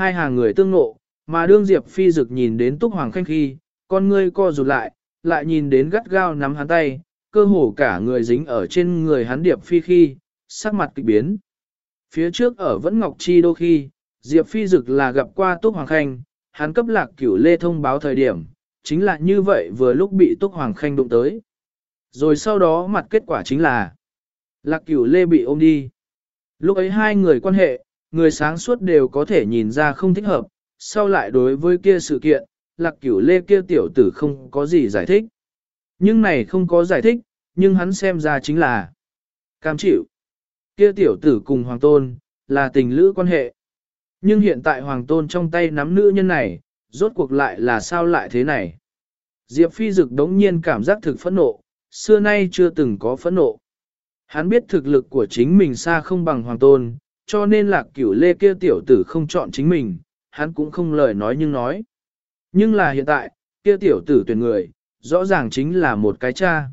Hai hàng người tương ngộ, mà đương Diệp Phi Dực nhìn đến Túc Hoàng Khanh khi, con ngươi co rụt lại, lại nhìn đến gắt gao nắm hắn tay, cơ hồ cả người dính ở trên người hắn Diệp Phi khi, sắc mặt kịch biến. Phía trước ở Vẫn Ngọc Chi đô khi, Diệp Phi Dực là gặp qua Túc Hoàng Khanh, hắn cấp lạc cửu lê thông báo thời điểm, chính là như vậy vừa lúc bị Túc Hoàng Khanh đụng tới. Rồi sau đó mặt kết quả chính là lạc cửu lê bị ôm đi. Lúc ấy hai người quan hệ, người sáng suốt đều có thể nhìn ra không thích hợp, sau lại đối với kia sự kiện, lạc cửu lê kia tiểu tử không có gì giải thích. Nhưng này không có giải thích, nhưng hắn xem ra chính là cam chịu. Kia tiểu tử cùng hoàng tôn, là tình lữ quan hệ. Nhưng hiện tại hoàng tôn trong tay nắm nữ nhân này, rốt cuộc lại là sao lại thế này? Diệp Phi Dực đống nhiên cảm giác thực phẫn nộ, xưa nay chưa từng có phẫn nộ. Hắn biết thực lực của chính mình xa không bằng hoàng tôn, cho nên lạc cửu lê kia tiểu tử không chọn chính mình, hắn cũng không lời nói nhưng nói. Nhưng là hiện tại, kia tiểu tử tuyển người, rõ ràng chính là một cái cha.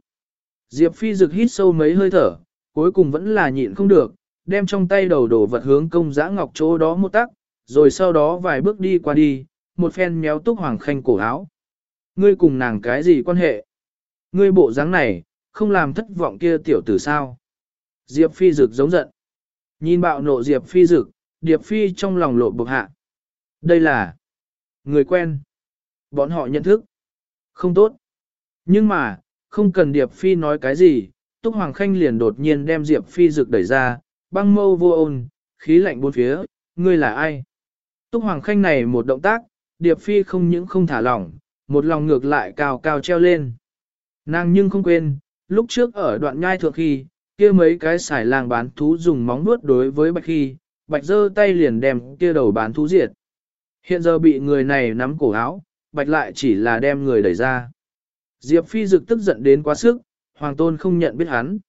Diệp Phi rực hít sâu mấy hơi thở, cuối cùng vẫn là nhịn không được, đem trong tay đầu đổ vật hướng công giã ngọc chỗ đó một tắc, rồi sau đó vài bước đi qua đi, một phen méo túc hoàng khanh cổ áo. Ngươi cùng nàng cái gì quan hệ? Ngươi bộ dáng này, không làm thất vọng kia tiểu tử sao? Diệp Phi rực giống giận. Nhìn bạo nộ Diệp Phi Dực, Diệp Phi trong lòng lộ bực hạ. Đây là người quen. Bọn họ nhận thức. Không tốt. Nhưng mà, không cần Diệp Phi nói cái gì, Túc Hoàng Khanh liền đột nhiên đem Diệp Phi Dực đẩy ra, băng mâu vô ôn, khí lạnh bốn phía, ngươi là ai? Túc Hoàng Khanh này một động tác, Điệp Phi không những không thả lỏng, một lòng ngược lại cao cao treo lên. Nàng nhưng không quên, lúc trước ở đoạn nhai thượng khi, kia mấy cái xài lang bán thú dùng móng vuốt đối với bạch khi, bạch giơ tay liền đem kia đầu bán thú diệt. Hiện giờ bị người này nắm cổ áo, bạch lại chỉ là đem người đẩy ra. Diệp Phi dực tức giận đến quá sức, Hoàng Tôn không nhận biết hắn.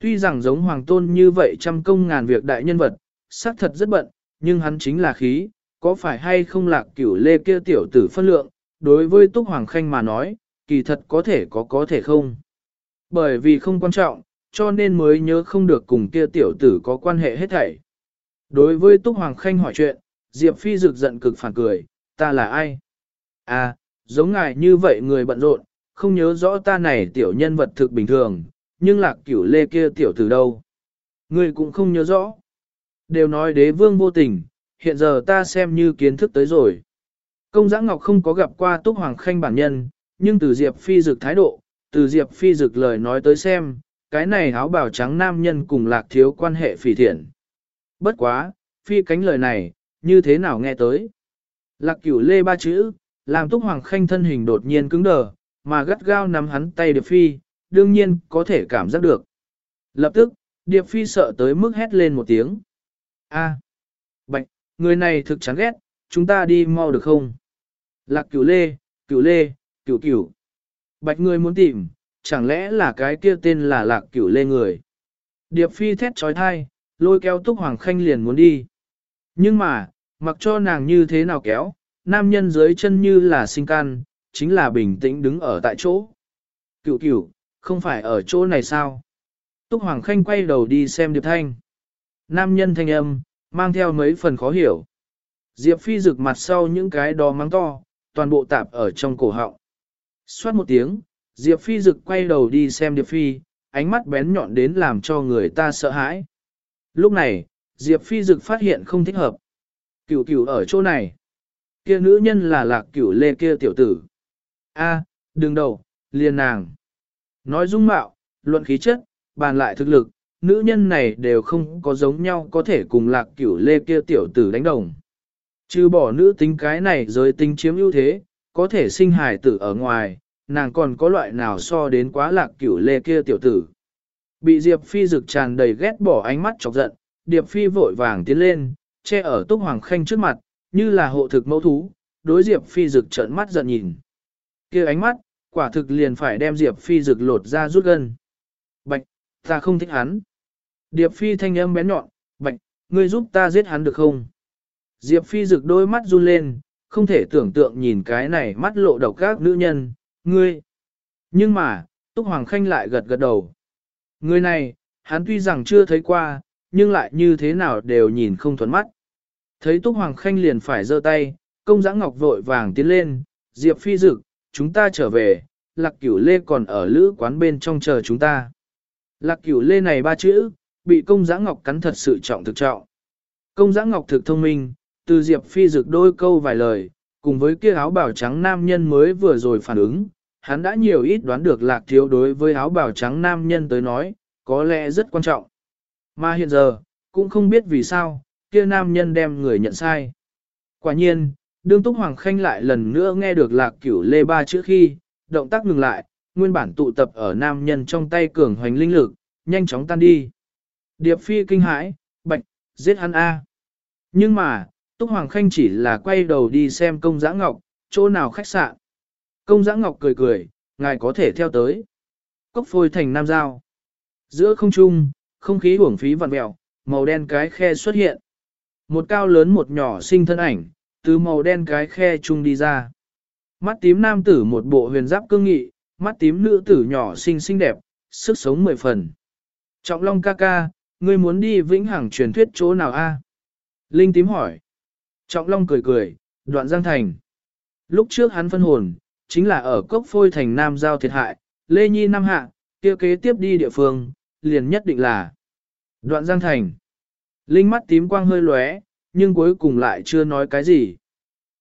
Tuy rằng giống Hoàng Tôn như vậy trăm công ngàn việc đại nhân vật, xác thật rất bận, nhưng hắn chính là khí, có phải hay không lạc cửu lê kia tiểu tử phân lượng, đối với Túc Hoàng Khanh mà nói, kỳ thật có thể có có thể không. Bởi vì không quan trọng, cho nên mới nhớ không được cùng kia tiểu tử có quan hệ hết thảy. Đối với Túc Hoàng Khanh hỏi chuyện, Diệp Phi rực giận cực phản cười, ta là ai? À, giống ngài như vậy người bận rộn, không nhớ rõ ta này tiểu nhân vật thực bình thường, nhưng lạc cửu lê kia tiểu tử đâu? Người cũng không nhớ rõ. Đều nói đế vương vô tình, hiện giờ ta xem như kiến thức tới rồi. Công giã ngọc không có gặp qua Túc Hoàng Khanh bản nhân, nhưng từ Diệp Phi Dực thái độ, từ Diệp Phi Dực lời nói tới xem, cái này áo bào trắng nam nhân cùng lạc thiếu quan hệ phỉ thiện. Bất quá, Phi cánh lời này, như thế nào nghe tới? Lạc cửu lê ba chữ, làm Túc Hoàng Khanh thân hình đột nhiên cứng đờ, mà gắt gao nắm hắn tay Điệp Phi, đương nhiên có thể cảm giác được. Lập tức, Điệp Phi sợ tới mức hét lên một tiếng. A. Bạch, người này thực chán ghét, chúng ta đi mau được không? Lạc cửu lê, cửu lê, cửu cửu. Bạch người muốn tìm, chẳng lẽ là cái kia tên là lạc cửu lê người? Điệp phi thét trói thai, lôi kéo túc hoàng khanh liền muốn đi. Nhưng mà, mặc cho nàng như thế nào kéo, nam nhân dưới chân như là sinh can, chính là bình tĩnh đứng ở tại chỗ. Cửu cửu, không phải ở chỗ này sao? Túc Hoàng Khanh quay đầu đi xem Điệp Thanh. Nam nhân thanh âm, mang theo mấy phần khó hiểu. Diệp Phi rực mặt sau những cái đó mắng to, toàn bộ tạp ở trong cổ họng. Xoát một tiếng, Diệp Phi rực quay đầu đi xem Diệp Phi, ánh mắt bén nhọn đến làm cho người ta sợ hãi. Lúc này, Diệp Phi rực phát hiện không thích hợp. Cửu cửu ở chỗ này. Kia nữ nhân là lạc cửu lê kia tiểu tử. A, đừng đầu, liền nàng. Nói dung mạo, luận khí chất, bàn lại thực lực, nữ nhân này đều không có giống nhau có thể cùng lạc cửu lê kia tiểu tử đánh đồng. Trừ bỏ nữ tính cái này giới tính chiếm ưu thế, có thể sinh hài tử ở ngoài, nàng còn có loại nào so đến quá lạc cửu lê kia tiểu tử. Bị Diệp Phi rực tràn đầy ghét bỏ ánh mắt chọc giận, Diệp Phi vội vàng tiến lên, che ở Túc Hoàng Khanh trước mặt, như là hộ thực mẫu thú, đối Diệp Phi rực trợn mắt giận nhìn. kia ánh mắt, quả thực liền phải đem Diệp Phi rực lột ra rút gân. Bạch, ta không thích hắn. Diệp Phi thanh âm bén nhọn, Bạch, ngươi giúp ta giết hắn được không? Diệp Phi rực đôi mắt run lên, không thể tưởng tượng nhìn cái này mắt lộ độc các nữ nhân, ngươi. Nhưng mà, Túc Hoàng Khanh lại gật gật đầu. Người này, hắn tuy rằng chưa thấy qua, nhưng lại như thế nào đều nhìn không thuận mắt. Thấy Túc Hoàng Khanh liền phải giơ tay, công giã ngọc vội vàng tiến lên, Diệp Phi dực, chúng ta trở về, lạc cửu lê còn ở lữ quán bên trong chờ chúng ta. Lạc cửu lê này ba chữ, bị công giã ngọc cắn thật sự trọng thực trọng. Công giã ngọc thực thông minh, từ Diệp Phi dực đôi câu vài lời, cùng với kia áo bào trắng nam nhân mới vừa rồi phản ứng, hắn đã nhiều ít đoán được lạc thiếu đối với áo bào trắng nam nhân tới nói, có lẽ rất quan trọng. Mà hiện giờ, cũng không biết vì sao, kia nam nhân đem người nhận sai. Quả nhiên, đương Túc Hoàng Khanh lại lần nữa nghe được lạc cửu lê ba chữ khi, động tác ngừng lại, nguyên bản tụ tập ở nam nhân trong tay cường hoành linh lực, nhanh chóng tan đi. Điệp phi kinh hãi, bạch, giết hắn A. Nhưng mà, Túc Hoàng Khanh chỉ là quay đầu đi xem công giã ngọc, chỗ nào khách sạn. Công giã ngọc cười cười, ngài có thể theo tới. Cốc phôi thành nam giao. Giữa không trung, không khí uổng phí vặn vẹo, màu đen cái khe xuất hiện. Một cao lớn một nhỏ sinh thân ảnh, từ màu đen cái khe trung đi ra. Mắt tím nam tử một bộ huyền giáp cương nghị, mắt tím nữ tử nhỏ xinh xinh đẹp, sức sống mười phần. Trọng Long ca ca, ngươi muốn đi vĩnh hằng truyền thuyết chỗ nào a? Linh tím hỏi. Trọng Long cười cười, đoạn giang thành. Lúc trước hắn phân hồn, chính là ở cốc phôi thành Nam Giao thiệt hại, Lê Nhi Nam Hạ, kia kế tiếp đi địa phương, liền nhất định là đoạn giang thành. Linh mắt tím quang hơi lóe, nhưng cuối cùng lại chưa nói cái gì.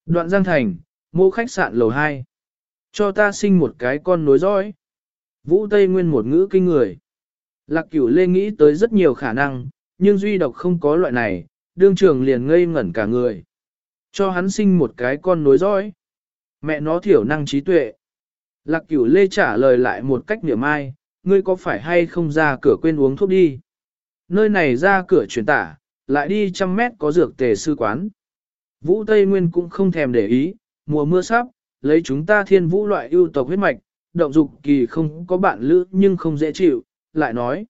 Đoạn giang thành, mô khách sạn lầu 2. Cho ta sinh một cái con nối dõi. Vũ Tây Nguyên một ngữ kinh người. Lạc cửu lê nghĩ tới rất nhiều khả năng, nhưng duy độc không có loại này, đương trường liền ngây ngẩn cả người. Cho hắn sinh một cái con nối dõi. Mẹ nó thiểu năng trí tuệ. Lạc cửu lê trả lời lại một cách niệm ai, ngươi có phải hay không ra cửa quên uống thuốc đi. Nơi này ra cửa truyền tả, lại đi trăm mét có dược tề sư quán. Vũ Tây Nguyên cũng không thèm để ý, mùa mưa sắp, lấy chúng ta thiên vũ loại ưu tộc huyết mạch, động dục kỳ không có bạn lữ nhưng không dễ chịu, lại nói.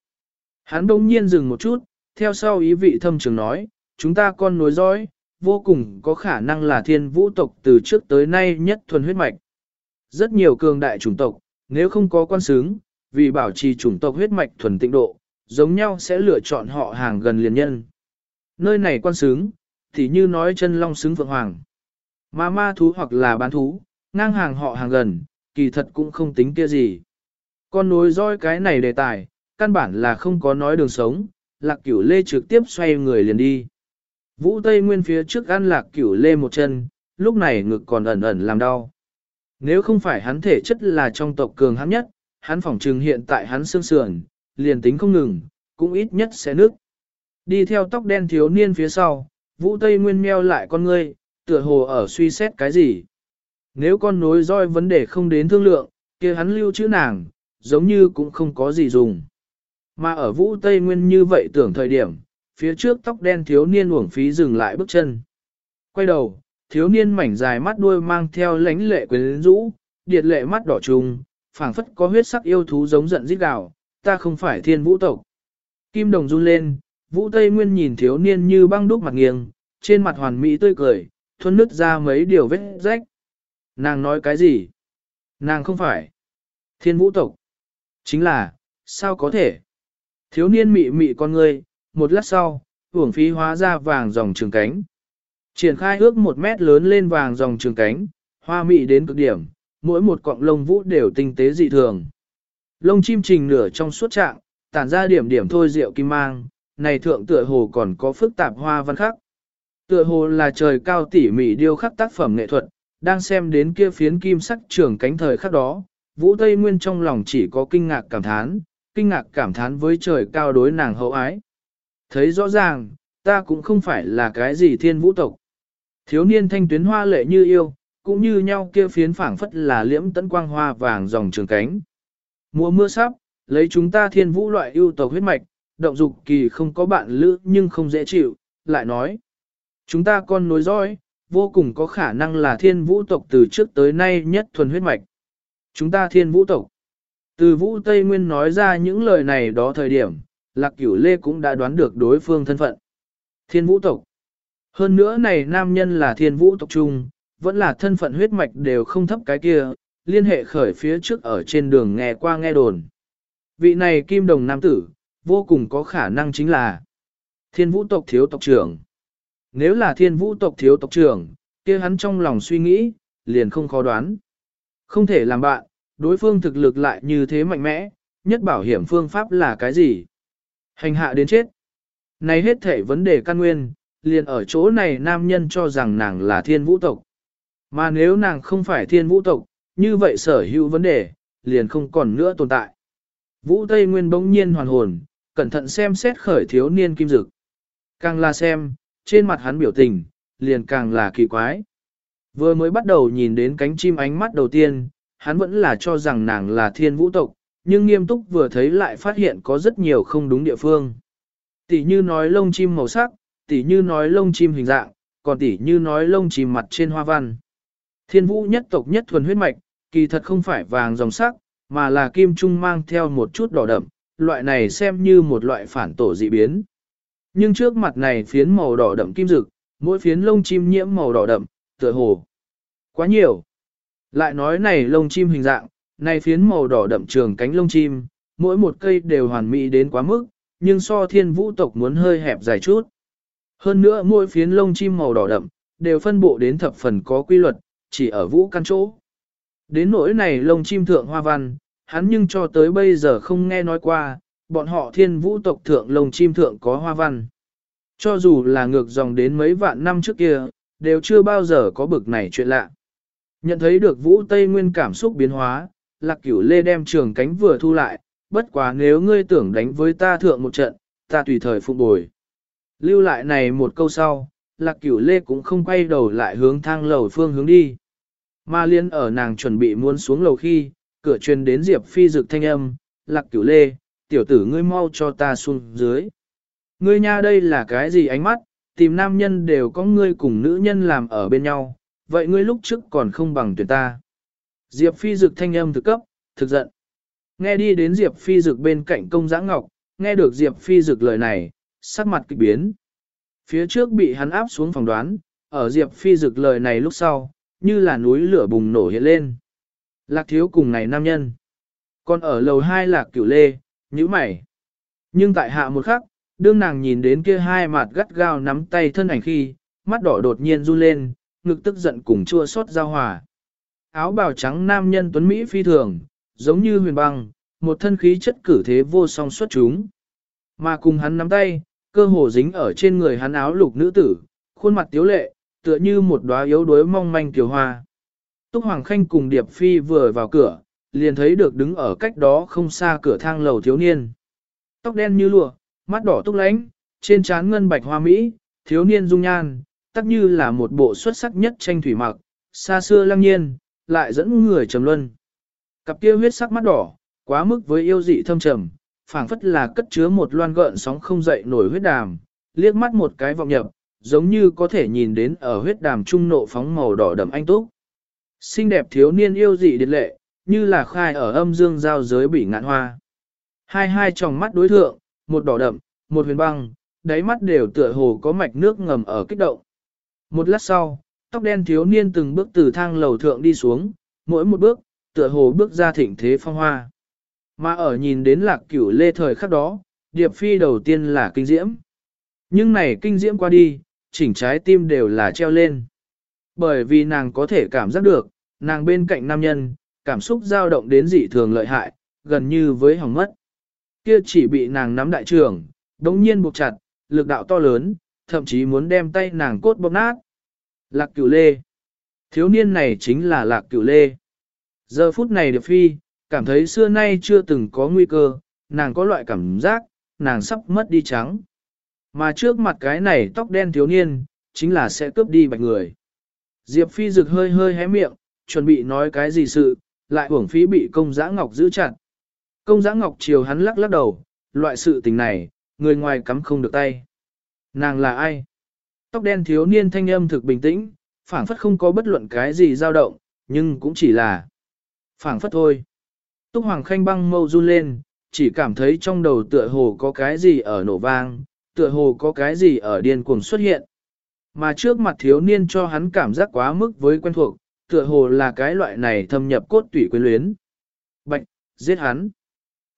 Hắn đông nhiên dừng một chút, theo sau ý vị thâm trường nói, chúng ta con nối dõi, vô cùng có khả năng là thiên vũ tộc từ trước tới nay nhất thuần huyết mạch. Rất nhiều cường đại chủng tộc, nếu không có quan xứng, vì bảo trì chủng tộc huyết mạch thuần tịnh độ, giống nhau sẽ lựa chọn họ hàng gần liền nhân. Nơi này quan xứng, thì như nói chân long xứng vượng hoàng. Mà ma thú hoặc là bán thú, ngang hàng họ hàng gần, kỳ thật cũng không tính kia gì. Con nối roi cái này đề tài, căn bản là không có nói đường sống, lạc cửu lê trực tiếp xoay người liền đi. Vũ Tây Nguyên phía trước ăn lạc cửu lê một chân, lúc này ngực còn ẩn ẩn làm đau. Nếu không phải hắn thể chất là trong tộc cường hắn nhất, hắn phỏng trừng hiện tại hắn xương sườn, liền tính không ngừng, cũng ít nhất sẽ nước. Đi theo tóc đen thiếu niên phía sau, Vũ Tây Nguyên meo lại con ngươi, tựa hồ ở suy xét cái gì. Nếu con nối roi vấn đề không đến thương lượng, kia hắn lưu chữ nàng, giống như cũng không có gì dùng. Mà ở Vũ Tây Nguyên như vậy tưởng thời điểm, phía trước tóc đen thiếu niên uổng phí dừng lại bước chân. Quay đầu, thiếu niên mảnh dài mắt đuôi mang theo lánh lệ quyến rũ, điệt lệ mắt đỏ trùng, phảng phất có huyết sắc yêu thú giống giận rít gào, ta không phải thiên vũ tộc. Kim đồng run lên, vũ tây nguyên nhìn thiếu niên như băng đúc mặt nghiêng, trên mặt hoàn mỹ tươi cười, thuân nứt ra mấy điều vết rách. Nàng nói cái gì? Nàng không phải thiên vũ tộc. Chính là, sao có thể? Thiếu niên mị mị con ngươi, một lát sau, hưởng phí hóa ra vàng dòng trường cánh. Triển khai ước một mét lớn lên vàng dòng trường cánh, hoa mị đến cực điểm, mỗi một cọng lông vũ đều tinh tế dị thường. Lông chim trình nửa trong suốt trạng, tản ra điểm điểm thôi rượu kim mang, này thượng tựa hồ còn có phức tạp hoa văn khắc. Tựa hồ là trời cao tỉ mỉ điêu khắc tác phẩm nghệ thuật, đang xem đến kia phiến kim sắc trường cánh thời khắc đó, Vũ Tây Nguyên trong lòng chỉ có kinh ngạc cảm thán, kinh ngạc cảm thán với trời cao đối nàng hậu ái. Thấy rõ ràng, ta cũng không phải là cái gì thiên vũ tộc. Thiếu niên thanh tuyến hoa lệ như yêu, cũng như nhau kia phiến phảng phất là liễm tấn quang hoa vàng dòng trường cánh. Mùa mưa sắp, lấy chúng ta thiên vũ loại yêu tộc huyết mạch, động dục kỳ không có bạn lữ nhưng không dễ chịu, lại nói. Chúng ta con nối dõi, vô cùng có khả năng là thiên vũ tộc từ trước tới nay nhất thuần huyết mạch. Chúng ta thiên vũ tộc. Từ vũ Tây Nguyên nói ra những lời này đó thời điểm, Lạc Cửu Lê cũng đã đoán được đối phương thân phận. Thiên vũ tộc. Hơn nữa này nam nhân là thiên vũ tộc trung, vẫn là thân phận huyết mạch đều không thấp cái kia, liên hệ khởi phía trước ở trên đường nghe qua nghe đồn. Vị này kim đồng nam tử, vô cùng có khả năng chính là thiên vũ tộc thiếu tộc trưởng. Nếu là thiên vũ tộc thiếu tộc trưởng, kia hắn trong lòng suy nghĩ, liền không khó đoán. Không thể làm bạn, đối phương thực lực lại như thế mạnh mẽ, nhất bảo hiểm phương pháp là cái gì? Hành hạ đến chết. Này hết thể vấn đề căn nguyên, liền ở chỗ này nam nhân cho rằng nàng là thiên vũ tộc. Mà nếu nàng không phải thiên vũ tộc, như vậy sở hữu vấn đề, liền không còn nữa tồn tại. Vũ Tây Nguyên bỗng nhiên hoàn hồn, cẩn thận xem xét khởi thiếu niên kim dực. Càng là xem, trên mặt hắn biểu tình, liền càng là kỳ quái. Vừa mới bắt đầu nhìn đến cánh chim ánh mắt đầu tiên, hắn vẫn là cho rằng nàng là thiên vũ tộc, nhưng nghiêm túc vừa thấy lại phát hiện có rất nhiều không đúng địa phương. Tỷ như nói lông chim màu sắc, tỷ như nói lông chim hình dạng, còn tỷ như nói lông chim mặt trên hoa văn. Thiên vũ nhất tộc nhất thuần huyết mạch, kỳ thật không phải vàng dòng sắc, mà là kim trung mang theo một chút đỏ đậm, loại này xem như một loại phản tổ dị biến. Nhưng trước mặt này phiến màu đỏ đậm kim rực, mỗi phiến lông chim nhiễm màu đỏ đậm, tựa hồ. Quá nhiều. Lại nói này lông chim hình dạng, này phiến màu đỏ đậm trường cánh lông chim, mỗi một cây đều hoàn mỹ đến quá mức, nhưng so thiên vũ tộc muốn hơi hẹp dài chút. Hơn nữa mỗi phiến lông chim màu đỏ đậm, đều phân bộ đến thập phần có quy luật, chỉ ở vũ căn chỗ. Đến nỗi này lông chim thượng hoa văn, hắn nhưng cho tới bây giờ không nghe nói qua, bọn họ thiên vũ tộc thượng lông chim thượng có hoa văn. Cho dù là ngược dòng đến mấy vạn năm trước kia, đều chưa bao giờ có bực này chuyện lạ. Nhận thấy được vũ Tây Nguyên cảm xúc biến hóa, lạc cửu lê đem trường cánh vừa thu lại, bất quá nếu ngươi tưởng đánh với ta thượng một trận, ta tùy thời phục bồi. Lưu lại này một câu sau, lạc cửu lê cũng không quay đầu lại hướng thang lầu phương hướng đi. Ma liên ở nàng chuẩn bị muốn xuống lầu khi, cửa truyền đến Diệp Phi dực thanh âm, lạc cửu lê, tiểu tử ngươi mau cho ta xuống dưới. Ngươi nha đây là cái gì ánh mắt, tìm nam nhân đều có ngươi cùng nữ nhân làm ở bên nhau, vậy ngươi lúc trước còn không bằng tuyển ta. Diệp Phi dực thanh âm thực cấp, thực giận. Nghe đi đến Diệp Phi dực bên cạnh công giã ngọc, nghe được Diệp Phi dực lời này, sắc mặt kịch biến. Phía trước bị hắn áp xuống phòng đoán, ở Diệp Phi dực lời này lúc sau, như là núi lửa bùng nổ hiện lên. Lạc thiếu cùng này nam nhân. Còn ở lầu hai lạc cửu lê, nhíu mày. Nhưng tại hạ một khắc, đương nàng nhìn đến kia hai mặt gắt gao nắm tay thân ảnh khi, mắt đỏ đột nhiên run lên, ngực tức giận cùng chua xót giao hòa. Áo bào trắng nam nhân tuấn Mỹ phi thường, giống như huyền băng, một thân khí chất cử thế vô song xuất chúng. Mà cùng hắn nắm tay, cơ hồ dính ở trên người hắn áo lục nữ tử, khuôn mặt tiếu lệ, tựa như một đóa yếu đuối mong manh tiểu hoa. Túc Hoàng Khanh cùng Điệp Phi vừa vào cửa, liền thấy được đứng ở cách đó không xa cửa thang lầu thiếu niên. Tóc đen như lụa, mắt đỏ túc lánh, trên trán ngân bạch hoa mỹ, thiếu niên dung nhan, tất như là một bộ xuất sắc nhất tranh thủy mặc, xa xưa lăng nhiên, lại dẫn người trầm luân. Cặp kia huyết sắc mắt đỏ, quá mức với yêu dị thâm trầm, phảng phất là cất chứa một loan gợn sóng không dậy nổi huyết đàm, liếc mắt một cái vọng nhập, giống như có thể nhìn đến ở huyết đàm trung nộ phóng màu đỏ đậm anh túc. Xinh đẹp thiếu niên yêu dị điệt lệ, như là khai ở âm dương giao giới bị ngạn hoa. Hai hai tròng mắt đối thượng, một đỏ đậm, một huyền băng, đáy mắt đều tựa hồ có mạch nước ngầm ở kích động. Một lát sau, tóc đen thiếu niên từng bước từ thang lầu thượng đi xuống, mỗi một bước, tựa hồ bước ra thịnh thế phong hoa. Mà ở nhìn đến lạc cửu lê thời khắc đó, điệp phi đầu tiên là kinh diễm. Nhưng này kinh diễm qua đi, chỉnh trái tim đều là treo lên. Bởi vì nàng có thể cảm giác được, nàng bên cạnh nam nhân, cảm xúc dao động đến dị thường lợi hại, gần như với hỏng mất. Kia chỉ bị nàng nắm đại trường, đống nhiên buộc chặt, lực đạo to lớn, thậm chí muốn đem tay nàng cốt bóp nát. Lạc cửu lê. Thiếu niên này chính là lạc cửu lê. Giờ phút này Điệp Phi, cảm thấy xưa nay chưa từng có nguy cơ, nàng có loại cảm giác, nàng sắp mất đi trắng. Mà trước mặt cái này tóc đen thiếu niên, chính là sẽ cướp đi bạch người. Diệp Phi rực hơi hơi hé miệng, chuẩn bị nói cái gì sự, lại hưởng phí bị công giã ngọc giữ chặt. Công giã ngọc chiều hắn lắc lắc đầu, loại sự tình này, người ngoài cắm không được tay. Nàng là ai? Tóc đen thiếu niên thanh âm thực bình tĩnh, phảng phất không có bất luận cái gì dao động, nhưng cũng chỉ là phảng phất thôi. Túc Hoàng Khanh băng mâu run lên, chỉ cảm thấy trong đầu tựa hồ có cái gì ở nổ vang, tựa hồ có cái gì ở điên cuồng xuất hiện. Mà trước mặt thiếu niên cho hắn cảm giác quá mức với quen thuộc, tựa hồ là cái loại này thâm nhập cốt tủy quyến luyến. Bạch, giết hắn.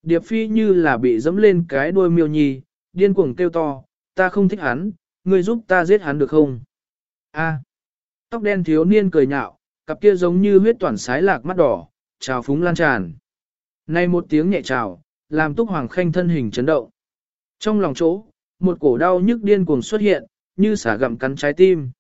Điệp phi như là bị dẫm lên cái đuôi miêu nhi, điên cuồng kêu to, ta không thích hắn, ngươi giúp ta giết hắn được không? A. Tóc đen thiếu niên cười nhạo, cặp kia giống như huyết toàn sái lạc mắt đỏ, chào phúng lan tràn. Nay một tiếng nhẹ chào, làm Túc Hoàng Khanh thân hình chấn động. Trong lòng chỗ, một cổ đau nhức điên cuồng xuất hiện, như xả gặm cắn trái tim.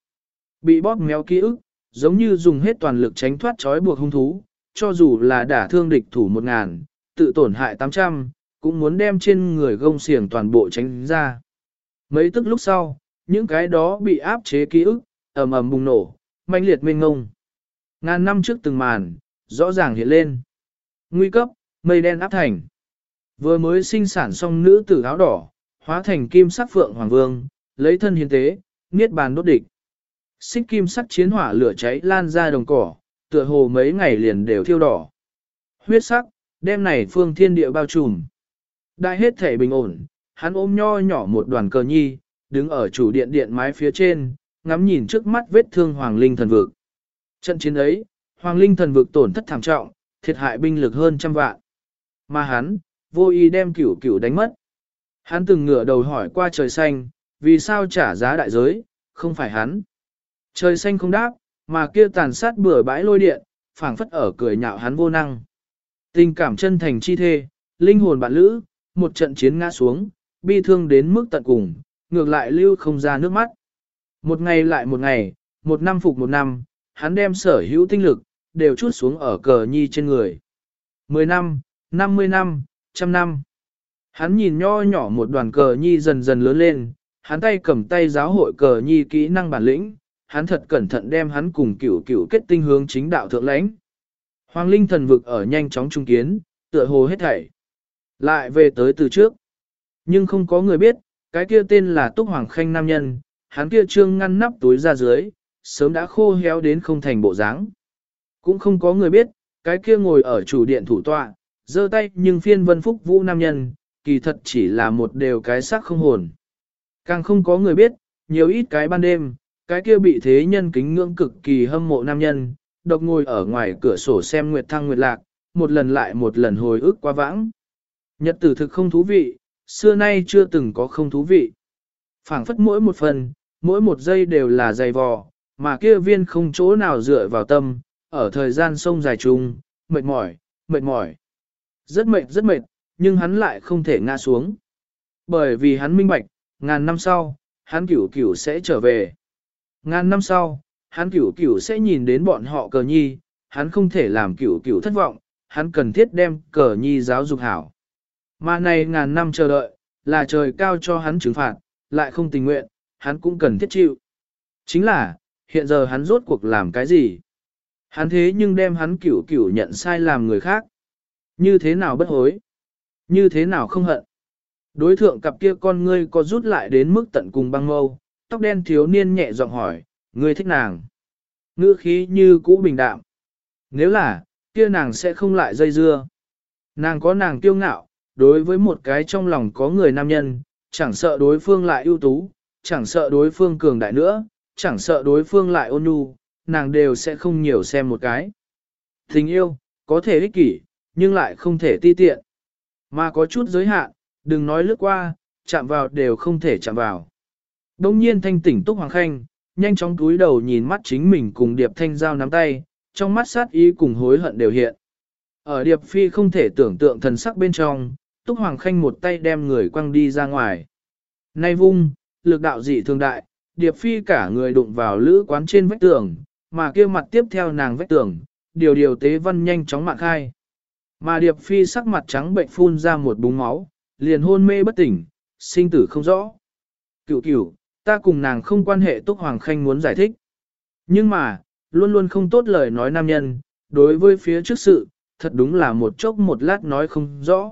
Bị bóp méo ký ức, giống như dùng hết toàn lực tránh thoát trói buộc hung thú, cho dù là đả thương địch thủ một ngàn, tự tổn hại tám trăm, cũng muốn đem trên người gông xiềng toàn bộ tránh ra. Mấy tức lúc sau, những cái đó bị áp chế ký ức, ầm ầm bùng nổ, manh liệt mênh ngông. Ngàn năm trước từng màn, rõ ràng hiện lên. Nguy cấp, mây đen áp thành. Vừa mới sinh sản xong nữ tử áo đỏ, hóa thành kim sắc phượng hoàng vương, lấy thân hiến tế, niết bàn đốt địch. Xích kim sắc chiến hỏa lửa cháy lan ra đồng cỏ, tựa hồ mấy ngày liền đều thiêu đỏ. Huyết sắc, đêm này phương thiên địa bao trùm. Đại hết thể bình ổn, hắn ôm nho nhỏ một đoàn cờ nhi, đứng ở chủ điện điện mái phía trên, ngắm nhìn trước mắt vết thương Hoàng Linh thần vực. Trận chiến ấy, Hoàng Linh thần vực tổn thất thảm trọng, thiệt hại binh lực hơn trăm vạn. Mà hắn, vô ý đem cửu cửu đánh mất. Hắn từng ngửa đầu hỏi qua trời xanh, vì sao trả giá đại giới, không phải hắn. Trời xanh không đáp, mà kia tàn sát bừa bãi lôi điện, phảng phất ở cười nhạo hắn vô năng. Tình cảm chân thành chi thê, linh hồn bạn lữ, một trận chiến ngã xuống, bi thương đến mức tận cùng, ngược lại lưu không ra nước mắt. Một ngày lại một ngày, một năm phục một năm, hắn đem sở hữu tinh lực, đều chút xuống ở cờ nhi trên người. Mười năm, năm mươi năm, trăm năm. Hắn nhìn nho nhỏ một đoàn cờ nhi dần dần lớn lên, hắn tay cầm tay giáo hội cờ nhi kỹ năng bản lĩnh, hắn thật cẩn thận đem hắn cùng cửu cửu kết tinh hướng chính đạo thượng lãnh. Hoàng linh thần vực ở nhanh chóng trung kiến, tựa hồ hết thảy. Lại về tới từ trước. Nhưng không có người biết, cái kia tên là Túc Hoàng Khanh Nam Nhân, hắn kia trương ngăn nắp túi ra dưới, sớm đã khô héo đến không thành bộ dáng. Cũng không có người biết, cái kia ngồi ở chủ điện thủ tọa, giơ tay nhưng phiên vân phúc vũ nam nhân, kỳ thật chỉ là một đều cái xác không hồn. Càng không có người biết, nhiều ít cái ban đêm, cái kia bị thế nhân kính ngưỡng cực kỳ hâm mộ nam nhân, độc ngồi ở ngoài cửa sổ xem nguyệt thăng nguyệt lạc, một lần lại một lần hồi ức qua vãng. Nhật tử thực không thú vị, xưa nay chưa từng có không thú vị. phảng phất mỗi một phần, mỗi một giây đều là dày vò, mà kia viên không chỗ nào dựa vào tâm, ở thời gian sông dài chung, mệt mỏi, mệt mỏi. Rất mệt rất mệt, nhưng hắn lại không thể ngã xuống. Bởi vì hắn minh bạch, ngàn năm sau, hắn cửu cửu sẽ trở về. Ngàn năm sau, hắn cửu cửu sẽ nhìn đến bọn họ cờ nhi, hắn không thể làm cửu cửu thất vọng, hắn cần thiết đem cờ nhi giáo dục hảo. Mà này ngàn năm chờ đợi, là trời cao cho hắn trừng phạt, lại không tình nguyện, hắn cũng cần thiết chịu. Chính là, hiện giờ hắn rốt cuộc làm cái gì? Hắn thế nhưng đem hắn cửu cửu nhận sai làm người khác. Như thế nào bất hối? Như thế nào không hận? Đối thượng cặp kia con ngươi có rút lại đến mức tận cùng băng mâu, tóc đen thiếu niên nhẹ giọng hỏi, ngươi thích nàng. Ngữ khí như cũ bình đạm. Nếu là, kia nàng sẽ không lại dây dưa. Nàng có nàng kiêu ngạo, đối với một cái trong lòng có người nam nhân, chẳng sợ đối phương lại ưu tú, chẳng sợ đối phương cường đại nữa, chẳng sợ đối phương lại ôn nhu, nàng đều sẽ không nhiều xem một cái. Tình yêu, có thể ích kỷ, nhưng lại không thể ti tiện. Mà có chút giới hạn, đừng nói lướt qua, chạm vào đều không thể chạm vào. Đông nhiên thanh tỉnh Túc Hoàng Khanh, nhanh chóng túi đầu nhìn mắt chính mình cùng Điệp Thanh Giao nắm tay, trong mắt sát ý cùng hối hận đều hiện. Ở Điệp Phi không thể tưởng tượng thần sắc bên trong, Túc Hoàng Khanh một tay đem người quăng đi ra ngoài. Nay vung, lực đạo dị thường đại, Điệp Phi cả người đụng vào lữ quán trên vách tường, mà kia mặt tiếp theo nàng vách tường, điều điều tế văn nhanh chóng mạng khai. Mà Điệp Phi sắc mặt trắng bệnh phun ra một búng máu, liền hôn mê bất tỉnh, sinh tử không rõ. Cựu cựu, ta cùng nàng không quan hệ Túc Hoàng Khanh muốn giải thích. Nhưng mà, luôn luôn không tốt lời nói nam nhân, đối với phía trước sự, thật đúng là một chốc một lát nói không rõ.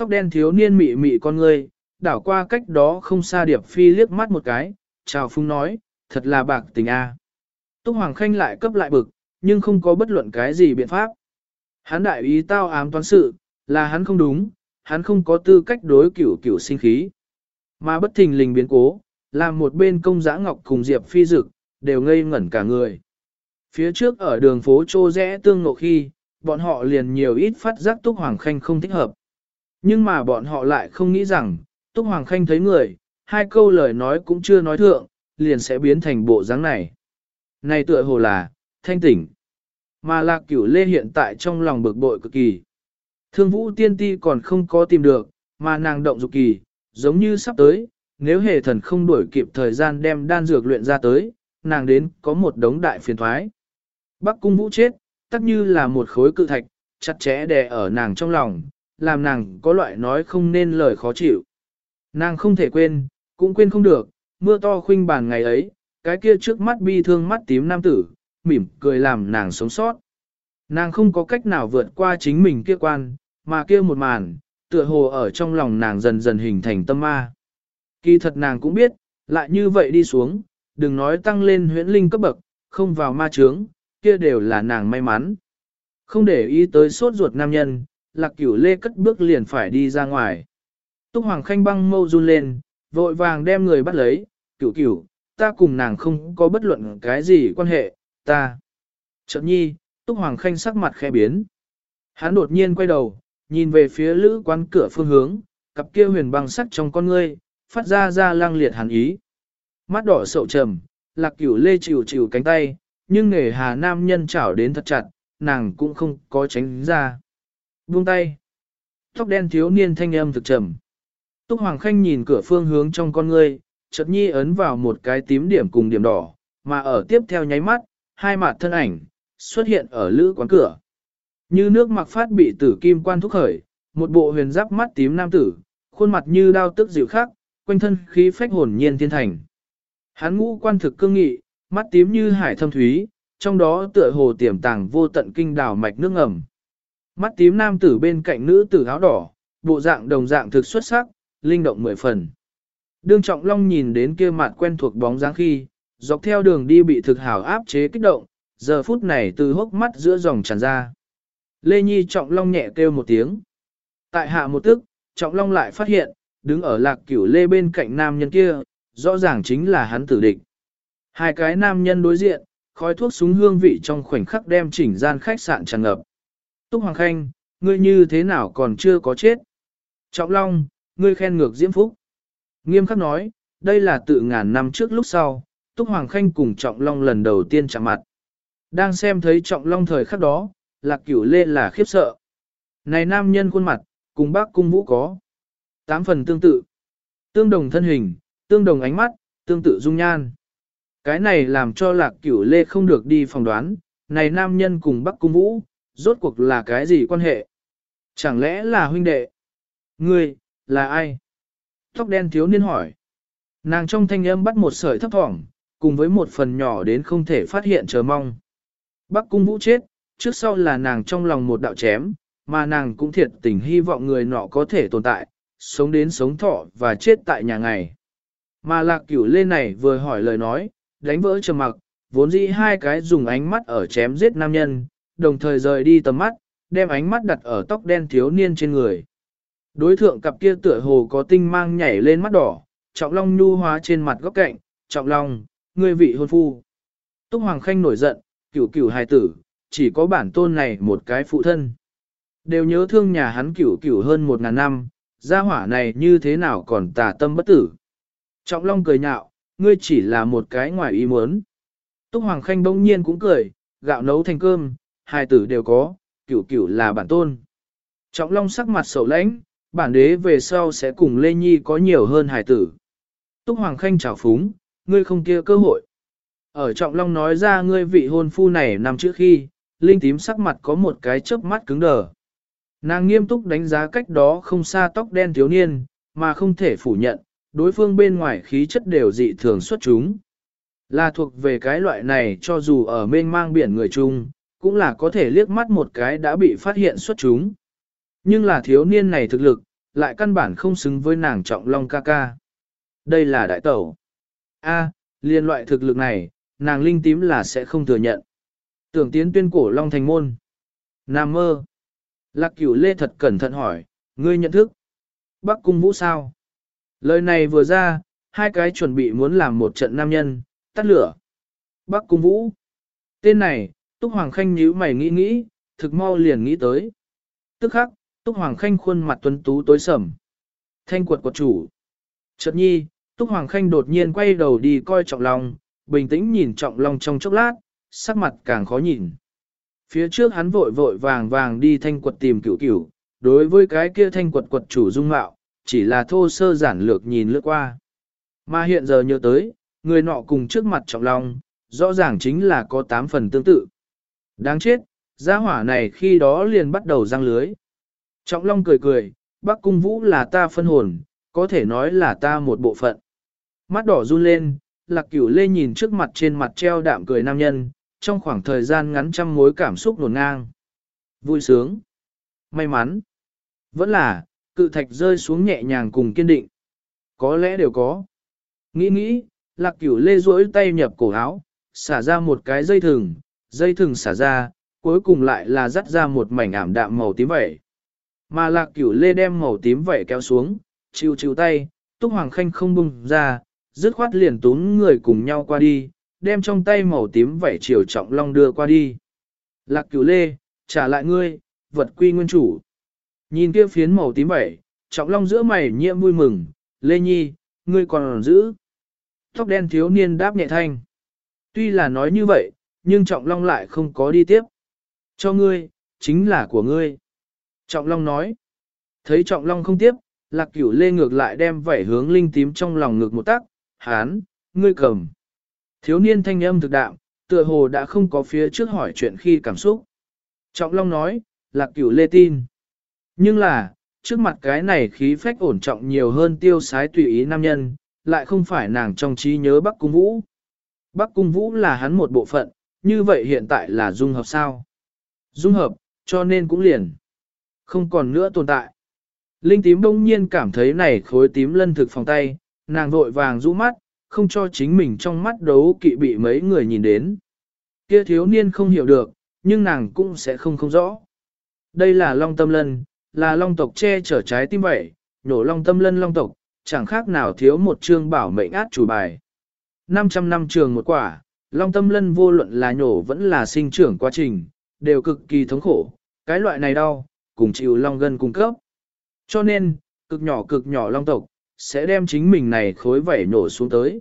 Tóc đen thiếu niên mị mị con ngươi, đảo qua cách đó không xa Điệp Phi liếc mắt một cái, chào phung nói, thật là bạc tình a. Túc Hoàng Khanh lại cấp lại bực, nhưng không có bất luận cái gì biện pháp. Hắn đại ý tao ám toán sự, là hắn không đúng, hắn không có tư cách đối cửu cửu sinh khí. Mà bất thình lình biến cố, làm một bên công giã ngọc cùng Diệp Phi Dực, đều ngây ngẩn cả người. Phía trước ở đường phố Trô Rẽ tương ngộ khi, bọn họ liền nhiều ít phát giác Túc Hoàng Khanh không thích hợp. Nhưng mà bọn họ lại không nghĩ rằng, Túc Hoàng Khanh thấy người, hai câu lời nói cũng chưa nói thượng, liền sẽ biến thành bộ dáng này. Này tựa hồ là, thanh tỉnh. Mà lạc cửu lê hiện tại trong lòng bực bội cực kỳ. Thương vũ tiên ti còn không có tìm được, mà nàng động dục kỳ, giống như sắp tới, nếu hề thần không đuổi kịp thời gian đem đan dược luyện ra tới, nàng đến có một đống đại phiền thoái. Bắc cung vũ chết, tất như là một khối cự thạch, chặt chẽ đè ở nàng trong lòng, làm nàng có loại nói không nên lời khó chịu. Nàng không thể quên, cũng quên không được, mưa to khuynh bàn ngày ấy, cái kia trước mắt bi thương mắt tím nam tử, mỉm cười làm nàng sống sót. Nàng không có cách nào vượt qua chính mình kia quan, mà kia một màn, tựa hồ ở trong lòng nàng dần dần hình thành tâm ma. Kỳ thật nàng cũng biết, lại như vậy đi xuống, đừng nói tăng lên huyễn linh cấp bậc, không vào ma trướng, kia đều là nàng may mắn. Không để ý tới sốt ruột nam nhân, lạc cửu lê cất bước liền phải đi ra ngoài. Túc Hoàng Khanh băng mâu run lên, vội vàng đem người bắt lấy, cửu cửu, ta cùng nàng không có bất luận cái gì quan hệ, ta. Chợt nhi, Túc Hoàng Khanh sắc mặt khẽ biến. Hắn đột nhiên quay đầu, nhìn về phía lữ quán cửa phương hướng, cặp kia huyền băng sắc trong con ngươi, phát ra ra lang liệt hàn ý. Mắt đỏ sậu trầm, lạc cửu lê chịu chịu cánh tay, nhưng nghề hà nam nhân chảo đến thật chặt, nàng cũng không có tránh ra. Buông tay. Tóc đen thiếu niên thanh âm thực trầm. Túc Hoàng Khanh nhìn cửa phương hướng trong con ngươi, chợt nhi ấn vào một cái tím điểm cùng điểm đỏ, mà ở tiếp theo nháy mắt, hai mặt thân ảnh, xuất hiện ở lữ quán cửa. Như nước mặc phát bị tử kim quan thúc khởi, một bộ huyền giáp mắt tím nam tử, khuôn mặt như đao tức dịu khắc, quanh thân khí phách hồn nhiên thiên thành. Hắn ngũ quan thực cương nghị, mắt tím như hải thâm thúy, trong đó tựa hồ tiềm tàng vô tận kinh đảo mạch nước ngầm. Mắt tím nam tử bên cạnh nữ tử áo đỏ, bộ dạng đồng dạng thực xuất sắc, linh động mười phần. Đương Trọng Long nhìn đến kia mặt quen thuộc bóng dáng khi, dọc theo đường đi bị thực hảo áp chế kích động, giờ phút này từ hốc mắt giữa dòng tràn ra. Lê Nhi Trọng Long nhẹ kêu một tiếng. Tại hạ một tức, Trọng Long lại phát hiện, đứng ở lạc cửu lê bên cạnh nam nhân kia, rõ ràng chính là hắn tử địch. Hai cái nam nhân đối diện, khói thuốc súng hương vị trong khoảnh khắc đem chỉnh gian khách sạn tràn ngập. Túc Hoàng Khanh, ngươi như thế nào còn chưa có chết? Trọng Long, ngươi khen ngược Diễm Phúc. Nghiêm khắc nói, đây là tự ngàn năm trước lúc sau, Túc Hoàng Khanh cùng Trọng Long lần đầu tiên chạm mặt. Đang xem thấy Trọng Long thời khắc đó, lạc cửu lê là khiếp sợ. Này nam nhân khuôn mặt, cùng bác cung vũ có. Tám phần tương tự. Tương đồng thân hình, tương đồng ánh mắt, tương tự dung nhan. Cái này làm cho lạc cửu lê không được đi phòng đoán, này nam nhân cùng bắc cung vũ, rốt cuộc là cái gì quan hệ? Chẳng lẽ là huynh đệ? Ngươi, là ai? Tóc đen thiếu niên hỏi. Nàng trong thanh âm bắt một sợi thấp thỏm, cùng với một phần nhỏ đến không thể phát hiện chờ mong. Bắc cung vũ chết, trước sau là nàng trong lòng một đạo chém, mà nàng cũng thiệt tình hy vọng người nọ có thể tồn tại, sống đến sống thọ và chết tại nhà ngày. Mà lạc cửu lê này vừa hỏi lời nói, đánh vỡ trầm mặc, vốn dĩ hai cái dùng ánh mắt ở chém giết nam nhân, đồng thời rời đi tầm mắt, đem ánh mắt đặt ở tóc đen thiếu niên trên người. Đối thượng cặp kia tựa hồ có tinh mang nhảy lên mắt đỏ, trọng long nhu hóa trên mặt góc cạnh, trọng long, ngươi vị hôn phu. Túc Hoàng Khanh nổi giận, cửu cửu hài tử, chỉ có bản tôn này một cái phụ thân. Đều nhớ thương nhà hắn cửu cửu hơn một ngàn năm, gia hỏa này như thế nào còn tà tâm bất tử. Trọng Long cười nhạo, ngươi chỉ là một cái ngoài ý muốn. Túc Hoàng Khanh bỗng nhiên cũng cười, gạo nấu thành cơm, hai tử đều có, cửu cửu là bản tôn. Trọng Long sắc mặt sầu lãnh, bản đế về sau sẽ cùng Lê Nhi có nhiều hơn hài tử. Túc Hoàng Khanh chào phúng, ngươi không kia cơ hội. Ở Trọng Long nói ra ngươi vị hôn phu này nằm trước khi, Linh tím sắc mặt có một cái chớp mắt cứng đờ. Nàng nghiêm túc đánh giá cách đó không xa tóc đen thiếu niên, mà không thể phủ nhận, đối phương bên ngoài khí chất đều dị thường xuất chúng. Là thuộc về cái loại này cho dù ở mênh mang biển người chung, cũng là có thể liếc mắt một cái đã bị phát hiện xuất chúng. Nhưng là thiếu niên này thực lực, lại căn bản không xứng với nàng trọng long ca ca. Đây là đại tẩu. A, liên loại thực lực này, nàng linh tím là sẽ không thừa nhận. Tưởng tiến tuyên cổ long thành môn. Nam mơ. Lạc cửu lê thật cẩn thận hỏi, ngươi nhận thức. Bắc cung vũ sao? Lời này vừa ra, hai cái chuẩn bị muốn làm một trận nam nhân, tắt lửa. Bắc cung vũ. Tên này, Túc Hoàng Khanh nhíu mày nghĩ nghĩ, thực mau liền nghĩ tới. Tức khắc, Túc Hoàng Khanh khuôn mặt tuấn tú tối sầm. Thanh quật quật chủ. Chợt nhi, Túc Hoàng Khanh đột nhiên quay đầu đi coi Trọng Long, bình tĩnh nhìn Trọng Long trong chốc lát, sắc mặt càng khó nhìn. Phía trước hắn vội vội vàng vàng đi thanh quật tìm cửu cửu, đối với cái kia thanh quật quật chủ dung mạo, chỉ là thô sơ giản lược nhìn lướt qua. Mà hiện giờ nhớ tới, người nọ cùng trước mặt Trọng Long, rõ ràng chính là có tám phần tương tự. Đáng chết, gia hỏa này khi đó liền bắt đầu răng lưới. Trọng Long cười cười, Bắc Cung Vũ là ta phân hồn, có thể nói là ta một bộ phận. Mắt đỏ run lên, lạc cửu lê nhìn trước mặt trên mặt treo đạm cười nam nhân, trong khoảng thời gian ngắn trăm mối cảm xúc nổn ngang. Vui sướng, may mắn, vẫn là, cự thạch rơi xuống nhẹ nhàng cùng kiên định. Có lẽ đều có. Nghĩ nghĩ, lạc cửu lê duỗi tay nhập cổ áo, xả ra một cái dây thừng, dây thừng xả ra, cuối cùng lại là dắt ra một mảnh ảm đạm màu tím vẩy. Mà lạc cửu lê đem màu tím vẩy kéo xuống, chiều chiều tay, túc hoàng khanh không bung ra, dứt khoát liền tún người cùng nhau qua đi, đem trong tay màu tím vẩy chiều trọng long đưa qua đi. Lạc cửu lê, trả lại ngươi, vật quy nguyên chủ. Nhìn kia phiến màu tím vẩy, trọng long giữa mày nhiễm vui mừng, lê nhi, ngươi còn giữ. Tóc đen thiếu niên đáp nhẹ thanh. Tuy là nói như vậy, nhưng trọng long lại không có đi tiếp. Cho ngươi, chính là của ngươi. Trọng long nói. Thấy trọng long không tiếp, lạc cửu lê ngược lại đem vảy hướng linh tím trong lòng ngực một tắc, hán, ngươi cầm. Thiếu niên thanh âm thực đạm, tựa hồ đã không có phía trước hỏi chuyện khi cảm xúc. Trọng Long nói, lạc cửu lê tin. Nhưng là, trước mặt cái này khí phách ổn trọng nhiều hơn tiêu sái tùy ý nam nhân, lại không phải nàng trong trí nhớ Bắc Cung Vũ. Bắc Cung Vũ là hắn một bộ phận, như vậy hiện tại là dung hợp sao? Dung hợp, cho nên cũng liền. Không còn nữa tồn tại. Linh tím đông nhiên cảm thấy này khối tím lân thực phòng tay, nàng vội vàng rũ mắt, không cho chính mình trong mắt đấu kỵ bị mấy người nhìn đến. Kia thiếu niên không hiểu được, nhưng nàng cũng sẽ không không rõ. Đây là long tâm lân, là long tộc che chở trái tim vậy, nhổ long tâm lân long tộc, chẳng khác nào thiếu một chương bảo mệnh át chủ bài. 500 năm trường một quả, long tâm lân vô luận là nhổ vẫn là sinh trưởng quá trình, đều cực kỳ thống khổ, cái loại này đau, cùng chịu long gân cung cấp. Cho nên, cực nhỏ cực nhỏ long tộc, sẽ đem chính mình này khối vảy nổ xuống tới.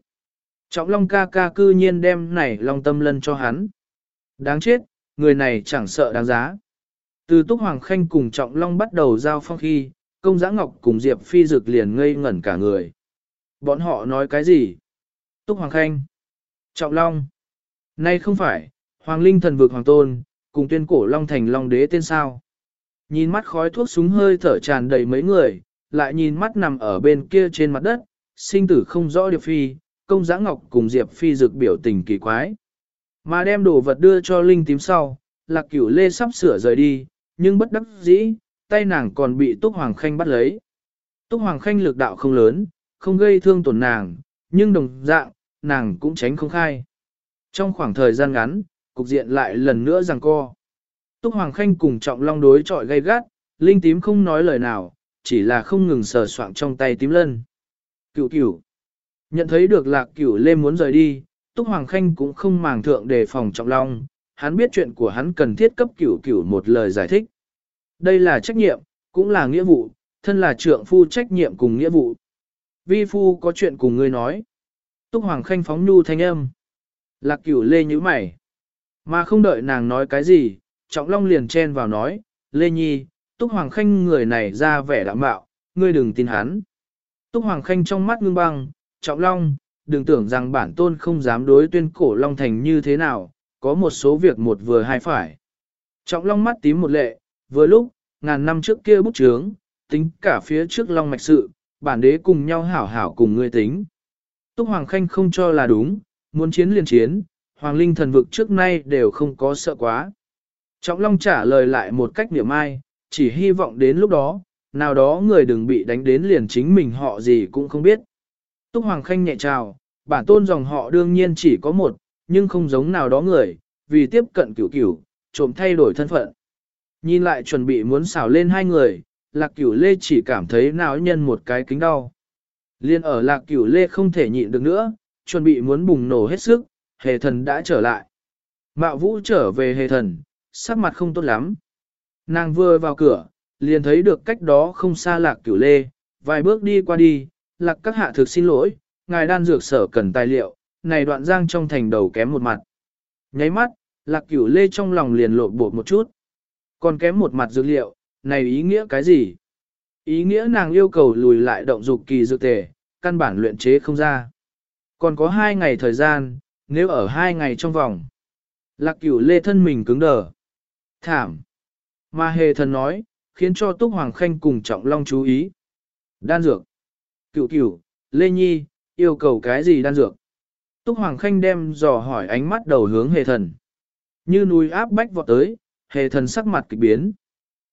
Trọng Long ca ca cư nhiên đem này Long Tâm Lân cho hắn. Đáng chết, người này chẳng sợ đáng giá. Từ Túc Hoàng Khanh cùng Trọng Long bắt đầu giao phong khi, công giã ngọc cùng Diệp Phi Dực liền ngây ngẩn cả người. Bọn họ nói cái gì? Túc Hoàng Khanh. Trọng Long. Nay không phải, Hoàng Linh thần vực Hoàng Tôn, cùng tuyên cổ Long Thành Long Đế tên sao. Nhìn mắt khói thuốc súng hơi thở tràn đầy mấy người, lại nhìn mắt nằm ở bên kia trên mặt đất, sinh tử không rõ Điệp Phi, công giã ngọc cùng Diệp Phi dực biểu tình kỳ quái. Mà đem đồ vật đưa cho Linh tím sau, lạc cửu lê sắp sửa rời đi, nhưng bất đắc dĩ, tay nàng còn bị Túc Hoàng Khanh bắt lấy. Túc Hoàng Khanh lực đạo không lớn, không gây thương tổn nàng, nhưng đồng dạng, nàng cũng tránh không khai. Trong khoảng thời gian ngắn, cục diện lại lần nữa rằng co. Túc Hoàng Khanh cùng trọng long đối chọi gay gắt, Linh tím không nói lời nào, chỉ là không ngừng sờ soạng trong tay tím lân. Cửu cửu. Nhận thấy được lạc cửu lê muốn rời đi, Túc Hoàng Khanh cũng không màng thượng đề phòng trọng long, hắn biết chuyện của hắn cần thiết cấp cửu cửu một lời giải thích. Đây là trách nhiệm, cũng là nghĩa vụ, thân là trượng phu trách nhiệm cùng nghĩa vụ. Vi phu có chuyện cùng ngươi nói. Túc Hoàng Khanh phóng nhu thanh âm. Lạc cửu lê như mày. Mà không đợi nàng nói cái gì, trọng long liền chen vào nói, Lê Nhi, Túc Hoàng Khanh người này ra vẻ đạm bạo, ngươi đừng tin hắn. Túc Hoàng Khanh trong mắt ngưng băng, trọng long, đừng tưởng rằng bản tôn không dám đối tuyên cổ Long Thành như thế nào, có một số việc một vừa hai phải. Trọng long mắt tím một lệ, vừa lúc, ngàn năm trước kia bút chướng, tính cả phía trước Long Mạch sự, bản đế cùng nhau hảo hảo cùng ngươi tính. Túc Hoàng Khanh không cho là đúng, muốn chiến liền chiến, Hoàng Linh thần vực trước nay đều không có sợ quá. Trọng Long trả lời lại một cách niệm ai, chỉ hy vọng đến lúc đó, nào đó người đừng bị đánh đến liền chính mình họ gì cũng không biết. Túc Hoàng Khanh nhẹ chào, bản tôn dòng họ đương nhiên chỉ có một, nhưng không giống nào đó người, vì tiếp cận cửu cửu, trộm thay đổi thân phận. Nhìn lại chuẩn bị muốn xảo lên hai người, lạc cửu lê chỉ cảm thấy não nhân một cái kính đau. Liên ở lạc cửu lê không thể nhịn được nữa, chuẩn bị muốn bùng nổ hết sức, hề thần đã trở lại. Mạo vũ trở về hề thần, sắc mặt không tốt lắm. Nàng vừa vào cửa, liền thấy được cách đó không xa lạc cửu lê, vài bước đi qua đi, lạc các hạ thực xin lỗi, ngài đan dược sở cần tài liệu, này đoạn giang trong thành đầu kém một mặt. Nháy mắt, lạc cửu lê trong lòng liền lộ bột một chút. Còn kém một mặt dược liệu, này ý nghĩa cái gì? Ý nghĩa nàng yêu cầu lùi lại động dục kỳ dược tề, căn bản luyện chế không ra. Còn có hai ngày thời gian, nếu ở hai ngày trong vòng. Lạc cửu lê thân mình cứng đờ. Thảm. Mà hề thần nói, khiến cho Túc Hoàng Khanh cùng Trọng Long chú ý. Đan dược. Cửu cửu, Lê Nhi, yêu cầu cái gì đan dược? Túc Hoàng Khanh đem dò hỏi ánh mắt đầu hướng hề thần. Như núi áp bách vọt tới, hề thần sắc mặt kịch biến.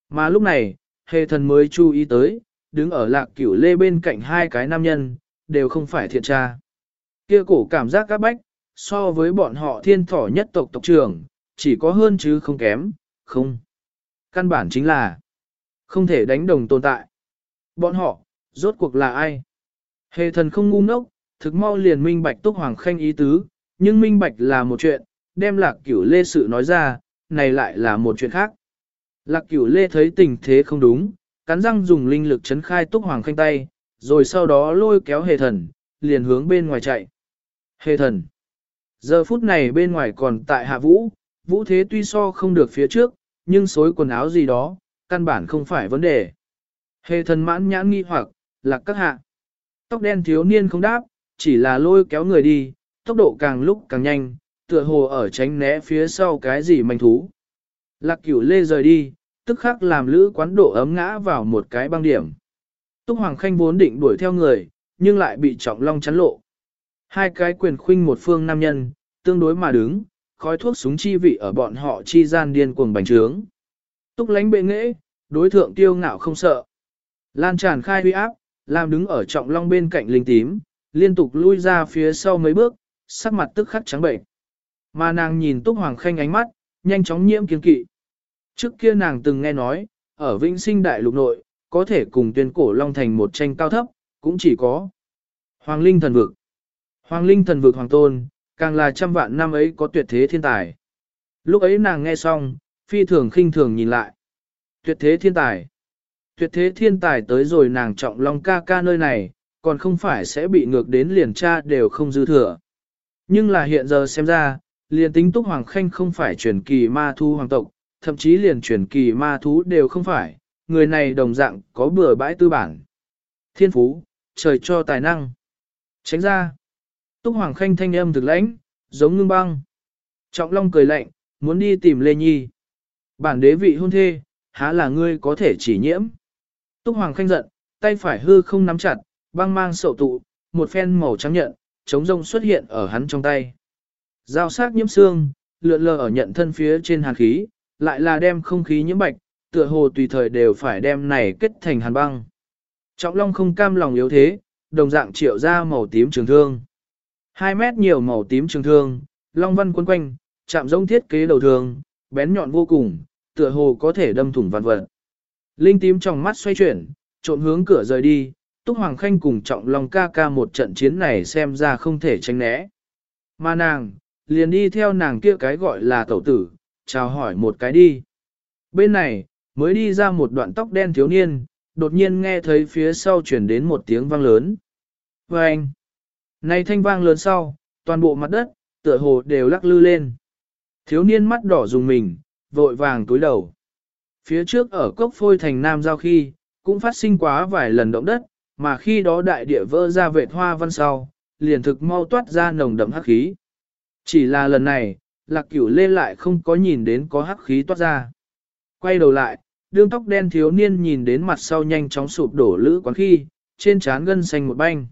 Mà lúc này, hề thần mới chú ý tới, đứng ở lạc cửu lê bên cạnh hai cái nam nhân, đều không phải thiện tra. Kia cổ cảm giác các bách, so với bọn họ thiên thỏ nhất tộc tộc trưởng, chỉ có hơn chứ không kém, không. Căn bản chính là không thể đánh đồng tồn tại. Bọn họ, rốt cuộc là ai? Hề thần không ngu ngốc, thực mau liền minh bạch túc hoàng khanh ý tứ, nhưng minh bạch là một chuyện, đem lạc cửu lê sự nói ra, này lại là một chuyện khác. Lạc cửu lê thấy tình thế không đúng, cắn răng dùng linh lực chấn khai túc hoàng khanh tay, rồi sau đó lôi kéo hề thần, liền hướng bên ngoài chạy. Hề thần. Giờ phút này bên ngoài còn tại hạ vũ, vũ thế tuy so không được phía trước, nhưng xối quần áo gì đó, căn bản không phải vấn đề. Hề thần mãn nhãn nghi hoặc, lạc các hạ. Tóc đen thiếu niên không đáp, chỉ là lôi kéo người đi, tốc độ càng lúc càng nhanh, tựa hồ ở tránh né phía sau cái gì manh thú. Lạc cửu lê rời đi, tức khắc làm lữ quán độ ấm ngã vào một cái băng điểm. Túc Hoàng Khanh vốn định đuổi theo người, nhưng lại bị trọng long chắn lộ. Hai cái quyền khuynh một phương nam nhân, tương đối mà đứng, khói thuốc súng chi vị ở bọn họ chi gian điên cuồng bành trướng. Túc lánh bệ nghệ, đối thượng tiêu ngạo không sợ. Lan tràn khai huy áp, làm đứng ở trọng long bên cạnh linh tím, liên tục lui ra phía sau mấy bước, sắc mặt tức khắc trắng bệnh. Mà nàng nhìn Túc Hoàng Khanh ánh mắt, nhanh chóng nhiễm kiên kỵ. Trước kia nàng từng nghe nói, ở Vĩnh Sinh Đại Lục Nội, có thể cùng tuyên cổ Long Thành một tranh cao thấp, cũng chỉ có Hoàng Linh Thần Vực. Hoàng Linh Thần Vực Hoàng Tôn, càng là trăm vạn năm ấy có tuyệt thế thiên tài. Lúc ấy nàng nghe xong, phi thường khinh thường nhìn lại. Tuyệt thế thiên tài. Tuyệt thế thiên tài tới rồi nàng trọng long ca ca nơi này, còn không phải sẽ bị ngược đến liền cha đều không dư thừa. Nhưng là hiện giờ xem ra, liền tính túc hoàng khanh không phải truyền kỳ ma thu hoàng tộc, thậm chí liền truyền kỳ ma thú đều không phải, người này đồng dạng có bừa bãi tư bản. Thiên phú, trời cho tài năng. Tránh ra. Túc hoàng khanh thanh âm thực lãnh, giống ngưng băng. Trọng long cười lạnh, muốn đi tìm Lê Nhi. Bản đế vị hôn thê, há là ngươi có thể chỉ nhiễm. Túc hoàng khanh giận, tay phải hư không nắm chặt, băng mang sậu tụ, một phen màu trắng nhận, chống rông xuất hiện ở hắn trong tay. Giao sắc nhiễm xương, lượn lờ ở nhận thân phía trên hàn khí, lại là đem không khí nhiễm bạch, tựa hồ tùy thời đều phải đem này kết thành hàn băng. Trọng Long không cam lòng yếu thế, đồng dạng triệu ra màu tím trường thương. 2 mét nhiều màu tím trường thương, Long văn quấn quanh, chạm giống thiết kế đầu thương, bén nhọn vô cùng, tựa hồ có thể đâm thủng vạn vật. Linh tím trong mắt xoay chuyển, trộn hướng cửa rời đi, Túc Hoàng Khanh cùng Trọng Long ca ca một trận chiến này xem ra không thể tránh né. Mà nàng, liền đi theo nàng kia cái gọi là tẩu tử, chào hỏi một cái đi. Bên này, mới đi ra một đoạn tóc đen thiếu niên, đột nhiên nghe thấy phía sau chuyển đến một tiếng vang lớn. Và anh, này thanh vang lớn sau, toàn bộ mặt đất, tựa hồ đều lắc lư lên. Thiếu niên mắt đỏ dùng mình, vội vàng túi đầu. Phía trước ở cốc phôi thành Nam Giao khi, cũng phát sinh quá vài lần động đất, mà khi đó đại địa vỡ ra vệt hoa văn sau, liền thực mau toát ra nồng đậm hắc khí. Chỉ là lần này, lạc cửu lê lại không có nhìn đến có hắc khí toát ra. Quay đầu lại, đương tóc đen thiếu niên nhìn đến mặt sau nhanh chóng sụp đổ lữ quán khi, trên trán gân xanh một banh.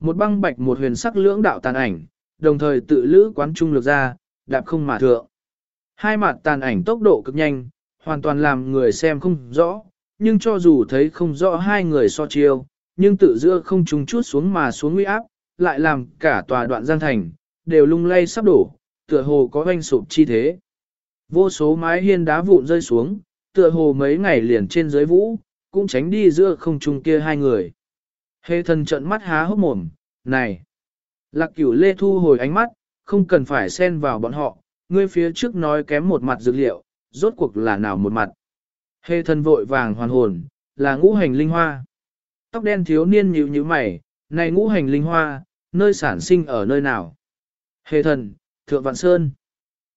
Một băng bạch một huyền sắc lưỡng đạo tàn ảnh, đồng thời tự lữ quán trung lược ra, đạp không mà thượng. Hai mặt tàn ảnh tốc độ cực nhanh, hoàn toàn làm người xem không rõ, nhưng cho dù thấy không rõ hai người so chiêu, nhưng tự giữa không trùng chút xuống mà xuống nguy áp, lại làm cả tòa đoạn giang thành, đều lung lay sắp đổ, tựa hồ có oanh sụp chi thế. Vô số mái hiên đá vụn rơi xuống, tựa hồ mấy ngày liền trên dưới vũ, cũng tránh đi giữa không trung kia hai người. Hê thần trận mắt há hốc mồm, này. Lạc cửu lê thu hồi ánh mắt, không cần phải xen vào bọn họ, ngươi phía trước nói kém một mặt dược liệu, rốt cuộc là nào một mặt. Hê thần vội vàng hoàn hồn, là ngũ hành linh hoa. Tóc đen thiếu niên nhíu nhíu mày, này ngũ hành linh hoa, nơi sản sinh ở nơi nào. Hề thần, Thượng Vạn Sơn.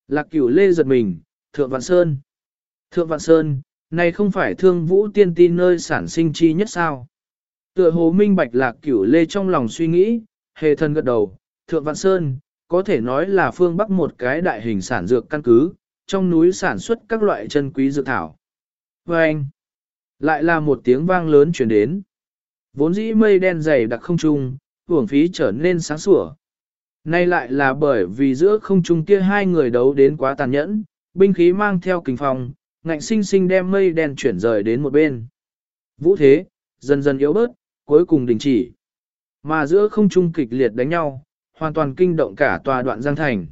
Lạc cửu lê giật mình, Thượng Vạn Sơn. Thượng Vạn Sơn, này không phải thương vũ tiên ti nơi sản sinh chi nhất sao. Tựa hồ minh bạch lạc cửu lê trong lòng suy nghĩ, hề thần gật đầu, Thượng Vạn Sơn, có thể nói là phương Bắc một cái đại hình sản dược căn cứ, trong núi sản xuất các loại chân quý dược thảo. Và anh, lại là một tiếng vang lớn chuyển đến. Vốn dĩ mây đen dày đặc không trung, hưởng phí trở nên sáng sủa. Nay lại là bởi vì giữa không trung kia hai người đấu đến quá tàn nhẫn, binh khí mang theo kình phòng, ngạnh sinh sinh đem mây đen chuyển rời đến một bên. Vũ thế, dần dần yếu bớt, cuối cùng đình chỉ. Mà giữa không trung kịch liệt đánh nhau, hoàn toàn kinh động cả tòa đoạn giang thành.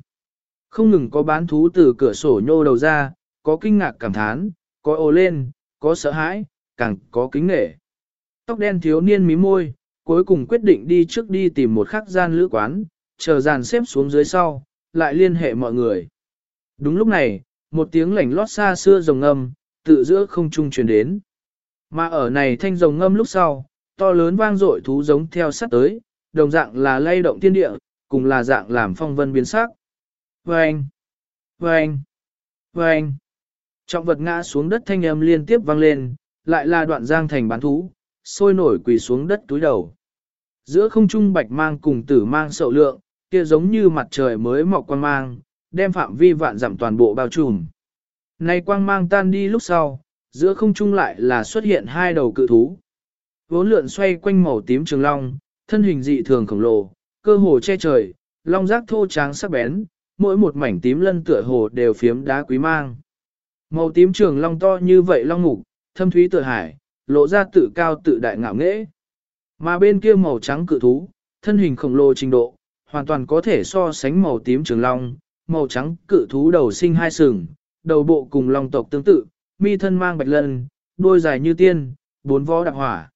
Không ngừng có bán thú từ cửa sổ nhô đầu ra, có kinh ngạc cảm thán, có ồ lên, có sợ hãi, càng có kính nể. Tóc đen thiếu niên mí môi, cuối cùng quyết định đi trước đi tìm một khắc gian lữ quán, chờ dàn xếp xuống dưới sau, lại liên hệ mọi người. Đúng lúc này, một tiếng lảnh lót xa xưa rồng ngâm, tự giữa không trung truyền đến. Mà ở này thanh rồng ngâm lúc sau, to lớn vang dội thú giống theo sát tới, đồng dạng là lay động thiên địa, cùng là dạng làm phong vân biến sắc. Vâng! Vâng! Vâng! Trọng vật ngã xuống đất thanh âm liên tiếp vang lên, lại là đoạn giang thành bán thú, sôi nổi quỳ xuống đất túi đầu. Giữa không trung bạch mang cùng tử mang sậu lượng, kia giống như mặt trời mới mọc quang mang, đem phạm vi vạn giảm toàn bộ bao trùm. Này quang mang tan đi lúc sau, giữa không trung lại là xuất hiện hai đầu cự thú. Vốn lượn xoay quanh màu tím trường long, thân hình dị thường khổng lồ, cơ hồ che trời, long giác thô tráng sắc bén, mỗi một mảnh tím lân tựa hồ đều phiếm đá quý mang. Màu tím trường long to như vậy long ngục, thâm thúy tựa hải, lộ ra tự cao tự đại ngạo nghễ. Mà bên kia màu trắng cự thú, thân hình khổng lồ trình độ, hoàn toàn có thể so sánh màu tím trường long, màu trắng cự thú đầu sinh hai sừng, đầu bộ cùng long tộc tương tự, mi thân mang bạch lân, đuôi dài như tiên, bốn vó đặc hỏa.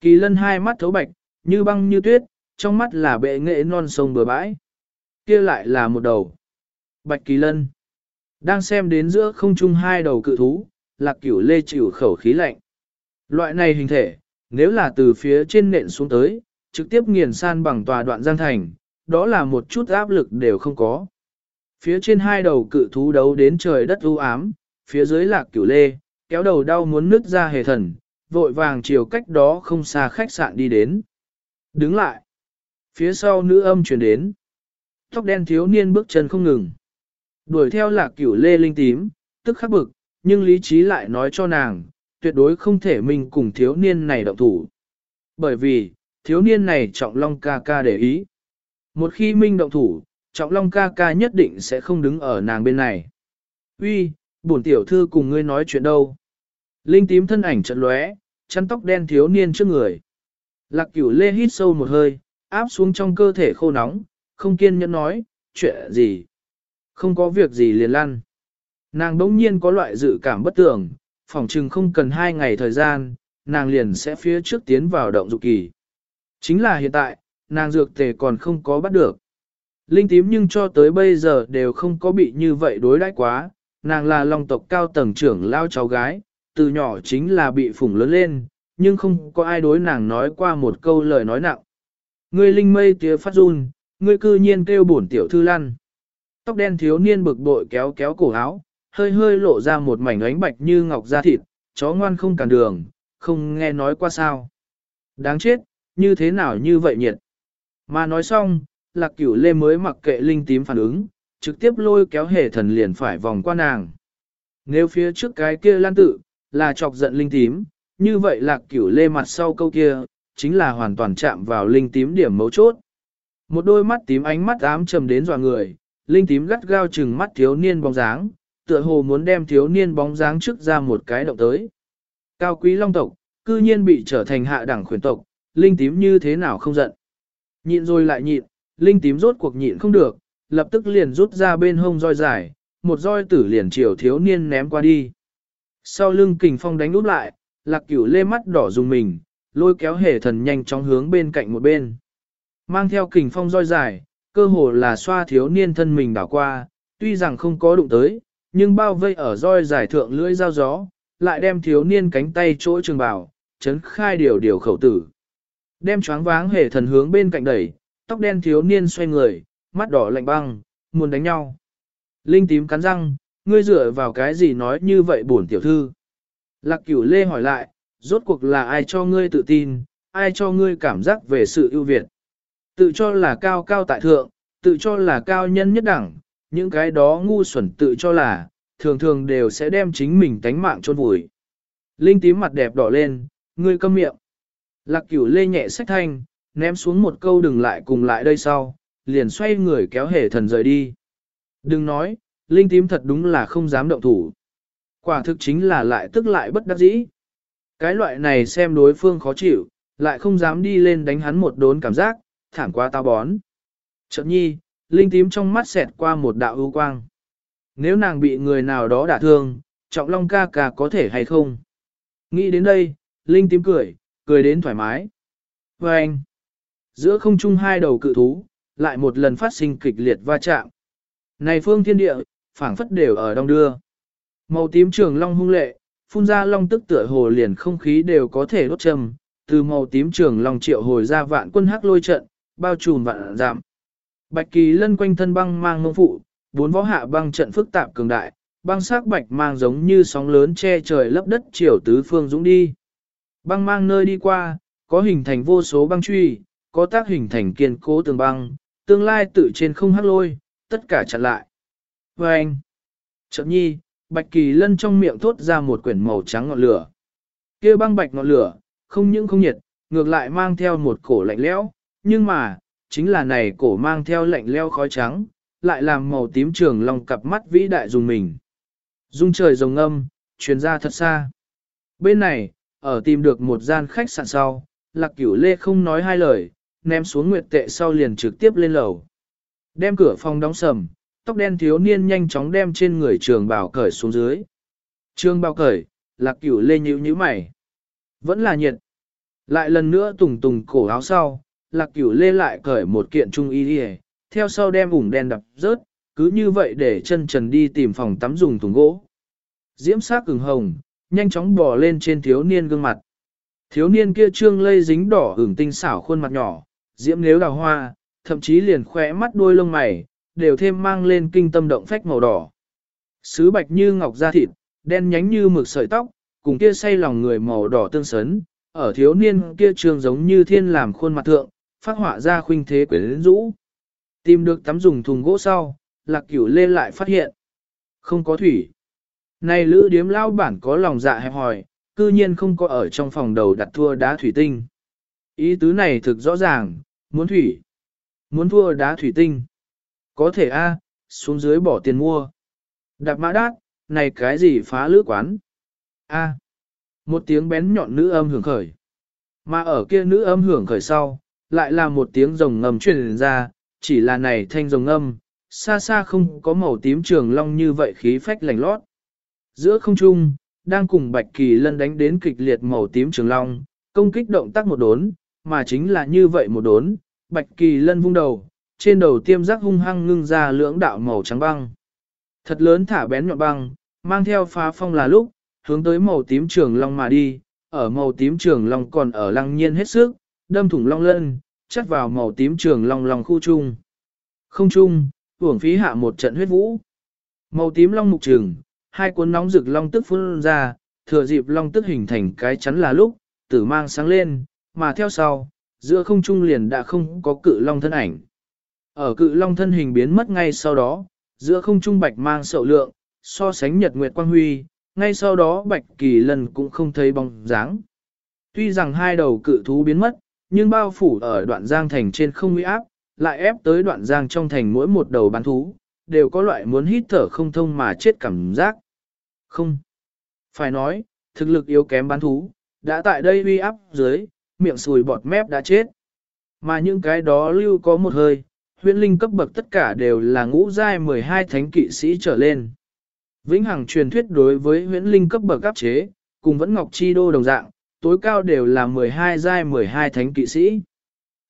Kỳ lân hai mắt thấu bạch, như băng như tuyết, trong mắt là bệ nghệ non sông bờ bãi. Kia lại là một đầu. Bạch kỳ lân. Đang xem đến giữa không trung hai đầu cự thú, lạc cửu lê chịu khẩu khí lạnh. Loại này hình thể, nếu là từ phía trên nện xuống tới, trực tiếp nghiền san bằng tòa đoạn giang thành, đó là một chút áp lực đều không có. Phía trên hai đầu cự thú đấu đến trời đất u ám, phía dưới lạc cửu lê, kéo đầu đau muốn nứt ra hề thần, vội vàng chiều cách đó không xa khách sạn đi đến. Đứng lại. Phía sau nữ âm chuyển đến. Tóc đen thiếu niên bước chân không ngừng. Đuổi theo lạc cửu lê linh tím, tức khắc bực, nhưng lý trí lại nói cho nàng, tuyệt đối không thể mình cùng thiếu niên này động thủ. Bởi vì, thiếu niên này trọng long ca ca để ý. Một khi minh động thủ, trọng long ca ca nhất định sẽ không đứng ở nàng bên này. Uy, bổn tiểu thư cùng ngươi nói chuyện đâu. Linh tím thân ảnh trận lóe, chăn tóc đen thiếu niên trước người. Lạc cửu lê hít sâu một hơi, áp xuống trong cơ thể khô nóng, không kiên nhẫn nói, chuyện gì. Không có việc gì liền lăn. Nàng đống nhiên có loại dự cảm bất tưởng, phỏng chừng không cần hai ngày thời gian, nàng liền sẽ phía trước tiến vào động dục kỳ. Chính là hiện tại, nàng dược tề còn không có bắt được. Linh tím nhưng cho tới bây giờ đều không có bị như vậy đối đãi quá, nàng là long tộc cao tầng trưởng lao cháu gái, từ nhỏ chính là bị phủng lớn lên, nhưng không có ai đối nàng nói qua một câu lời nói nặng. Ngươi linh mây tía phát run, ngươi cư nhiên kêu bổn tiểu thư lăn. Tóc đen thiếu niên bực bội kéo kéo cổ áo, hơi hơi lộ ra một mảnh ánh bạch như ngọc da thịt, chó ngoan không cản đường, không nghe nói qua sao. Đáng chết, như thế nào như vậy nhiệt. Mà nói xong, lạc cửu lê mới mặc kệ linh tím phản ứng, trực tiếp lôi kéo hề thần liền phải vòng qua nàng. Nếu phía trước cái kia lan tự, là chọc giận linh tím, như vậy lạc cửu lê mặt sau câu kia, chính là hoàn toàn chạm vào linh tím điểm mấu chốt. Một đôi mắt tím ánh mắt ám trầm đến dọa người, linh tím gắt gao chừng mắt thiếu niên bóng dáng, tựa hồ muốn đem thiếu niên bóng dáng trước ra một cái động tới. Cao quý long tộc, cư nhiên bị trở thành hạ đẳng khuyển tộc, linh tím như thế nào không giận. Nhịn rồi lại nhịn, linh tím rốt cuộc nhịn không được, lập tức liền rút ra bên hông roi dài, một roi tử liền chiều thiếu niên ném qua đi. Sau lưng kình phong đánh úp lại, lạc cửu lê mắt đỏ dùng mình, lôi kéo hề thần nhanh chóng hướng bên cạnh một bên. Mang theo kình phong roi dài, cơ hồ là xoa thiếu niên thân mình đảo qua, tuy rằng không có đụng tới, nhưng bao vây ở roi dài thượng lưỡi dao gió, lại đem thiếu niên cánh tay chỗ trường bảo, chấn khai điều điều khẩu tử. Đem choáng váng hề thần hướng bên cạnh đẩy, tóc đen thiếu niên xoay người, mắt đỏ lạnh băng, muốn đánh nhau. Linh tím cắn răng, ngươi dựa vào cái gì nói như vậy bổn tiểu thư. Lạc cửu lê hỏi lại, rốt cuộc là ai cho ngươi tự tin, ai cho ngươi cảm giác về sự ưu việt. Tự cho là cao cao tại thượng, tự cho là cao nhân nhất đẳng, những cái đó ngu xuẩn tự cho là, thường thường đều sẽ đem chính mình tánh mạng chôn vùi. Linh tím mặt đẹp đỏ lên, ngươi câm miệng. Lạc cửu lê nhẹ sách thanh, ném xuống một câu đừng lại cùng lại đây sau, liền xoay người kéo hề thần rời đi. Đừng nói, linh tím thật đúng là không dám động thủ. Quả thực chính là lại tức lại bất đắc dĩ. Cái loại này xem đối phương khó chịu, lại không dám đi lên đánh hắn một đốn cảm giác, thảm qua tao bón. Chợt nhi, linh tím trong mắt xẹt qua một đạo ưu quang. Nếu nàng bị người nào đó đả thương, trọng long ca ca có thể hay không? Nghĩ đến đây, linh tím cười, cười đến thoải mái. Và anh, giữa không trung hai đầu cự thú, lại một lần phát sinh kịch liệt va chạm. Này phương thiên địa, phảng phất đều ở đông đưa. Màu tím trường long hung lệ, phun ra long tức tựa hồ liền không khí đều có thể đốt châm, từ màu tím trường long triệu hồi ra vạn quân hắc lôi trận, bao trùm vạn giảm. Bạch kỳ lân quanh thân băng mang ngông phụ, bốn võ hạ băng trận phức tạp cường đại, băng sắc bạch mang giống như sóng lớn che trời lấp đất chiều tứ phương dũng đi. Băng mang nơi đi qua, có hình thành vô số băng truy, có tác hình thành kiên cố tường băng, tương lai tự trên không hắc lôi, tất cả chặn lại. Và anh, chợt nhi, bạch kỳ lân trong miệng thốt ra một quyển màu trắng ngọn lửa. kia băng bạch ngọn lửa, không những không nhiệt, ngược lại mang theo một cổ lạnh lẽo, nhưng mà, chính là này cổ mang theo lạnh leo khói trắng, lại làm màu tím trường long cặp mắt vĩ đại dùng mình. Dung trời rồng âm, truyền ra thật xa. Bên này, ở tìm được một gian khách sạn sau, lạc cửu lê không nói hai lời, ném xuống nguyệt tệ sau liền trực tiếp lên lầu. Đem cửa phòng đóng sầm, tóc đen thiếu niên nhanh chóng đem trên người trường bào cởi xuống dưới. Trường bào cởi, lạc cửu lê nhíu nhíu mày. Vẫn là nhiệt. Lại lần nữa tùng tùng cổ áo sau, lạc cửu lê lại cởi một kiện trung y đi theo sau đem ủng đen đập rớt, cứ như vậy để chân trần đi tìm phòng tắm dùng thùng gỗ. Diễm sắc cứng hồng, nhanh chóng bò lên trên thiếu niên gương mặt. Thiếu niên kia trương lây dính đỏ ửng tinh xảo khuôn mặt nhỏ, diễm nếu đào hoa, thậm chí liền khỏe mắt đôi lông mày, đều thêm mang lên kinh tâm động phách màu đỏ. Sứ bạch như ngọc da thịt, đen nhánh như mực sợi tóc, cùng kia say lòng người màu đỏ tương sấn, ở thiếu niên kia trường giống như thiên làm khuôn mặt thượng, phát họa ra khuynh thế quyến rũ. Tìm được tắm dùng thùng gỗ sau, lạc cửu lê lại phát hiện. Không có thủy. Này lữ điếm lao bản có lòng dạ hẹp hòi, cư nhiên không có ở trong phòng đầu đặt thua đá thủy tinh. Ý tứ này thực rõ ràng, muốn thủy. Muốn thua đá thủy tinh. Có thể a xuống dưới bỏ tiền mua. Đạp mã đát, này cái gì phá lữ quán. a một tiếng bén nhọn nữ âm hưởng khởi. Mà ở kia nữ âm hưởng khởi sau, lại là một tiếng rồng ngầm truyền ra, chỉ là này thanh rồng ngâm, xa xa không có màu tím trường long như vậy khí phách lành lót. Giữa không trung, đang cùng Bạch Kỳ Lân đánh đến kịch liệt màu tím trường long, công kích động tác một đốn, mà chính là như vậy một đốn, Bạch Kỳ Lân vung đầu, trên đầu tiêm giác hung hăng ngưng ra lưỡng đạo màu trắng băng. Thật lớn thả bén nhọn băng, mang theo phá phong là lúc, hướng tới màu tím trường long mà đi, ở màu tím trường long còn ở lăng nhiên hết sức, đâm thủng long lân, chắt vào màu tím trường long long khu trung. Không trung, hưởng phí hạ một trận huyết vũ. Màu tím long mục trường, hai cuốn nóng rực long tức phun ra, thừa dịp long tức hình thành cái chắn là lúc, tử mang sáng lên, mà theo sau, giữa không trung liền đã không có cự long thân ảnh. Ở cự long thân hình biến mất ngay sau đó, giữa không trung bạch mang sậu lượng, so sánh nhật nguyệt quang huy, ngay sau đó bạch kỳ lần cũng không thấy bóng dáng. Tuy rằng hai đầu cự thú biến mất, nhưng bao phủ ở đoạn giang thành trên không uy áp, lại ép tới đoạn giang trong thành mỗi một đầu bán thú, đều có loại muốn hít thở không thông mà chết cảm giác. Không. Phải nói, thực lực yếu kém bán thú, đã tại đây uy áp dưới, miệng sùi bọt mép đã chết. Mà những cái đó lưu có một hơi, huyễn linh cấp bậc tất cả đều là ngũ giai 12 thánh kỵ sĩ trở lên. Vĩnh Hằng truyền thuyết đối với huyễn linh cấp bậc áp chế, cùng vẫn Ngọc Chi Đô đồng dạng, tối cao đều là 12 giai 12 thánh kỵ sĩ.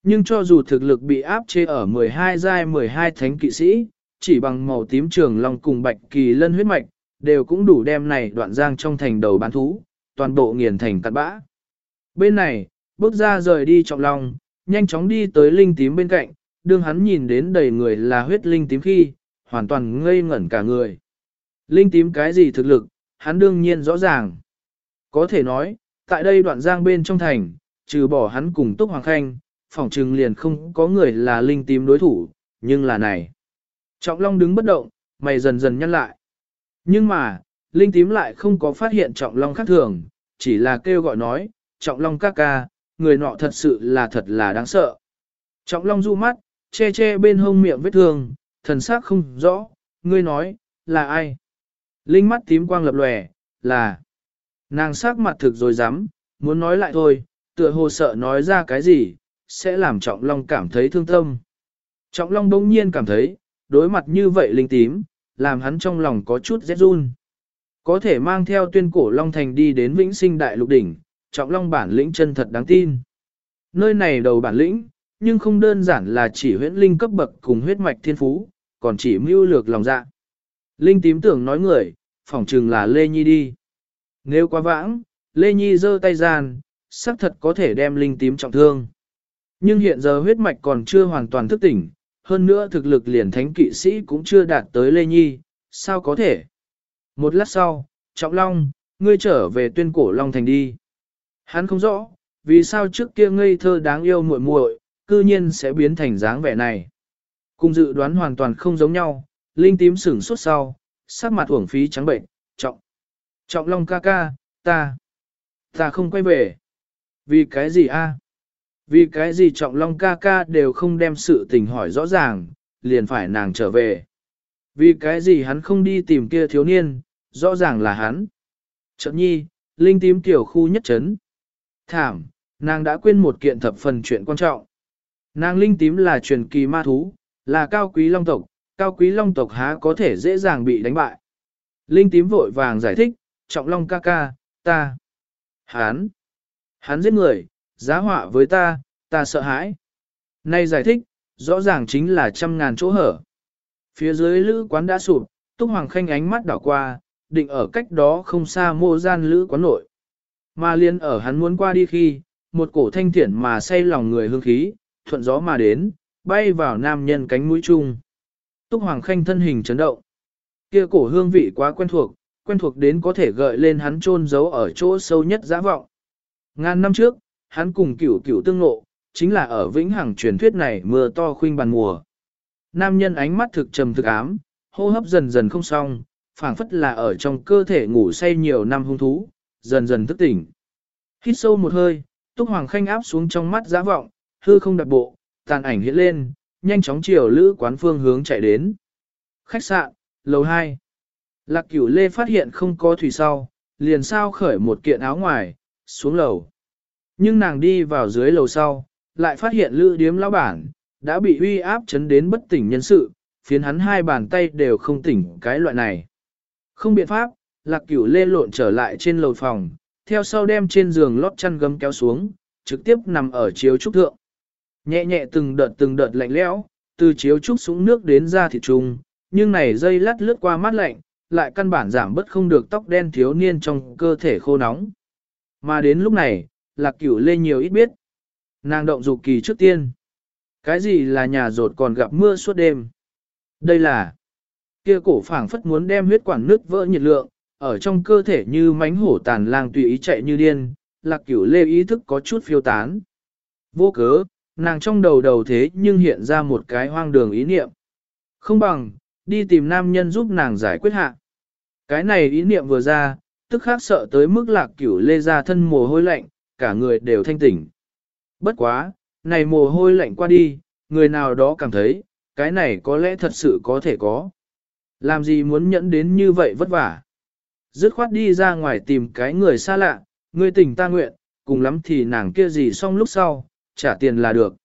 Nhưng cho dù thực lực bị áp chế ở 12 giai 12 thánh kỵ sĩ, chỉ bằng màu tím trường long cùng bạch kỳ lân huyết mạch, đều cũng đủ đem này đoạn giang trong thành đầu bán thú, toàn bộ nghiền thành cắt bã. Bên này, bước ra rời đi trọng long, nhanh chóng đi tới linh tím bên cạnh, đương hắn nhìn đến đầy người là huyết linh tím khi, hoàn toàn ngây ngẩn cả người. Linh tím cái gì thực lực, hắn đương nhiên rõ ràng. Có thể nói, tại đây đoạn giang bên trong thành, trừ bỏ hắn cùng Túc Hoàng Khanh, phỏng trừng liền không có người là linh tím đối thủ, nhưng là này. Trọng Long đứng bất động, mày dần dần nhăn lại. Nhưng mà, linh tím lại không có phát hiện Trọng Long khác thường, chỉ là kêu gọi nói, Trọng Long ca ca, người nọ thật sự là thật là đáng sợ. Trọng Long du mắt, che che bên hông miệng vết thương, thần sắc không rõ, ngươi nói, là ai? Linh mắt tím quang lập lòe, là... Nàng sắc mặt thực rồi dám, muốn nói lại thôi, tựa hồ sợ nói ra cái gì, sẽ làm Trọng Long cảm thấy thương tâm. Trọng Long bỗng nhiên cảm thấy, đối mặt như vậy linh tím, làm hắn trong lòng có chút rét run. Có thể mang theo tuyên cổ Long Thành đi đến vĩnh sinh đại lục đỉnh, Trọng Long bản lĩnh chân thật đáng tin. Nơi này đầu bản lĩnh, nhưng không đơn giản là chỉ huyễn linh cấp bậc cùng huyết mạch thiên phú, còn chỉ mưu lược lòng dạ. Linh tím tưởng nói người, phỏng chừng là Lê Nhi đi. Nếu quá vãng, Lê Nhi giơ tay gian, xác thật có thể đem linh tím trọng thương. Nhưng hiện giờ huyết mạch còn chưa hoàn toàn thức tỉnh, hơn nữa thực lực liền thánh kỵ sĩ cũng chưa đạt tới Lê Nhi, sao có thể? Một lát sau, Trọng Long, ngươi trở về tuyên cổ Long Thành đi. Hắn không rõ, vì sao trước kia ngây thơ đáng yêu muội muội, cư nhiên sẽ biến thành dáng vẻ này. Cùng dự đoán hoàn toàn không giống nhau, linh tím sửng suốt sau, sắc mặt uổng phí trắng bệnh, trọng. Trọng Long ca ca, ta, ta không quay về. Vì cái gì a? Vì cái gì Trọng Long ca ca đều không đem sự tình hỏi rõ ràng, liền phải nàng trở về. Vì cái gì hắn không đi tìm kia thiếu niên, rõ ràng là hắn. Chậm nhi, linh tím tiểu khu nhất chấn. Thảm, nàng đã quên một kiện thập phần chuyện quan trọng. Nàng linh tím là truyền kỳ ma thú, là cao quý long tộc, cao quý long tộc há có thể dễ dàng bị đánh bại. Linh tím vội vàng giải thích, trọng long ca ca, ta. Hán. Hán giết người, giá họa với ta, ta sợ hãi. Nay giải thích, rõ ràng chính là trăm ngàn chỗ hở. Phía dưới lữ quán đã sụp, Túc Hoàng Khanh ánh mắt đảo qua, định ở cách đó không xa mô gian lữ quán nội. Mà liên ở hắn muốn qua đi khi, một cổ thanh thiển mà say lòng người hương khí, thuận gió mà đến, bay vào nam nhân cánh mũi chung. Túc Hoàng Khanh thân hình chấn động. Kia cổ hương vị quá quen thuộc, quen thuộc đến có thể gợi lên hắn chôn giấu ở chỗ sâu nhất giã vọng. Ngàn năm trước, hắn cùng cửu cửu tương ngộ, chính là ở vĩnh hằng truyền thuyết này mưa to khuynh bàn mùa. Nam nhân ánh mắt thực trầm thực ám, hô hấp dần dần không xong, phảng phất là ở trong cơ thể ngủ say nhiều năm hung thú, dần dần thức tỉnh. Hít sâu một hơi, Túc Hoàng Khanh áp xuống trong mắt giã vọng, hư không đặt bộ, tàn ảnh hiện lên, nhanh chóng chiều lữ quán phương hướng chạy đến. Khách sạn, lầu 2. Lạc cửu lê phát hiện không có thủy sau, liền sao khởi một kiện áo ngoài, xuống lầu. Nhưng nàng đi vào dưới lầu sau, lại phát hiện lữ điếm lão bản, đã bị uy áp chấn đến bất tỉnh nhân sự, phiến hắn hai bàn tay đều không tỉnh cái loại này. Không biện pháp, lạc cửu lê lộn trở lại trên lầu phòng, theo sau đem trên giường lót chăn gấm kéo xuống, trực tiếp nằm ở chiếu trúc thượng. Nhẹ nhẹ từng đợt từng đợt lạnh lẽo, từ chiếu trúc xuống nước đến ra thịt trùng, nhưng này dây lát lướt qua mắt lạnh, lại căn bản giảm bất không được tóc đen thiếu niên trong cơ thể khô nóng. Mà đến lúc này, lạc cửu lê nhiều ít biết. Nàng động dục kỳ trước tiên. Cái gì là nhà rột còn gặp mưa suốt đêm? Đây là kia cổ phảng phất muốn đem huyết quản nước vỡ nhiệt lượng, ở trong cơ thể như mánh hổ tàn lang tùy ý chạy như điên, lạc cửu lê ý thức có chút phiêu tán. Vô cớ, nàng trong đầu đầu thế nhưng hiện ra một cái hoang đường ý niệm. Không bằng, đi tìm nam nhân giúp nàng giải quyết hạ. Cái này ý niệm vừa ra, tức khác sợ tới mức lạc cửu lê ra thân mồ hôi lạnh, cả người đều thanh tỉnh. Bất quá, này mồ hôi lạnh qua đi, người nào đó cảm thấy, cái này có lẽ thật sự có thể có. Làm gì muốn nhẫn đến như vậy vất vả. Dứt khoát đi ra ngoài tìm cái người xa lạ, người tình ta nguyện, cùng lắm thì nàng kia gì xong lúc sau, trả tiền là được.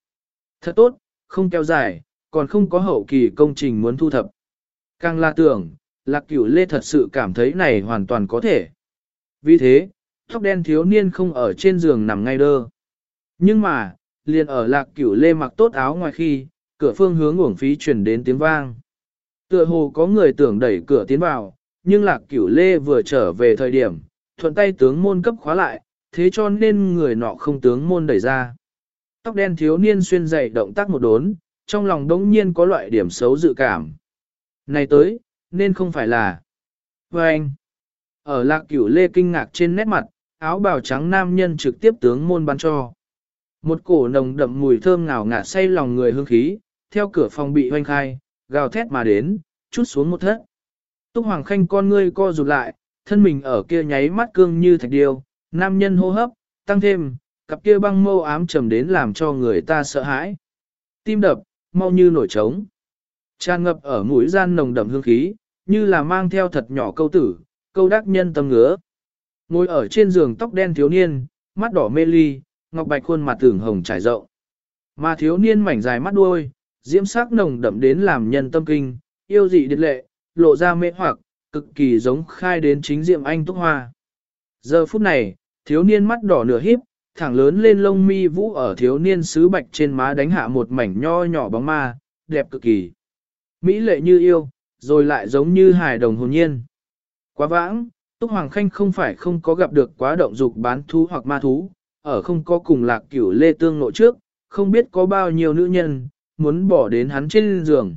Thật tốt, không kéo dài, còn không có hậu kỳ công trình muốn thu thập. Càng là tưởng, lạc cửu lê thật sự cảm thấy này hoàn toàn có thể. Vì thế, tóc đen thiếu niên không ở trên giường nằm ngay đơ. Nhưng mà, liền ở lạc cửu lê mặc tốt áo ngoài khi, cửa phương hướng uổng phí chuyển đến tiếng vang. Tựa hồ có người tưởng đẩy cửa tiến vào, nhưng lạc cửu lê vừa trở về thời điểm, thuận tay tướng môn cấp khóa lại, thế cho nên người nọ không tướng môn đẩy ra. Tóc đen thiếu niên xuyên dậy động tác một đốn, trong lòng đống nhiên có loại điểm xấu dự cảm. Này tới, nên không phải là... Và anh, ở lạc cửu lê kinh ngạc trên nét mặt, áo bào trắng nam nhân trực tiếp tướng môn bắn cho. Một cổ nồng đậm mùi thơm ngào ngạt say lòng người hương khí, theo cửa phòng bị hoanh khai, gào thét mà đến, chút xuống một thất. Túc Hoàng Khanh con ngươi co rụt lại, thân mình ở kia nháy mắt cương như thạch điêu, nam nhân hô hấp, tăng thêm, cặp kia băng mâu ám trầm đến làm cho người ta sợ hãi. Tim đập, mau như nổi trống. Tràn ngập ở mũi gian nồng đậm hương khí, như là mang theo thật nhỏ câu tử, câu đắc nhân tâm ngứa. Ngồi ở trên giường tóc đen thiếu niên, mắt đỏ mê ly, ngọc bạch khuôn mặt tưởng hồng trải rộng. Mà thiếu niên mảnh dài mắt đuôi, diễm sắc nồng đậm đến làm nhân tâm kinh, yêu dị điệt lệ, lộ ra mê hoặc, cực kỳ giống khai đến chính diệm anh túc hoa. Giờ phút này, thiếu niên mắt đỏ nửa híp, thẳng lớn lên lông mi vũ ở thiếu niên sứ bạch trên má đánh hạ một mảnh nho nhỏ bóng ma, đẹp cực kỳ. Mỹ lệ như yêu, rồi lại giống như hài đồng hồn nhiên. Quá vãng, Túc Hoàng Khanh không phải không có gặp được quá động dục bán thú hoặc ma thú, ở không có cùng lạc cửu lê tương nội trước, không biết có bao nhiêu nữ nhân, muốn bỏ đến hắn trên giường.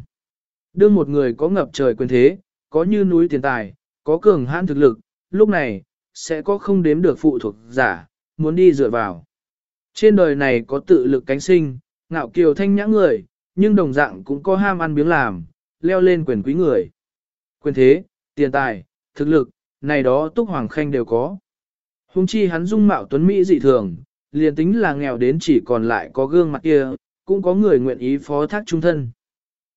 Đương một người có ngập trời quyền thế, có như núi tiền tài, có cường hãn thực lực, lúc này, sẽ có không đếm được phụ thuộc giả, muốn đi dựa vào. Trên đời này có tự lực cánh sinh, ngạo kiều thanh nhã người, nhưng đồng dạng cũng có ham ăn biếng làm, leo lên quyền quý người. Quyền thế, tiền tài, thực lực, này đó túc hoàng khanh đều có. Hùng chi hắn dung mạo tuấn Mỹ dị thường, liền tính là nghèo đến chỉ còn lại có gương mặt kia, cũng có người nguyện ý phó thác trung thân.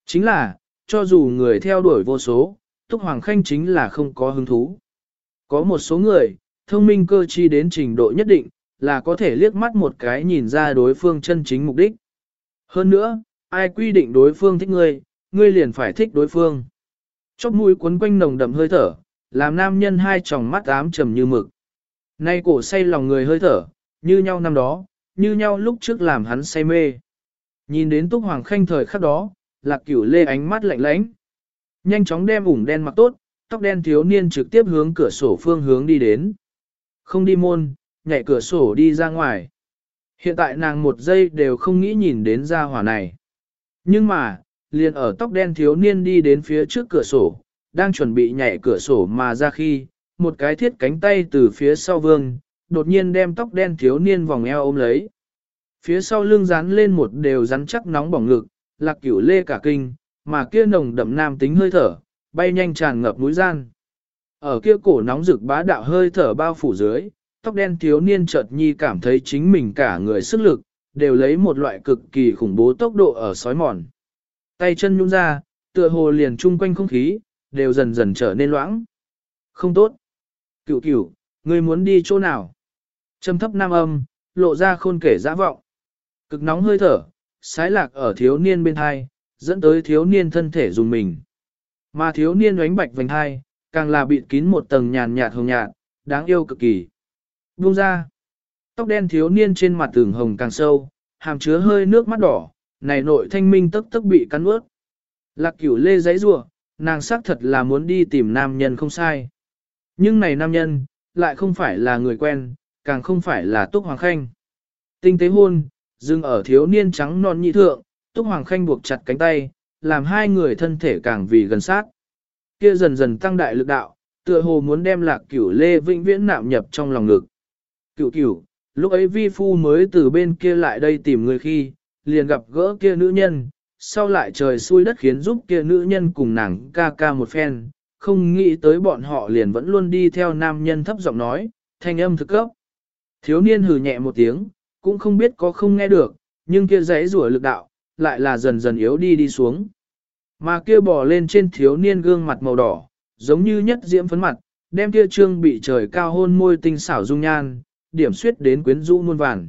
Chính là, cho dù người theo đuổi vô số, Túc Hoàng Khanh chính là không có hứng thú. Có một số người, thông minh cơ chi đến trình độ nhất định, là có thể liếc mắt một cái nhìn ra đối phương chân chính mục đích. Hơn nữa, ai quy định đối phương thích ngươi, ngươi liền phải thích đối phương. Chóp mũi quấn quanh nồng đậm hơi thở, làm nam nhân hai tròng mắt ám trầm như mực. Nay cổ say lòng người hơi thở, như nhau năm đó, như nhau lúc trước làm hắn say mê. Nhìn đến Túc Hoàng Khanh thời khắc đó, lạc cửu lê ánh mắt lạnh lãnh. Nhanh chóng đem ủng đen mặc tốt, tóc đen thiếu niên trực tiếp hướng cửa sổ phương hướng đi đến. Không đi môn, nhảy cửa sổ đi ra ngoài. Hiện tại nàng một giây đều không nghĩ nhìn đến ra hỏa này. Nhưng mà, liền ở tóc đen thiếu niên đi đến phía trước cửa sổ, đang chuẩn bị nhảy cửa sổ mà ra khi, một cái thiết cánh tay từ phía sau vương, đột nhiên đem tóc đen thiếu niên vòng eo ôm lấy. Phía sau lưng dán lên một đều rắn chắc nóng bỏng ngực, lạc cửu lê cả kinh, mà kia nồng đậm nam tính hơi thở, bay nhanh tràn ngập núi gian. Ở kia cổ nóng rực bá đạo hơi thở bao phủ dưới, tóc đen thiếu niên chợt nhi cảm thấy chính mình cả người sức lực, đều lấy một loại cực kỳ khủng bố tốc độ ở sói mòn. Tay chân nhún ra, tựa hồ liền chung quanh không khí, đều dần dần trở nên loãng. Không tốt. Cửu cửu, ngươi muốn đi chỗ nào? Trầm thấp nam âm, lộ ra khôn kể dã vọng. Cực nóng hơi thở, sái lạc ở thiếu niên bên hai, dẫn tới thiếu niên thân thể dùng mình. Mà thiếu niên oánh bạch vành hai, càng là bịt kín một tầng nhàn nhạt hồng nhạt, đáng yêu cực kỳ. Buông ra. Tóc đen thiếu niên trên mặt tường hồng càng sâu, hàm chứa hơi nước mắt đỏ, này nội thanh minh tức tức bị cắn ướt. Lạc cửu lê giấy rủa nàng xác thật là muốn đi tìm nam nhân không sai. Nhưng này nam nhân, lại không phải là người quen, càng không phải là Túc Hoàng Khanh. Tinh tế hôn, dừng ở thiếu niên trắng non nhị thượng, Túc Hoàng Khanh buộc chặt cánh tay, làm hai người thân thể càng vì gần sát. Kia dần dần tăng đại lực đạo, tựa hồ muốn đem lạc cửu lê vĩnh viễn nạm nhập trong lòng ngực. Cửu cửu, lúc ấy vi phu mới từ bên kia lại đây tìm người khi, liền gặp gỡ kia nữ nhân, sau lại trời xui đất khiến giúp kia nữ nhân cùng nàng ca ca một phen, không nghĩ tới bọn họ liền vẫn luôn đi theo nam nhân thấp giọng nói, thanh âm thực cấp. Thiếu niên hừ nhẹ một tiếng, cũng không biết có không nghe được, nhưng kia giấy rủa lực đạo, lại là dần dần yếu đi đi xuống. Mà kia bò lên trên thiếu niên gương mặt màu đỏ, giống như nhất diễm phấn mặt, đem kia trương bị trời cao hôn môi tinh xảo dung nhan, điểm suyết đến quyến rũ muôn vàn.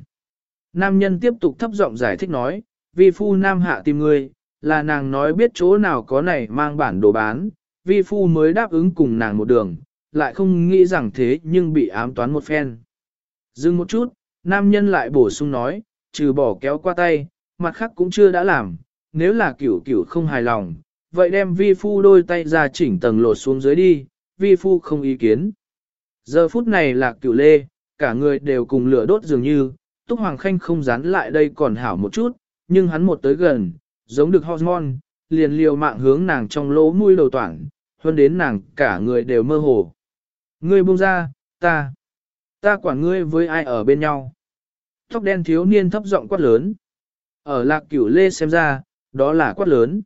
Nam nhân tiếp tục thấp giọng giải thích nói, vi phu nam hạ tìm ngươi, là nàng nói biết chỗ nào có này mang bản đồ bán, vi phu mới đáp ứng cùng nàng một đường, lại không nghĩ rằng thế nhưng bị ám toán một phen. Dừng một chút, nam nhân lại bổ sung nói, trừ bỏ kéo qua tay, mặt khác cũng chưa đã làm, nếu là cửu cửu không hài lòng, vậy đem vi phu đôi tay ra chỉnh tầng lột xuống dưới đi, vi phu không ý kiến. Giờ phút này là cửu lê, cả người đều cùng lửa đốt dường như, Túc Hoàng Khanh không dán lại đây còn hảo một chút, nhưng hắn một tới gần, giống được hormone, liền liều mạng hướng nàng trong lỗ mũi đầu toản, hơn đến nàng cả người đều mơ hồ. Ngươi buông ra, ta, ta quản ngươi với ai ở bên nhau. Tóc đen thiếu niên thấp giọng quát lớn. Ở lạc cửu lê xem ra, đó là quát lớn.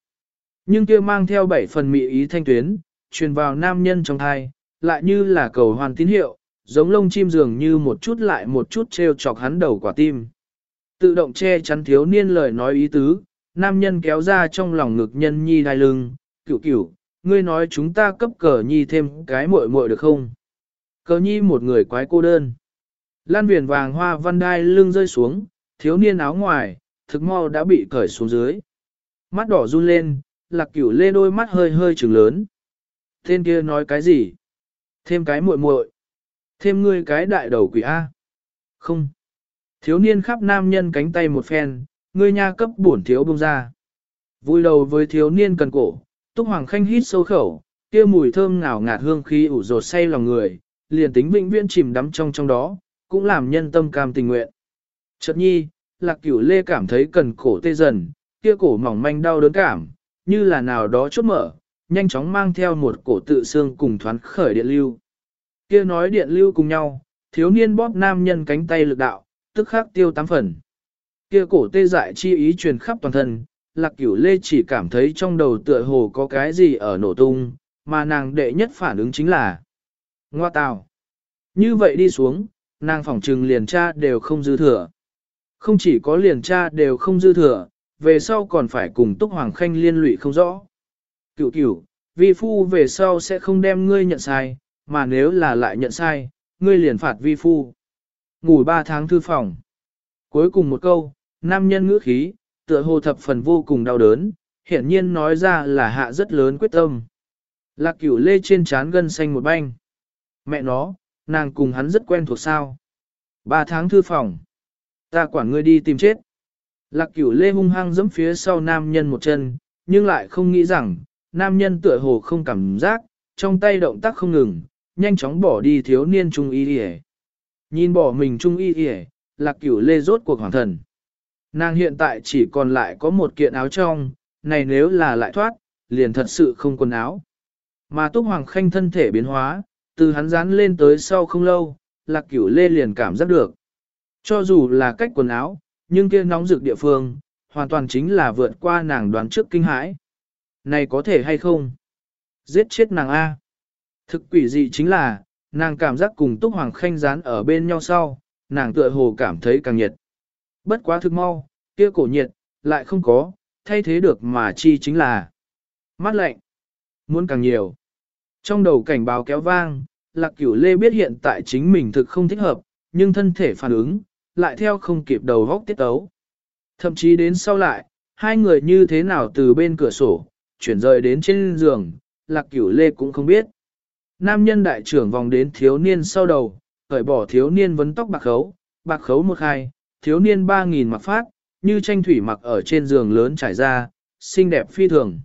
Nhưng kia mang theo bảy phần mị ý thanh tuyến, truyền vào nam nhân trong thai, lại như là cầu hoàn tín hiệu, giống lông chim dường như một chút lại một chút treo chọc hắn đầu quả tim. Tự động che chắn thiếu niên lời nói ý tứ, nam nhân kéo ra trong lòng ngực nhân nhi đai lưng, cửu cửu, ngươi nói chúng ta cấp cờ nhi thêm cái muội muội được không? Cờ nhi một người quái cô đơn. Lan viền vàng hoa văn đai lưng rơi xuống, thiếu niên áo ngoài, thực mau đã bị cởi xuống dưới. Mắt đỏ run lên, lạc cửu lê đôi mắt hơi hơi trừng lớn. Tên kia nói cái gì? Thêm cái muội muội, Thêm ngươi cái đại đầu quỷ A. Không. Thiếu niên khắp nam nhân cánh tay một phen, ngươi nha cấp bổn thiếu bông ra. Vui đầu với thiếu niên cần cổ, túc hoàng khanh hít sâu khẩu, kia mùi thơm ngào ngạt hương khí ủ rột say lòng người, liền tính vĩnh viễn chìm đắm trong trong đó, cũng làm nhân tâm cam tình nguyện. Chợt nhi, lạc cửu lê cảm thấy cần cổ tê dần, kia cổ mỏng manh đau đớn cảm, như là nào đó chốt mở, nhanh chóng mang theo một cổ tự xương cùng thoán khởi điện lưu. Kia nói điện lưu cùng nhau, thiếu niên bóp nam nhân cánh tay lực đạo, tức khắc tiêu tám phần. Kia cổ tê dại chi ý truyền khắp toàn thân, lạc cửu lê chỉ cảm thấy trong đầu tựa hồ có cái gì ở nổ tung, mà nàng đệ nhất phản ứng chính là Ngoa tào. Như vậy đi xuống, nàng phỏng trừng liền tra đều không dư thừa. Không chỉ có liền tra đều không dư thừa, về sau còn phải cùng Túc Hoàng Khanh liên lụy không rõ. Cựu cựu, vi phu về sau sẽ không đem ngươi nhận sai, mà nếu là lại nhận sai, ngươi liền phạt vi phu. Ngủ ba tháng thư phòng. Cuối cùng một câu, nam nhân ngữ khí, tựa hồ thập phần vô cùng đau đớn, hiển nhiên nói ra là hạ rất lớn quyết tâm. Lạc cửu lê trên trán gân xanh một banh. Mẹ nó, nàng cùng hắn rất quen thuộc sao. Ba tháng thư phòng. Ta quản ngươi đi tìm chết. Lạc cửu lê hung hăng giẫm phía sau nam nhân một chân, nhưng lại không nghĩ rằng, nam nhân tựa hồ không cảm giác, trong tay động tác không ngừng, nhanh chóng bỏ đi thiếu niên trung y yể. Nhìn bỏ mình trung y yể, lạc cửu lê rốt cuộc hoàng thần. Nàng hiện tại chỉ còn lại có một kiện áo trong, này nếu là lại thoát, liền thật sự không quần áo. Mà Túc Hoàng Khanh thân thể biến hóa, từ hắn dán lên tới sau không lâu, lạc cửu lê liền cảm giác được. Cho dù là cách quần áo, nhưng kia nóng rực địa phương, hoàn toàn chính là vượt qua nàng đoán trước kinh hãi. Này có thể hay không? Giết chết nàng A. Thực quỷ dị chính là, nàng cảm giác cùng Túc Hoàng Khanh dán ở bên nhau sau, nàng tựa hồ cảm thấy càng nhiệt. Bất quá thực mau, kia cổ nhiệt, lại không có, thay thế được mà chi chính là mát lạnh. Muốn càng nhiều. Trong đầu cảnh báo kéo vang, Lạc Cửu Lê biết hiện tại chính mình thực không thích hợp, nhưng thân thể phản ứng, lại theo không kịp đầu góc tiết tấu. Thậm chí đến sau lại, hai người như thế nào từ bên cửa sổ, chuyển rời đến trên giường, Lạc Cửu Lê cũng không biết. Nam nhân đại trưởng vòng đến thiếu niên sau đầu, cởi bỏ thiếu niên vấn tóc bạc khấu, bạc khấu một hai thiếu niên ba nghìn mặc phát, như tranh thủy mặc ở trên giường lớn trải ra, xinh đẹp phi thường.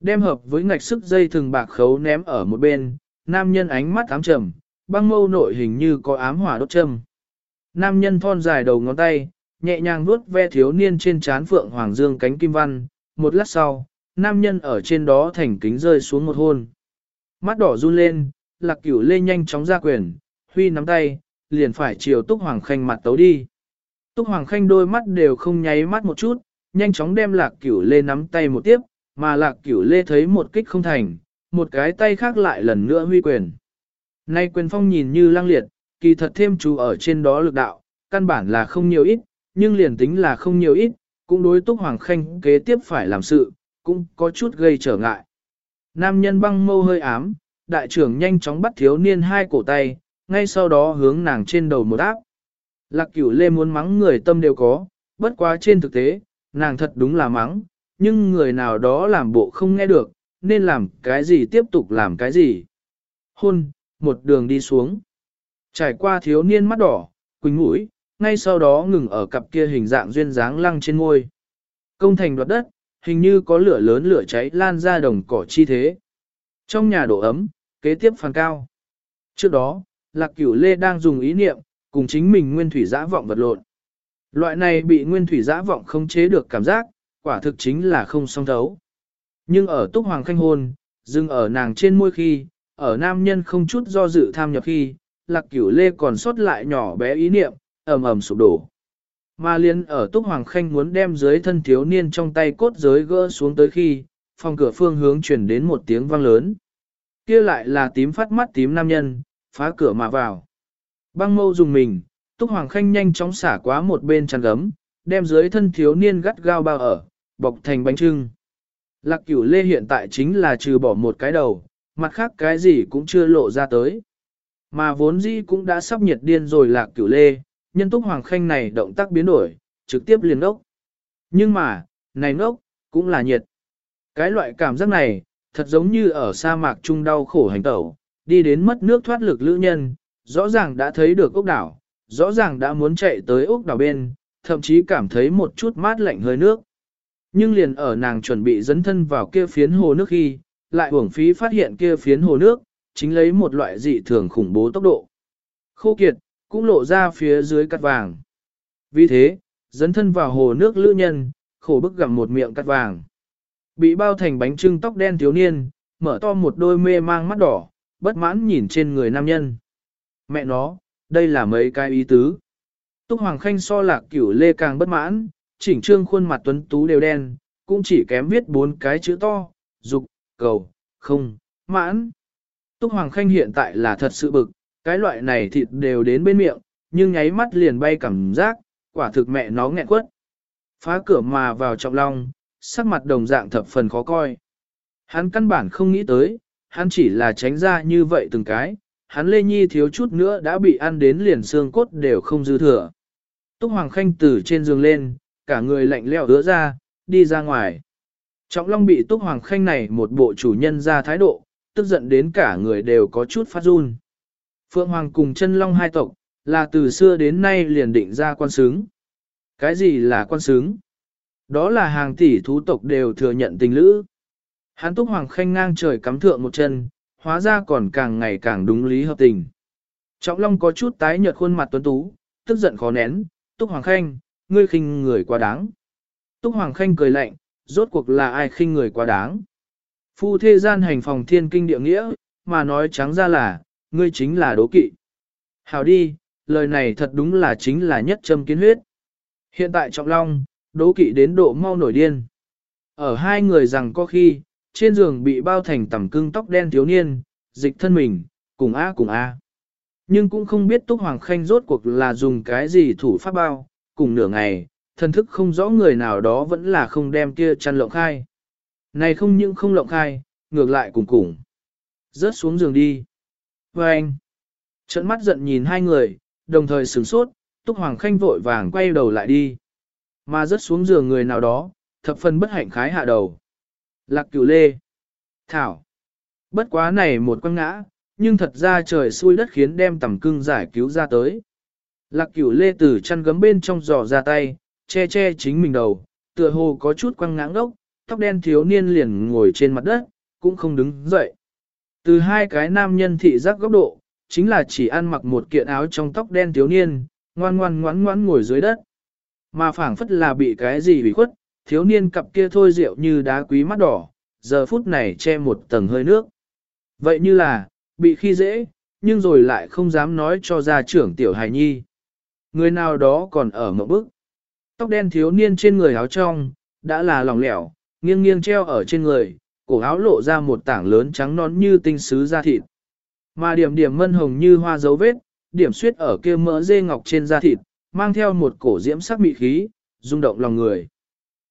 Đem hợp với ngạch sức dây thừng bạc khấu ném ở một bên, nam nhân ánh mắt ám trầm, băng mâu nội hình như có ám hỏa đốt châm. Nam nhân thon dài đầu ngón tay, nhẹ nhàng vuốt ve thiếu niên trên trán phượng hoàng dương cánh kim văn, một lát sau, nam nhân ở trên đó thành kính rơi xuống một hôn. Mắt đỏ run lên, lạc cửu lê nhanh chóng ra quyền, huy nắm tay, liền phải chiều túc hoàng khanh mặt tấu đi. Túc hoàng khanh đôi mắt đều không nháy mắt một chút, nhanh chóng đem lạc cửu lê nắm tay một tiếp, mà lạc cửu lê thấy một kích không thành, một cái tay khác lại lần nữa huy quyền. Nay quyền phong nhìn như lang liệt, kỳ thật thêm chú ở trên đó lực đạo, căn bản là không nhiều ít, nhưng liền tính là không nhiều ít, cũng đối túc hoàng khanh kế tiếp phải làm sự, cũng có chút gây trở ngại. Nam nhân băng mâu hơi ám, đại trưởng nhanh chóng bắt thiếu niên hai cổ tay, ngay sau đó hướng nàng trên đầu một áp. Lạc cửu lê muốn mắng người tâm đều có, bất quá trên thực tế, nàng thật đúng là mắng, nhưng người nào đó làm bộ không nghe được, nên làm cái gì tiếp tục làm cái gì. Hôn, một đường đi xuống. Trải qua thiếu niên mắt đỏ, quỳnh mũi, ngay sau đó ngừng ở cặp kia hình dạng duyên dáng lăng trên ngôi. Công thành đoạt đất, hình như có lửa lớn lửa cháy lan ra đồng cỏ chi thế. Trong nhà độ ấm, kế tiếp phàn cao. Trước đó, Lạc Cửu Lê đang dùng ý niệm, cùng chính mình nguyên thủy giã vọng vật lộn. Loại này bị nguyên thủy giã vọng không chế được cảm giác, quả thực chính là không song thấu. Nhưng ở Túc Hoàng Khanh hôn, dừng ở nàng trên môi khi, ở nam nhân không chút do dự tham nhập khi, lạc cửu lê còn sót lại nhỏ bé ý niệm, ầm ầm sụp đổ. Mà liên ở Túc Hoàng Khanh muốn đem dưới thân thiếu niên trong tay cốt giới gỡ xuống tới khi, phòng cửa phương hướng chuyển đến một tiếng vang lớn. kia lại là tím phát mắt tím nam nhân, phá cửa mà vào. Băng mâu dùng mình, Túc Hoàng Khanh nhanh chóng xả quá một bên chăn gấm, đem dưới thân thiếu niên gắt gao bao ở, bọc thành bánh trưng. Lạc cửu lê hiện tại chính là trừ bỏ một cái đầu, mặt khác cái gì cũng chưa lộ ra tới. Mà vốn dĩ cũng đã sắp nhiệt điên rồi lạc cửu lê, nhân túc hoàng khanh này động tác biến đổi, trực tiếp liền ốc. Nhưng mà, này ngốc, cũng là nhiệt. Cái loại cảm giác này, thật giống như ở sa mạc trung đau khổ hành tẩu, đi đến mất nước thoát lực lữ nhân, rõ ràng đã thấy được ốc đảo, rõ ràng đã muốn chạy tới ốc đảo bên, thậm chí cảm thấy một chút mát lạnh hơi nước. Nhưng liền ở nàng chuẩn bị dấn thân vào kia phiến hồ nước khi, lại uổng phí phát hiện kia phiến hồ nước, chính lấy một loại dị thường khủng bố tốc độ. Khô kiệt, cũng lộ ra phía dưới cắt vàng. Vì thế, dấn thân vào hồ nước lữ nhân, khổ bức gặm một miệng cắt vàng. Bị bao thành bánh trưng tóc đen thiếu niên, mở to một đôi mê mang mắt đỏ, bất mãn nhìn trên người nam nhân. Mẹ nó, đây là mấy cái ý tứ. Túc Hoàng Khanh so lạc cửu lê càng bất mãn, chỉnh trương khuôn mặt tuấn tú đều đen, cũng chỉ kém viết bốn cái chữ to, dục, cầu, không, mãn. Túc Hoàng Khanh hiện tại là thật sự bực, cái loại này thịt đều đến bên miệng, nhưng nháy mắt liền bay cảm giác, quả thực mẹ nó nghẹn quất. Phá cửa mà vào trọng long, sắc mặt đồng dạng thập phần khó coi. Hắn căn bản không nghĩ tới, hắn chỉ là tránh ra như vậy từng cái, hắn Lê Nhi thiếu chút nữa đã bị ăn đến liền xương cốt đều không dư thừa. Túc Hoàng Khanh từ trên giường lên, cả người lạnh lẽo ứa ra, đi ra ngoài. Trọng Long bị Túc Hoàng Khanh này một bộ chủ nhân ra thái độ, tức giận đến cả người đều có chút phát run. Phượng Hoàng cùng chân Long hai tộc, là từ xưa đến nay liền định ra quan sướng, Cái gì là quan sướng? Đó là hàng tỷ thú tộc đều thừa nhận tình lữ. Hán Túc Hoàng Khanh ngang trời cắm thượng một chân, hóa ra còn càng ngày càng đúng lý hợp tình. Trọng Long có chút tái nhợt khuôn mặt tuấn tú, tức giận khó nén, Túc Hoàng Khanh, ngươi khinh người quá đáng. Túc Hoàng Khanh cười lạnh, rốt cuộc là ai khinh người quá đáng. Phu thế gian hành phòng thiên kinh địa nghĩa, mà nói trắng ra là, ngươi chính là đố kỵ. Hào đi, lời này thật đúng là chính là nhất châm kiến huyết. Hiện tại Trọng Long, đố kỵ đến độ mau nổi điên. Ở hai người rằng có khi, trên giường bị bao thành tầm cưng tóc đen thiếu niên, dịch thân mình, cùng A cùng A. Nhưng cũng không biết Túc Hoàng Khanh rốt cuộc là dùng cái gì thủ pháp bao, cùng nửa ngày, thân thức không rõ người nào đó vẫn là không đem kia chăn lộng khai. Này không những không lộng khai, ngược lại cùng cùng. Rớt xuống giường đi. Và anh, trận mắt giận nhìn hai người, đồng thời sửng sốt, Túc Hoàng Khanh vội vàng quay đầu lại đi. Mà rớt xuống giường người nào đó, thập phần bất hạnh khái hạ đầu. Lạc cửu lê. Thảo. Bất quá này một quăng ngã, nhưng thật ra trời xui đất khiến đem tầm cưng giải cứu ra tới. Lạc cửu lê từ chăn gấm bên trong giò ra tay, che che chính mình đầu, tựa hồ có chút quăng ngã ngốc, tóc đen thiếu niên liền ngồi trên mặt đất, cũng không đứng dậy. Từ hai cái nam nhân thị giác góc độ, chính là chỉ ăn mặc một kiện áo trong tóc đen thiếu niên, ngoan ngoan ngoãn ngoãn ngồi dưới đất. Mà phảng phất là bị cái gì bị khuất, thiếu niên cặp kia thôi rượu như đá quý mắt đỏ, giờ phút này che một tầng hơi nước. Vậy như là, bị khi dễ, nhưng rồi lại không dám nói cho gia trưởng tiểu hài nhi. Người nào đó còn ở mộng bức. Tóc đen thiếu niên trên người áo trong, đã là lỏng lẻo, nghiêng nghiêng treo ở trên người, cổ áo lộ ra một tảng lớn trắng nón như tinh sứ da thịt. Mà điểm điểm mân hồng như hoa dấu vết, điểm suyết ở kia mỡ dê ngọc trên da thịt, mang theo một cổ diễm sắc mị khí, rung động lòng người.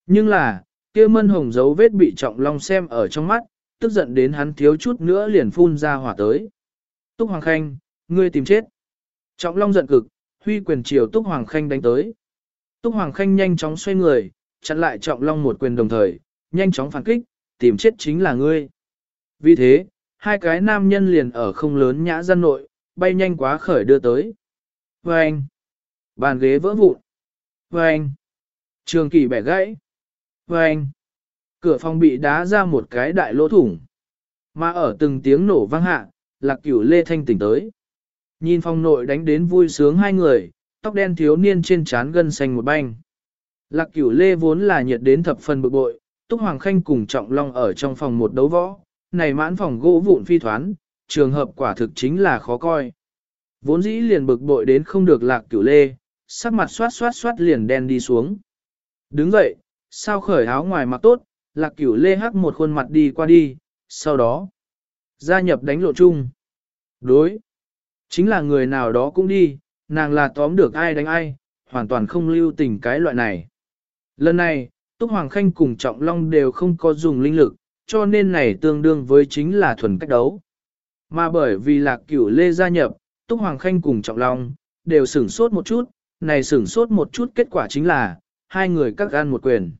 Nhưng là, kia mân hồng dấu vết bị trọng long xem ở trong mắt, tức giận đến hắn thiếu chút nữa liền phun ra hỏa tới. Túc Hoàng Khanh, ngươi tìm chết. Trọng long giận cực, huy quyền chiều Túc Hoàng Khanh đánh tới. Túc Hoàng Khanh nhanh chóng xoay người, chặn lại trọng long một quyền đồng thời, nhanh chóng phản kích, tìm chết chính là ngươi. Vì thế, hai cái nam nhân liền ở không lớn nhã dân nội, bay nhanh quá khởi đưa tới. Vâng! Bàn ghế vỡ vụn. Vâng! Trường kỳ bẻ gãy. Vâng! Cửa phòng bị đá ra một cái đại lỗ thủng. Mà ở từng tiếng nổ vang hạ, lạc cửu lê thanh tỉnh tới. Nhìn phòng nội đánh đến vui sướng hai người, tóc đen thiếu niên trên trán gân xanh một banh. Lạc cửu lê vốn là nhiệt đến thập phần bực bội, Túc Hoàng Khanh cùng Trọng Long ở trong phòng một đấu võ, này mãn phòng gỗ vụn phi thoán, trường hợp quả thực chính là khó coi. Vốn dĩ liền bực bội đến không được lạc cửu lê, sắc mặt xoát xoát xoát liền đen đi xuống. Đứng dậy, sao khởi áo ngoài mặc tốt, lạc cửu lê hắc một khuôn mặt đi qua đi, sau đó, gia nhập đánh lộ chung. Đối, chính là người nào đó cũng đi, nàng là tóm được ai đánh ai, hoàn toàn không lưu tình cái loại này. Lần này, Túc Hoàng Khanh cùng Trọng Long đều không có dùng linh lực, cho nên này tương đương với chính là thuần cách đấu. Mà bởi vì lạc cửu lê gia nhập, Túc Hoàng Khanh cùng Trọng Long, đều sửng sốt một chút, này sửng sốt một chút kết quả chính là, hai người các gan một quyền.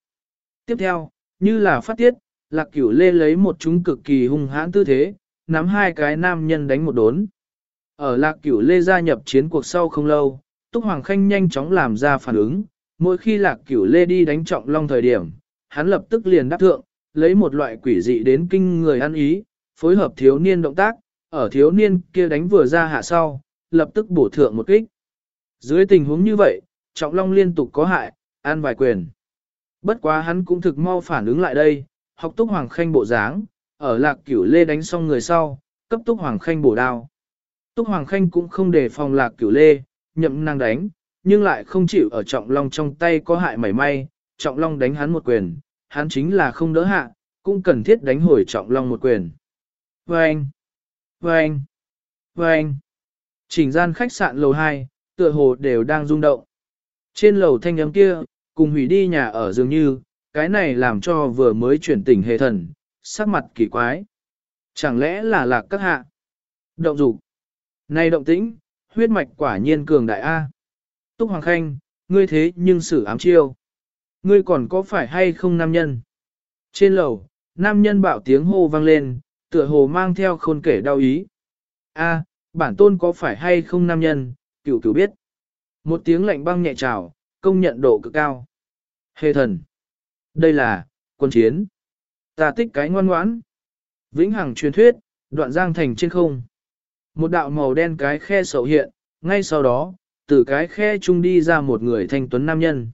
Tiếp theo, như là phát tiết, lạc cửu lê lấy một chúng cực kỳ hung hãn tư thế, nắm hai cái nam nhân đánh một đốn. Ở lạc cửu lê gia nhập chiến cuộc sau không lâu, Túc Hoàng Khanh nhanh chóng làm ra phản ứng, mỗi khi lạc cửu lê đi đánh trọng long thời điểm, hắn lập tức liền đáp thượng, lấy một loại quỷ dị đến kinh người ăn ý, phối hợp thiếu niên động tác, ở thiếu niên kia đánh vừa ra hạ sau, lập tức bổ thượng một kích. Dưới tình huống như vậy, trọng long liên tục có hại, ăn vài quyền. Bất quá hắn cũng thực mau phản ứng lại đây, học túc hoàng khanh bộ dáng, ở lạc cửu lê đánh xong người sau, cấp túc hoàng khanh bổ đao. Túc hoàng khanh cũng không để phòng lạc cửu lê, nhậm năng đánh, nhưng lại không chịu ở trọng long trong tay có hại mảy may, trọng long đánh hắn một quyền, hắn chính là không đỡ hạ, cũng cần thiết đánh hồi trọng long một quyền. Vâng! Vâng! Vâng! Chỉnh gian khách sạn lầu 2, tựa hồ đều đang rung động. Trên lầu thanh âm kia, cùng hủy đi nhà ở dường như, cái này làm cho vừa mới chuyển tỉnh hệ thần, sắc mặt kỳ quái. Chẳng lẽ là lạc các hạ? Động dục. Này động tĩnh, huyết mạch quả nhiên cường đại A. Túc Hoàng Khanh, ngươi thế nhưng xử ám chiêu. Ngươi còn có phải hay không nam nhân? Trên lầu, nam nhân bạo tiếng hô vang lên, tựa hồ mang theo khôn kể đau ý. A, bản tôn có phải hay không nam nhân, cửu cửu biết. Một tiếng lạnh băng nhẹ trào, công nhận độ cực cao. Hề thần. Đây là, quân chiến. Ta tích cái ngoan ngoãn. Vĩnh hằng truyền thuyết, đoạn giang thành trên không. Một đạo màu đen cái khe sầu hiện, ngay sau đó, từ cái khe trung đi ra một người thanh tuấn nam nhân.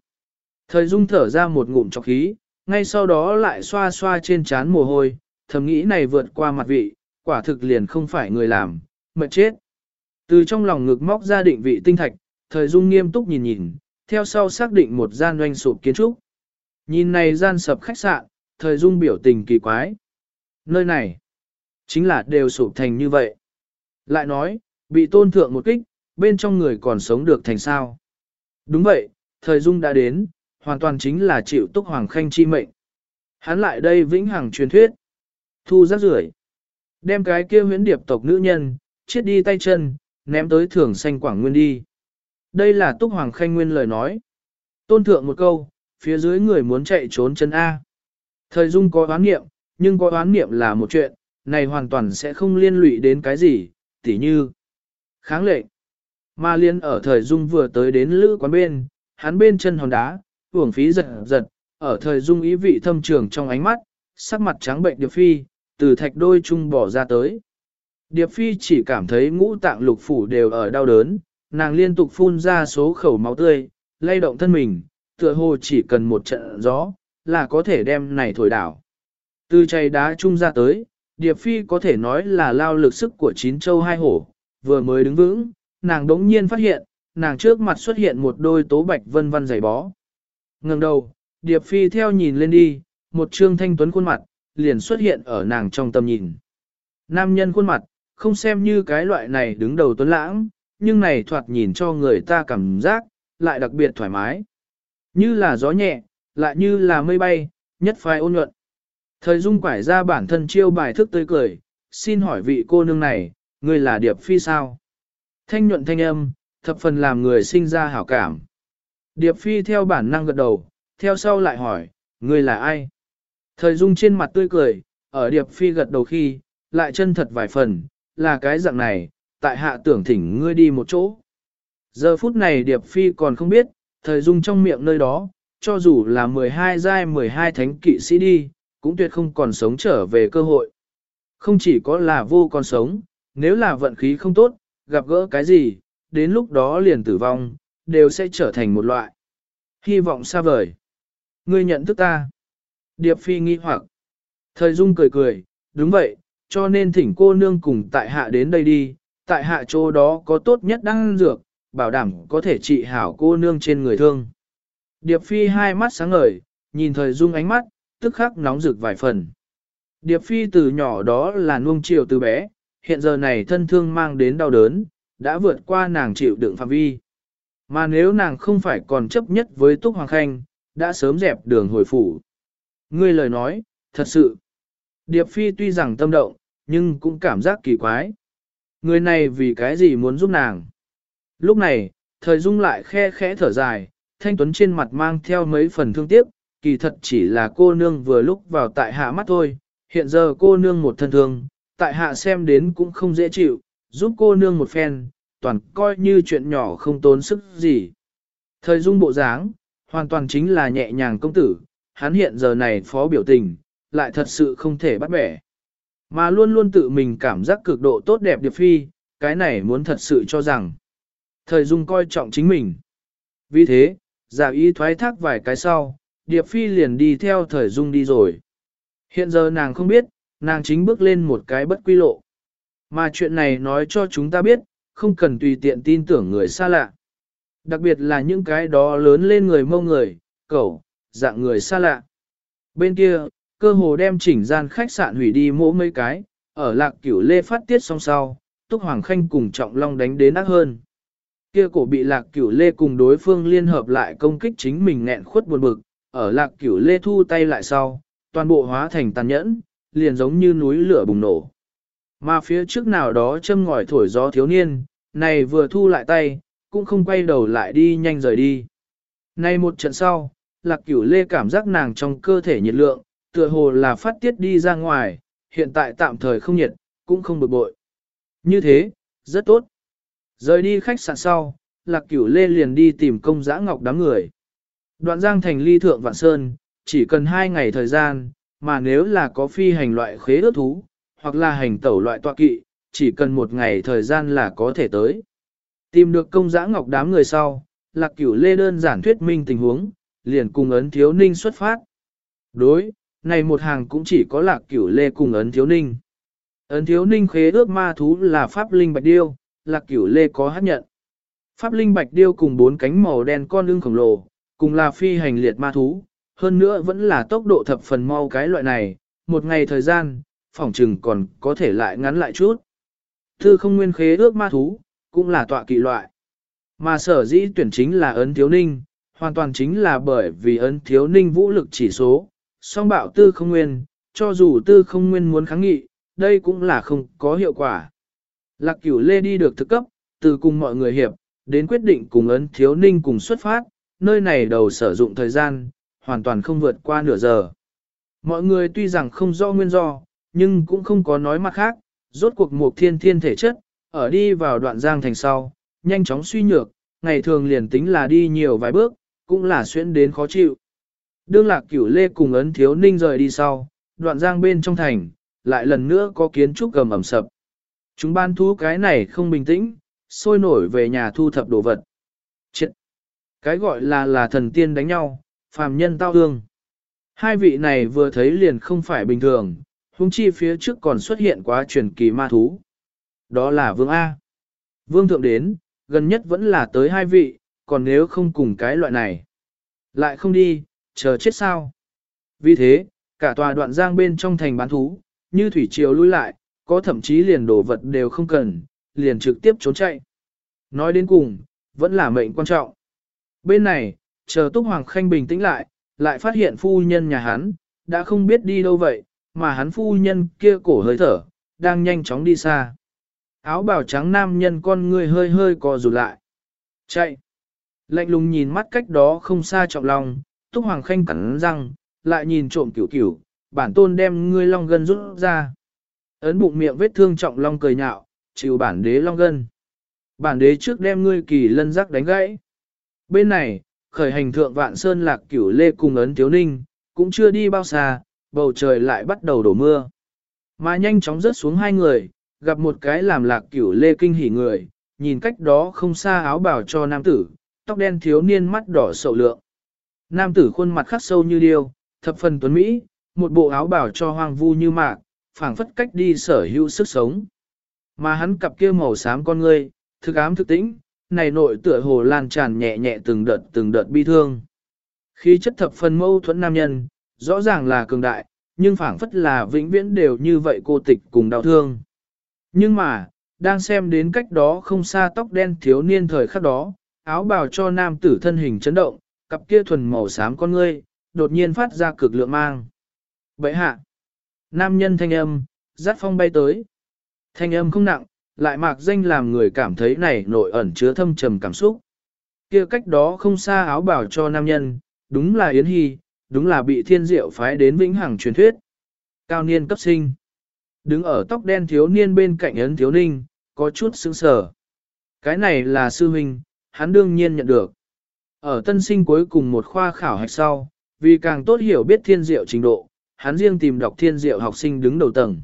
Thời dung thở ra một ngụm trọc khí, ngay sau đó lại xoa xoa trên trán mồ hôi, thầm nghĩ này vượt qua mặt vị, quả thực liền không phải người làm, mệt chết. Từ trong lòng ngực móc ra định vị tinh thạch, thời dung nghiêm túc nhìn nhìn, theo sau xác định một gian doanh sụp kiến trúc. Nhìn này gian sập khách sạn, thời dung biểu tình kỳ quái. Nơi này, chính là đều sụp thành như vậy. Lại nói, bị tôn thượng một kích, bên trong người còn sống được thành sao. Đúng vậy, thời dung đã đến, hoàn toàn chính là chịu túc hoàng khanh chi mệnh. Hắn lại đây vĩnh hằng truyền thuyết. Thu rác rưởi Đem cái kia huyễn điệp tộc nữ nhân, chết đi tay chân, ném tới thường xanh quảng nguyên đi. Đây là túc hoàng khanh nguyên lời nói. Tôn thượng một câu, phía dưới người muốn chạy trốn chân A. Thời dung có oán niệm, nhưng có oán niệm là một chuyện, này hoàn toàn sẽ không liên lụy đến cái gì, tỉ như kháng lệnh. Mà liên ở thời dung vừa tới đến lữ quán bên, hắn bên chân hòn đá, uổng phí giật giật, ở thời dung ý vị thâm trường trong ánh mắt, sắc mặt trắng bệnh Điệp Phi, từ thạch đôi chung bỏ ra tới. Điệp Phi chỉ cảm thấy ngũ tạng lục phủ đều ở đau đớn, nàng liên tục phun ra số khẩu máu tươi, lay động thân mình, tựa hồ chỉ cần một trận gió, là có thể đem này thổi đảo. Từ chày đá chung ra tới, Điệp Phi có thể nói là lao lực sức của chín châu hai hổ, vừa mới đứng vững, nàng đống nhiên phát hiện, nàng trước mặt xuất hiện một đôi tố bạch vân vân dày bó. Ngừng đầu, Điệp Phi theo nhìn lên đi, một trương thanh tuấn khuôn mặt, liền xuất hiện ở nàng trong tầm nhìn. Nam nhân khuôn mặt, không xem như cái loại này đứng đầu tuấn lãng, nhưng này thoạt nhìn cho người ta cảm giác, lại đặc biệt thoải mái. Như là gió nhẹ, lại như là mây bay, nhất phai ôn nhuận. Thời dung quải ra bản thân chiêu bài thức tươi cười, xin hỏi vị cô nương này, người là Điệp Phi sao? Thanh nhuận thanh âm, thập phần làm người sinh ra hảo cảm. Điệp Phi theo bản năng gật đầu, theo sau lại hỏi, người là ai? Thời dung trên mặt tươi cười, ở Điệp Phi gật đầu khi, lại chân thật vài phần, là cái dạng này, tại hạ tưởng thỉnh ngươi đi một chỗ. Giờ phút này Điệp Phi còn không biết, thời dung trong miệng nơi đó, cho dù là 12 giai 12 thánh kỵ sĩ đi, cũng tuyệt không còn sống trở về cơ hội. Không chỉ có là vô còn sống, nếu là vận khí không tốt, gặp gỡ cái gì, đến lúc đó liền tử vong, đều sẽ trở thành một loại. Hy vọng xa vời. Ngươi nhận thức ta. Điệp phi nghi hoặc. Thời dung cười cười, đúng vậy, cho nên thỉnh cô nương cùng tại hạ đến đây đi, tại hạ chỗ đó có tốt nhất đăng dược, bảo đảm có thể trị hảo cô nương trên người thương. Điệp phi hai mắt sáng ngời, nhìn thời dung ánh mắt, tức khắc nóng rực vài phần. Điệp phi từ nhỏ đó là nuông chiều từ bé, hiện giờ này thân thương mang đến đau đớn, đã vượt qua nàng chịu đựng phạm vi. Mà nếu nàng không phải còn chấp nhất với Túc Hoàng Khanh, đã sớm dẹp đường hồi phủ. Ngươi lời nói, thật sự. Điệp Phi tuy rằng tâm động, nhưng cũng cảm giác kỳ quái. Người này vì cái gì muốn giúp nàng? Lúc này, thời dung lại khe khẽ thở dài, thanh tuấn trên mặt mang theo mấy phần thương tiếc, kỳ thật chỉ là cô nương vừa lúc vào tại hạ mắt thôi, hiện giờ cô nương một thân thương, tại hạ xem đến cũng không dễ chịu, giúp cô nương một phen, toàn coi như chuyện nhỏ không tốn sức gì. Thời dung bộ dáng, hoàn toàn chính là nhẹ nhàng công tử, hắn hiện giờ này phó biểu tình, lại thật sự không thể bắt bẻ. Mà luôn luôn tự mình cảm giác cực độ tốt đẹp Điệp Phi, cái này muốn thật sự cho rằng. Thời dung coi trọng chính mình. Vì thế, giả y thoái thác vài cái sau, Điệp Phi liền đi theo thời dung đi rồi. Hiện giờ nàng không biết, nàng chính bước lên một cái bất quy lộ. Mà chuyện này nói cho chúng ta biết, không cần tùy tiện tin tưởng người xa lạ. Đặc biệt là những cái đó lớn lên người mông người, cẩu, dạng người xa lạ. Bên kia, cơ hồ đem chỉnh gian khách sạn hủy đi mỗi mấy cái, ở lạc cửu lê phát tiết song sau, Túc Hoàng Khanh cùng Trọng Long đánh đến ác hơn. Kia cổ bị lạc cửu lê cùng đối phương liên hợp lại công kích chính mình nghẹn khuất buồn bực, ở lạc cửu lê thu tay lại sau, toàn bộ hóa thành tàn nhẫn, liền giống như núi lửa bùng nổ. Mà phía trước nào đó châm ngòi thổi gió thiếu niên, này vừa thu lại tay, cũng không quay đầu lại đi nhanh rời đi. nay một trận sau, lạc cửu lê cảm giác nàng trong cơ thể nhiệt lượng, tựa hồ là phát tiết đi ra ngoài, hiện tại tạm thời không nhiệt, cũng không bực bội. Như thế, rất tốt. Rời đi khách sạn sau, lạc cửu lê liền đi tìm công giã ngọc đám người. Đoạn giang thành ly thượng vạn sơn, chỉ cần hai ngày thời gian, mà nếu là có phi hành loại khế ước thú, hoặc là hành tẩu loại tọa kỵ, chỉ cần một ngày thời gian là có thể tới. Tìm được công giã ngọc đám người sau, lạc cửu lê đơn giản thuyết minh tình huống, liền cùng ấn thiếu ninh xuất phát. Đối, này một hàng cũng chỉ có lạc cửu lê cùng ấn thiếu ninh. Ấn thiếu ninh khế ước ma thú là pháp linh bạch điêu, lạc cửu lê có hát nhận. Pháp linh bạch điêu cùng bốn cánh màu đen con lưng khổng lồ, cùng là phi hành liệt ma thú, hơn nữa vẫn là tốc độ thập phần mau cái loại này, một ngày thời gian, phỏng trừng còn có thể lại ngắn lại chút. Thư không nguyên khế ước ma thú, cũng là tọa kỵ loại. Mà sở dĩ tuyển chính là ấn thiếu ninh, hoàn toàn chính là bởi vì ấn thiếu ninh vũ lực chỉ số, song bạo tư không nguyên, cho dù tư không nguyên muốn kháng nghị, đây cũng là không có hiệu quả. Lạc cửu lê đi được thực cấp, từ cùng mọi người hiệp, đến quyết định cùng ấn thiếu ninh cùng xuất phát, nơi này đầu sử dụng thời gian, hoàn toàn không vượt qua nửa giờ. Mọi người tuy rằng không rõ nguyên do, nhưng cũng không có nói mặt khác, rốt cuộc một thiên thiên thể chất, ở đi vào đoạn giang thành sau, nhanh chóng suy nhược, ngày thường liền tính là đi nhiều vài bước, cũng là xuyên đến khó chịu. Đương lạc cửu lê cùng ấn thiếu ninh rời đi sau, đoạn giang bên trong thành, lại lần nữa có kiến trúc gầm ẩm sập. Chúng ban thú cái này không bình tĩnh, sôi nổi về nhà thu thập đồ vật. Chết! Cái gọi là là thần tiên đánh nhau, phàm nhân tao hương. Hai vị này vừa thấy liền không phải bình thường, huống chi phía trước còn xuất hiện quá truyền kỳ ma thú. Đó là vương A. Vương thượng đến, gần nhất vẫn là tới hai vị, còn nếu không cùng cái loại này. Lại không đi, chờ chết sao. Vì thế, cả tòa đoạn giang bên trong thành bán thú, như thủy triều lui lại, có thậm chí liền đổ vật đều không cần, liền trực tiếp trốn chạy. Nói đến cùng, vẫn là mệnh quan trọng. Bên này, chờ Túc Hoàng Khanh bình tĩnh lại, lại phát hiện phu nhân nhà hắn, đã không biết đi đâu vậy, mà hắn phu nhân kia cổ hơi thở, đang nhanh chóng đi xa. Áo bào trắng nam nhân con người hơi hơi co rụt lại. Chạy! Lạnh lùng nhìn mắt cách đó không xa trọng lòng, Túc Hoàng Khanh cắn răng, lại nhìn trộm cửu cửu, bản tôn đem ngươi long gân rút ra. Ấn bụng miệng vết thương trọng long cười nhạo, chịu bản đế long gân. Bản đế trước đem ngươi kỳ lân rắc đánh gãy. Bên này, khởi hành thượng vạn sơn lạc cửu lê cùng ấn thiếu ninh, cũng chưa đi bao xa, bầu trời lại bắt đầu đổ mưa. Mà nhanh chóng rớt xuống hai người, gặp một cái làm lạc cửu lê kinh hỉ người, nhìn cách đó không xa áo bảo cho nam tử, tóc đen thiếu niên mắt đỏ sầu lượng. Nam tử khuôn mặt khắc sâu như điêu, thập phần tuấn Mỹ, một bộ áo bảo cho hoang vu như mạc, phảng phất cách đi sở hữu sức sống. Mà hắn cặp kia màu xám con ngươi, thực ám thực tĩnh, này nội tựa hồ lan tràn nhẹ nhẹ từng đợt từng đợt bi thương. Khí chất thập phần mâu thuẫn nam nhân, rõ ràng là cường đại, nhưng phảng phất là vĩnh viễn đều như vậy cô tịch cùng đau thương. Nhưng mà, đang xem đến cách đó không xa tóc đen thiếu niên thời khắc đó, áo bào cho nam tử thân hình chấn động, cặp kia thuần màu xám con ngươi, đột nhiên phát ra cực lượng mang. Vậy hạ, nam nhân thanh âm, giắt phong bay tới. Thanh âm không nặng, lại mạc danh làm người cảm thấy này nội ẩn chứa thâm trầm cảm xúc. Kia cách đó không xa áo bào cho nam nhân, đúng là Yến Hy, đúng là bị thiên diệu phái đến vĩnh hằng truyền thuyết. Cao niên cấp sinh. Đứng ở tóc đen thiếu niên bên cạnh yến thiếu ninh, có chút sững sờ. Cái này là sư huynh, hắn đương nhiên nhận được. Ở tân sinh cuối cùng một khoa khảo hạch sau, vì càng tốt hiểu biết thiên diệu trình độ, hắn riêng tìm đọc thiên diệu học sinh đứng đầu tầng.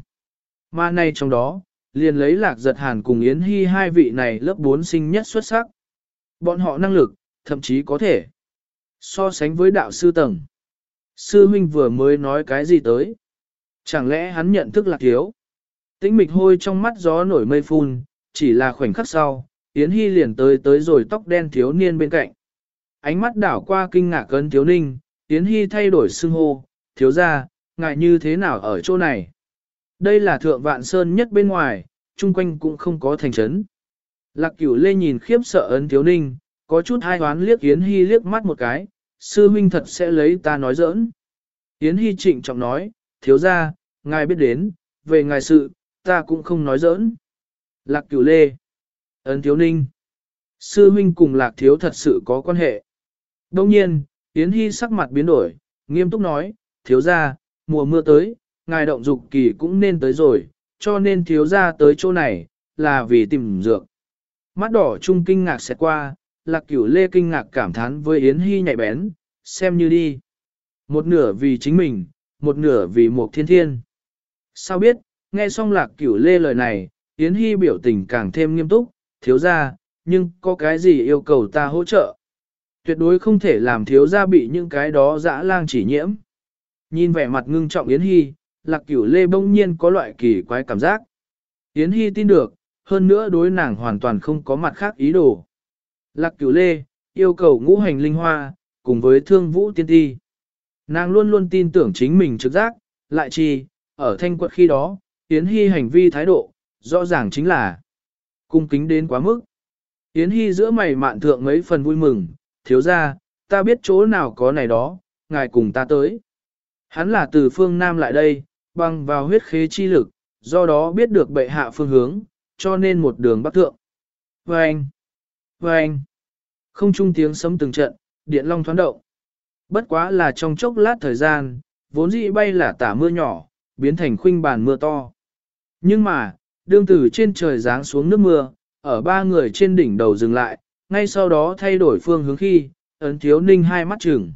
Mà nay trong đó, liền lấy lạc giật hàn cùng Yến Hy hai vị này lớp 4 sinh nhất xuất sắc. Bọn họ năng lực, thậm chí có thể so sánh với đạo sư tầng. Sư huynh vừa mới nói cái gì tới? Chẳng lẽ hắn nhận thức lạc thiếu? Tĩnh mịch hôi trong mắt gió nổi mây phun, chỉ là khoảnh khắc sau, Yến Hy liền tới tới rồi tóc đen thiếu niên bên cạnh. Ánh mắt đảo qua kinh ngạc cơn thiếu ninh, Yến Hy thay đổi xưng hô, thiếu ra, ngại như thế nào ở chỗ này? Đây là thượng vạn sơn nhất bên ngoài, chung quanh cũng không có thành trấn. Lạc cửu lê nhìn khiếp sợ ấn thiếu ninh, có chút hai hoán liếc Yến Hy liếc mắt một cái, sư huynh thật sẽ lấy ta nói giỡn. Yến Hy trịnh trọng nói, thiếu ra, ngài biết đến, về ngài sự, ta cũng không nói giỡn. Lạc cửu lê, ấn thiếu ninh, sư huynh cùng lạc thiếu thật sự có quan hệ. Đông nhiên, Yến Hy sắc mặt biến đổi, nghiêm túc nói, thiếu ra, mùa mưa tới, ngài động dục kỳ cũng nên tới rồi, cho nên thiếu ra tới chỗ này, là vì tìm dược. Mắt đỏ trung kinh ngạc sẽ qua, lạc cửu lê kinh ngạc cảm thán với Yến Hy nhạy bén, xem như đi. Một nửa vì chính mình, một nửa vì một thiên thiên. Sao biết, nghe xong lạc cửu lê lời này, Yến Hy biểu tình càng thêm nghiêm túc, thiếu ra, nhưng có cái gì yêu cầu ta hỗ trợ? Tuyệt đối không thể làm thiếu ra bị những cái đó dã lang chỉ nhiễm. Nhìn vẻ mặt ngưng trọng Yến Hy, lạc cửu lê bỗng nhiên có loại kỳ quái cảm giác. Yến Hy tin được, hơn nữa đối nàng hoàn toàn không có mặt khác ý đồ. Lạc cửu lê, yêu cầu ngũ hành linh hoa, cùng với thương vũ tiên ti. Nàng luôn luôn tin tưởng chính mình trực giác, lại chi, ở thanh quật khi đó, Yến Hy hành vi thái độ, rõ ràng chính là cung kính đến quá mức. Yến Hy giữa mày mạn thượng mấy phần vui mừng, thiếu ra, ta biết chỗ nào có này đó, ngài cùng ta tới. Hắn là từ phương Nam lại đây, băng vào huyết khế chi lực, do đó biết được bệ hạ phương hướng, cho nên một đường bắc thượng. Vâng! Vâng! Không trung tiếng sấm từng trận, điện long thoáng động. Bất quá là trong chốc lát thời gian, vốn dĩ bay là tả mưa nhỏ, biến thành khuynh bàn mưa to. Nhưng mà, đương tử trên trời giáng xuống nước mưa, ở ba người trên đỉnh đầu dừng lại, ngay sau đó thay đổi phương hướng khi, ấn thiếu ninh hai mắt chừng.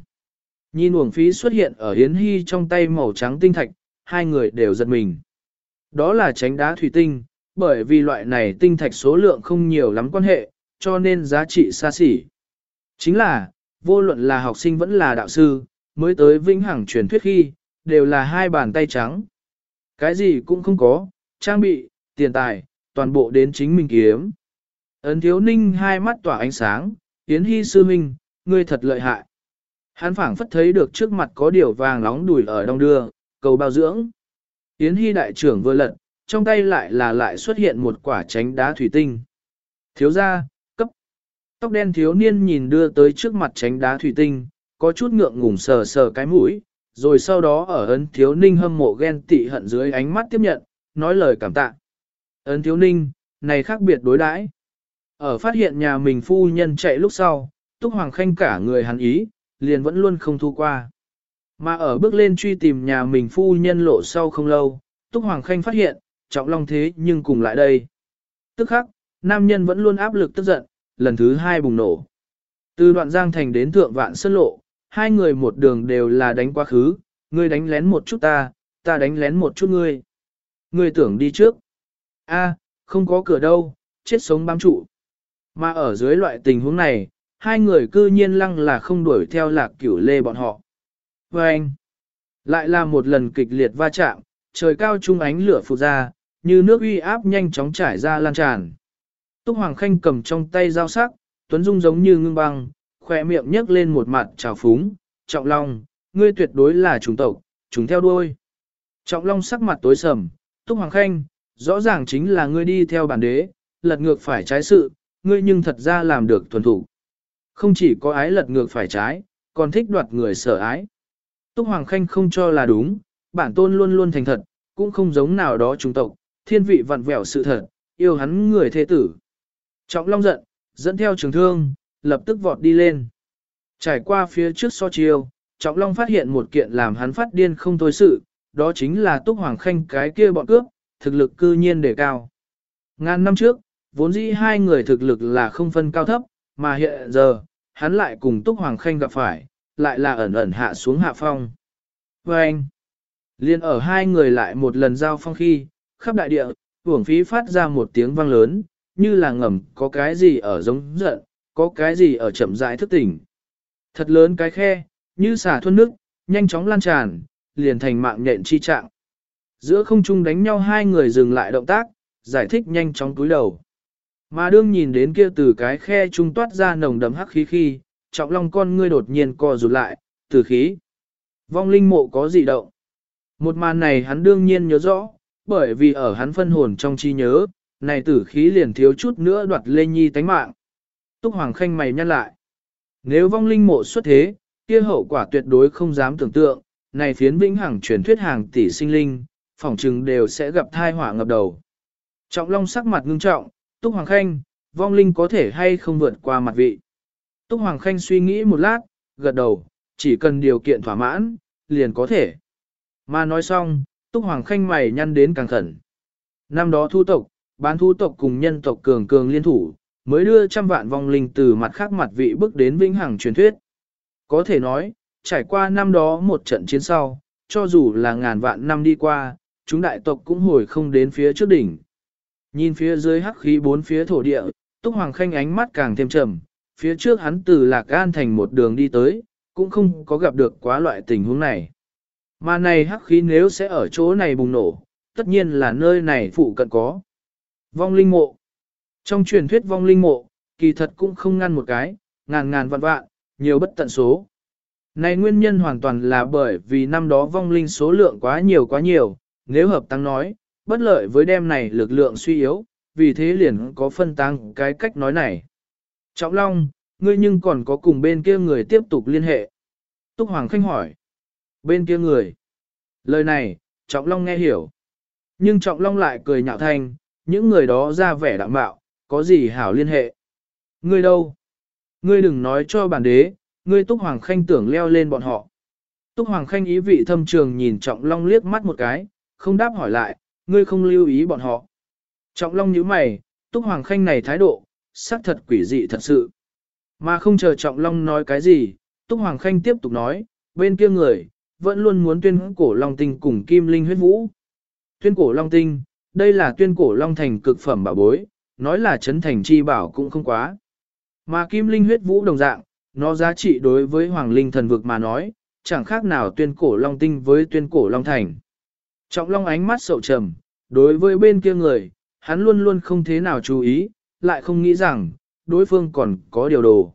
Nhìn uổng phí xuất hiện ở Yến Hy trong tay màu trắng tinh thạch, hai người đều giật mình. Đó là tránh đá thủy tinh, bởi vì loại này tinh thạch số lượng không nhiều lắm quan hệ, cho nên giá trị xa xỉ. Chính là, vô luận là học sinh vẫn là đạo sư, mới tới vĩnh hằng truyền thuyết khi, đều là hai bàn tay trắng. Cái gì cũng không có, trang bị, tiền tài, toàn bộ đến chính mình kiếm. Ấn thiếu ninh hai mắt tỏa ánh sáng, tiến Hy sư minh, ngươi thật lợi hại. Hắn phảng phất thấy được trước mặt có điều vàng nóng đùi ở đông đưa, cầu bao dưỡng. Yến Hy đại trưởng vừa lật, trong tay lại là lại xuất hiện một quả tránh đá thủy tinh. Thiếu ra, cấp. Tóc đen thiếu niên nhìn đưa tới trước mặt tránh đá thủy tinh, có chút ngượng ngùng sờ sờ cái mũi, rồi sau đó ở ấn thiếu ninh hâm mộ ghen tị hận dưới ánh mắt tiếp nhận, nói lời cảm tạ. Ấn thiếu ninh, này khác biệt đối đãi. Ở phát hiện nhà mình phu nhân chạy lúc sau, Túc Hoàng Khanh cả người hắn ý, liền vẫn luôn không thu qua. Mà ở bước lên truy tìm nhà mình phu nhân lộ sau không lâu, Túc Hoàng Khanh phát hiện, trọng long thế nhưng cùng lại đây. Tức khắc, nam nhân vẫn luôn áp lực tức giận, lần thứ hai bùng nổ. Từ đoạn giang thành đến thượng vạn sơn lộ, hai người một đường đều là đánh quá khứ, ngươi đánh lén một chút ta, ta đánh lén một chút ngươi. Ngươi tưởng đi trước. A, không có cửa đâu, chết sống bám trụ. Mà ở dưới loại tình huống này, hai người cư nhiên lăng là không đuổi theo lạc cửu lê bọn họ. Và anh, lại là một lần kịch liệt va chạm, trời cao trung ánh lửa phụt ra, như nước uy áp nhanh chóng trải ra lan tràn. Túc Hoàng Khanh cầm trong tay dao sắc, Tuấn Dung giống như ngưng băng, khỏe miệng nhấc lên một mặt trào phúng, trọng long, ngươi tuyệt đối là chúng tộc, chúng theo đuôi. Trọng long sắc mặt tối sầm, Túc Hoàng Khanh, rõ ràng chính là ngươi đi theo bản đế, lật ngược phải trái sự, ngươi nhưng thật ra làm được thuần thủ. Không chỉ có ái lật ngược phải trái, còn thích đoạt người sở ái. Túc Hoàng Khanh không cho là đúng, bản tôn luôn luôn thành thật, cũng không giống nào đó trung tộc, thiên vị vặn vẹo sự thật, yêu hắn người thế tử. Trọng Long giận, dẫn theo trường thương, lập tức vọt đi lên. Trải qua phía trước so chiêu, Trọng Long phát hiện một kiện làm hắn phát điên không thôi sự, đó chính là Túc Hoàng Khanh cái kia bọn cướp, thực lực cư nhiên đề cao. Ngàn năm trước, vốn dĩ hai người thực lực là không phân cao thấp, mà hiện giờ, hắn lại cùng Túc Hoàng Khanh gặp phải, lại là ẩn ẩn hạ xuống hạ phong. Và anh, liên ở hai người lại một lần giao phong khi, khắp đại địa, hưởng phí phát ra một tiếng vang lớn, như là ngầm có cái gì ở giống giận, có cái gì ở chậm rãi thức tỉnh. Thật lớn cái khe, như xả thuân nước, nhanh chóng lan tràn, liền thành mạng nhện chi trạng. Giữa không trung đánh nhau hai người dừng lại động tác, giải thích nhanh chóng túi đầu. Mà đương nhìn đến kia từ cái khe trung toát ra nồng đậm hắc khí khi, trọng long con ngươi đột nhiên co rụt lại, Tử khí. Vong linh mộ có gì động. Một màn này hắn đương nhiên nhớ rõ, bởi vì ở hắn phân hồn trong chi nhớ, này tử khí liền thiếu chút nữa đoạt lê nhi tánh mạng. Túc Hoàng Khanh mày nhăn lại. Nếu vong linh mộ xuất thế, kia hậu quả tuyệt đối không dám tưởng tượng, này phiến vĩnh hằng truyền thuyết hàng tỷ sinh linh, phỏng chừng đều sẽ gặp thai họa ngập đầu. Trọng Long sắc mặt ngưng trọng, Túc Hoàng Khanh, vong linh có thể hay không vượt qua mặt vị. Túc Hoàng Khanh suy nghĩ một lát, gật đầu, chỉ cần điều kiện thỏa mãn, liền có thể. Mà nói xong, Túc Hoàng Khanh mày nhăn đến càng khẩn. Năm đó thu tộc, bán thu tộc cùng nhân tộc cường cường liên thủ, mới đưa trăm vạn vong linh từ mặt khác mặt vị bước đến vĩnh hằng truyền thuyết. Có thể nói, trải qua năm đó một trận chiến sau, cho dù là ngàn vạn năm đi qua, chúng đại tộc cũng hồi không đến phía trước đỉnh. Nhìn phía dưới hắc khí bốn phía thổ địa, Túc Hoàng Khanh ánh mắt càng thêm trầm, phía trước hắn từ Lạc An thành một đường đi tới, cũng không có gặp được quá loại tình huống này. Mà này hắc khí nếu sẽ ở chỗ này bùng nổ, tất nhiên là nơi này phụ cận có. Vong linh mộ. Trong truyền thuyết vong linh mộ, kỳ thật cũng không ngăn một cái, ngàn ngàn vạn vạn, nhiều bất tận số. Này nguyên nhân hoàn toàn là bởi vì năm đó vong linh số lượng quá nhiều quá nhiều, nếu hợp tăng nói, bất lợi với đem này lực lượng suy yếu, vì thế liền có phân tăng cái cách nói này. Trọng Long, ngươi nhưng còn có cùng bên kia người tiếp tục liên hệ. Túc Hoàng Khanh hỏi. Bên kia người. Lời này, Trọng Long nghe hiểu. Nhưng Trọng Long lại cười nhạo thanh, những người đó ra vẻ đạm bạo, có gì hảo liên hệ. Ngươi đâu? Ngươi đừng nói cho bản đế, ngươi Túc Hoàng Khanh tưởng leo lên bọn họ. Túc Hoàng Khanh ý vị thâm trường nhìn Trọng Long liếc mắt một cái, không đáp hỏi lại, ngươi không lưu ý bọn họ. Trọng Long nhíu mày, Túc Hoàng Khanh này thái độ, xác thật quỷ dị thật sự. Mà không chờ Trọng Long nói cái gì, Túc Hoàng Khanh tiếp tục nói, bên kia người, vẫn luôn muốn tuyên cổ Long Tinh cùng Kim Linh huyết vũ. Tuyên cổ Long Tinh, đây là tuyên cổ Long Thành cực phẩm bảo bối, nói là chấn thành chi bảo cũng không quá. Mà Kim Linh huyết vũ đồng dạng, nó giá trị đối với Hoàng Linh thần vực mà nói, chẳng khác nào tuyên cổ Long Tinh với tuyên cổ Long Thành. Trọng Long ánh mắt sầu trầm, đối với bên kia người, hắn luôn luôn không thế nào chú ý, lại không nghĩ rằng, đối phương còn có điều đồ.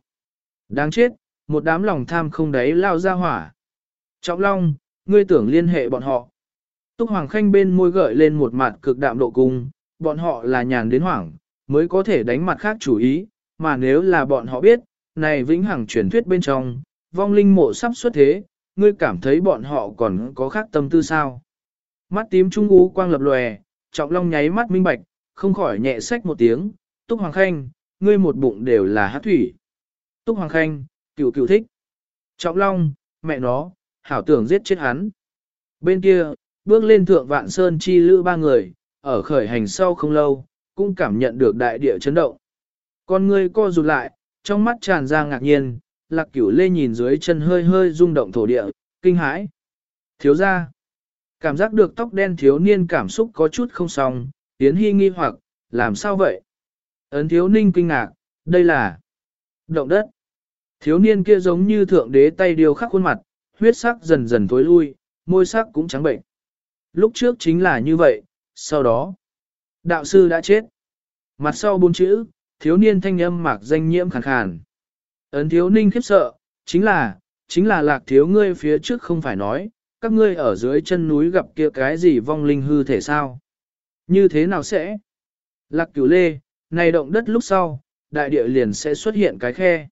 Đáng chết, một đám lòng tham không đáy lao ra hỏa. Trọng Long, ngươi tưởng liên hệ bọn họ. Túc Hoàng Khanh bên môi gợi lên một mặt cực đạm độ cung, bọn họ là nhàn đến hoảng, mới có thể đánh mặt khác chủ ý, mà nếu là bọn họ biết, này vĩnh hằng truyền thuyết bên trong, vong linh mộ sắp xuất thế, ngươi cảm thấy bọn họ còn có khác tâm tư sao. Mắt tím trung ú quang lập lòe, trọng long nháy mắt minh bạch, không khỏi nhẹ sách một tiếng, Túc Hoàng Khanh, ngươi một bụng đều là hát thủy. Túc Hoàng Khanh, cựu cựu thích. Trọng long, mẹ nó, hảo tưởng giết chết hắn. Bên kia, bước lên thượng vạn sơn chi lữ ba người, ở khởi hành sau không lâu, cũng cảm nhận được đại địa chấn động. Con ngươi co rụt lại, trong mắt tràn ra ngạc nhiên, lạc cửu lê nhìn dưới chân hơi hơi rung động thổ địa, kinh hãi. Thiếu ra, cảm giác được tóc đen thiếu niên cảm xúc có chút không xong, tiến hy nghi hoặc, làm sao vậy? Ấn thiếu ninh kinh ngạc, đây là động đất. Thiếu niên kia giống như thượng đế tay điều khắc khuôn mặt, huyết sắc dần dần tối lui, môi sắc cũng trắng bệnh. Lúc trước chính là như vậy, sau đó, đạo sư đã chết. Mặt sau bốn chữ, thiếu niên thanh âm mạc danh nhiễm khàn khàn. Ấn thiếu ninh khiếp sợ, chính là, chính là lạc thiếu ngươi phía trước không phải nói, các ngươi ở dưới chân núi gặp kia cái gì vong linh hư thể sao? Như thế nào sẽ? Lạc cửu lê, này động đất lúc sau, đại địa liền sẽ xuất hiện cái khe.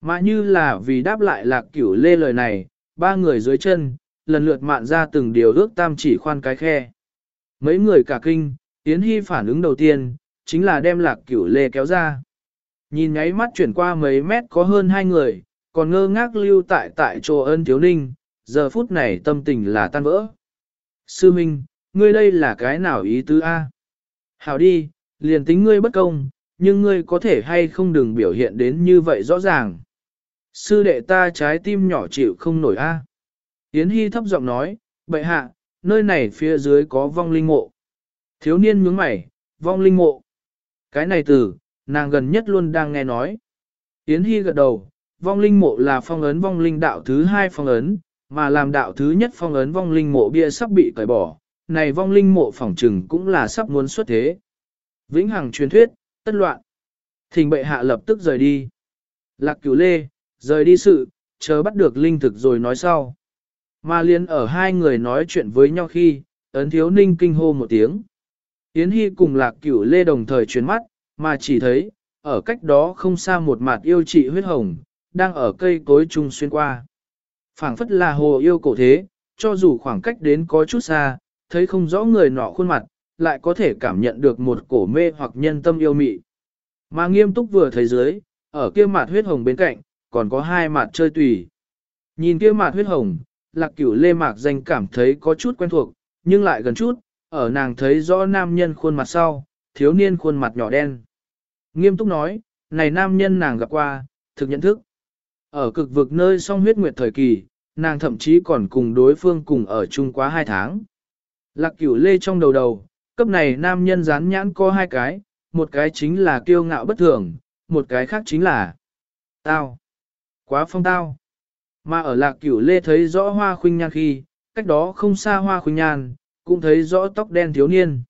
Mà như là vì đáp lại lạc cửu lê lời này, ba người dưới chân, lần lượt mạn ra từng điều ước tam chỉ khoan cái khe. Mấy người cả kinh, Yến Hy phản ứng đầu tiên, chính là đem lạc cửu lê kéo ra. Nhìn nháy mắt chuyển qua mấy mét có hơn hai người, còn ngơ ngác lưu tại tại chỗ ân thiếu ninh, giờ phút này tâm tình là tan vỡ. Sư Minh, ngươi đây là cái nào ý tứ A? Hảo đi, liền tính ngươi bất công, nhưng ngươi có thể hay không đừng biểu hiện đến như vậy rõ ràng. Sư đệ ta trái tim nhỏ chịu không nổi A. Yến Hy thấp giọng nói, bệ hạ, nơi này phía dưới có vong linh mộ. Thiếu niên nhướng mày, vong linh mộ. Cái này từ, nàng gần nhất luôn đang nghe nói. Yến Hy gật đầu, vong linh mộ là phong ấn vong linh đạo thứ hai phong ấn, mà làm đạo thứ nhất phong ấn vong linh mộ bia sắp bị cởi bỏ, này vong linh mộ phỏng trừng cũng là sắp muốn xuất thế. Vĩnh hằng truyền thuyết, tất loạn. Thình bệ hạ lập tức rời đi. Lạc cửu lê, rời đi sự, chờ bắt được linh thực rồi nói sau. Mà liên ở hai người nói chuyện với nhau khi, ấn thiếu ninh kinh hô một tiếng. Yến Hy cùng lạc cửu lê đồng thời chuyển mắt, mà chỉ thấy, ở cách đó không xa một mặt yêu trị huyết hồng, đang ở cây cối trung xuyên qua. phảng phất là hồ yêu cổ thế, cho dù khoảng cách đến có chút xa, thấy không rõ người nọ khuôn mặt, lại có thể cảm nhận được một cổ mê hoặc nhân tâm yêu mị. Mà nghiêm túc vừa thấy dưới, ở kia mặt huyết hồng bên cạnh, còn có hai mặt chơi tùy. Nhìn kia mặt huyết hồng, lạc cửu lê mạc danh cảm thấy có chút quen thuộc, nhưng lại gần chút, ở nàng thấy rõ nam nhân khuôn mặt sau, thiếu niên khuôn mặt nhỏ đen. Nghiêm túc nói, này nam nhân nàng gặp qua, thực nhận thức. Ở cực vực nơi song huyết nguyệt thời kỳ, nàng thậm chí còn cùng đối phương cùng ở chung quá hai tháng. Lạc cửu lê trong đầu đầu, cấp này nam nhân dán nhãn có hai cái, một cái chính là kiêu ngạo bất thường, một cái khác chính là tao. Quá phong tao. Mà ở lạc cửu lê thấy rõ hoa khuynh nhan khi, cách đó không xa hoa khuynh nhan, cũng thấy rõ tóc đen thiếu niên.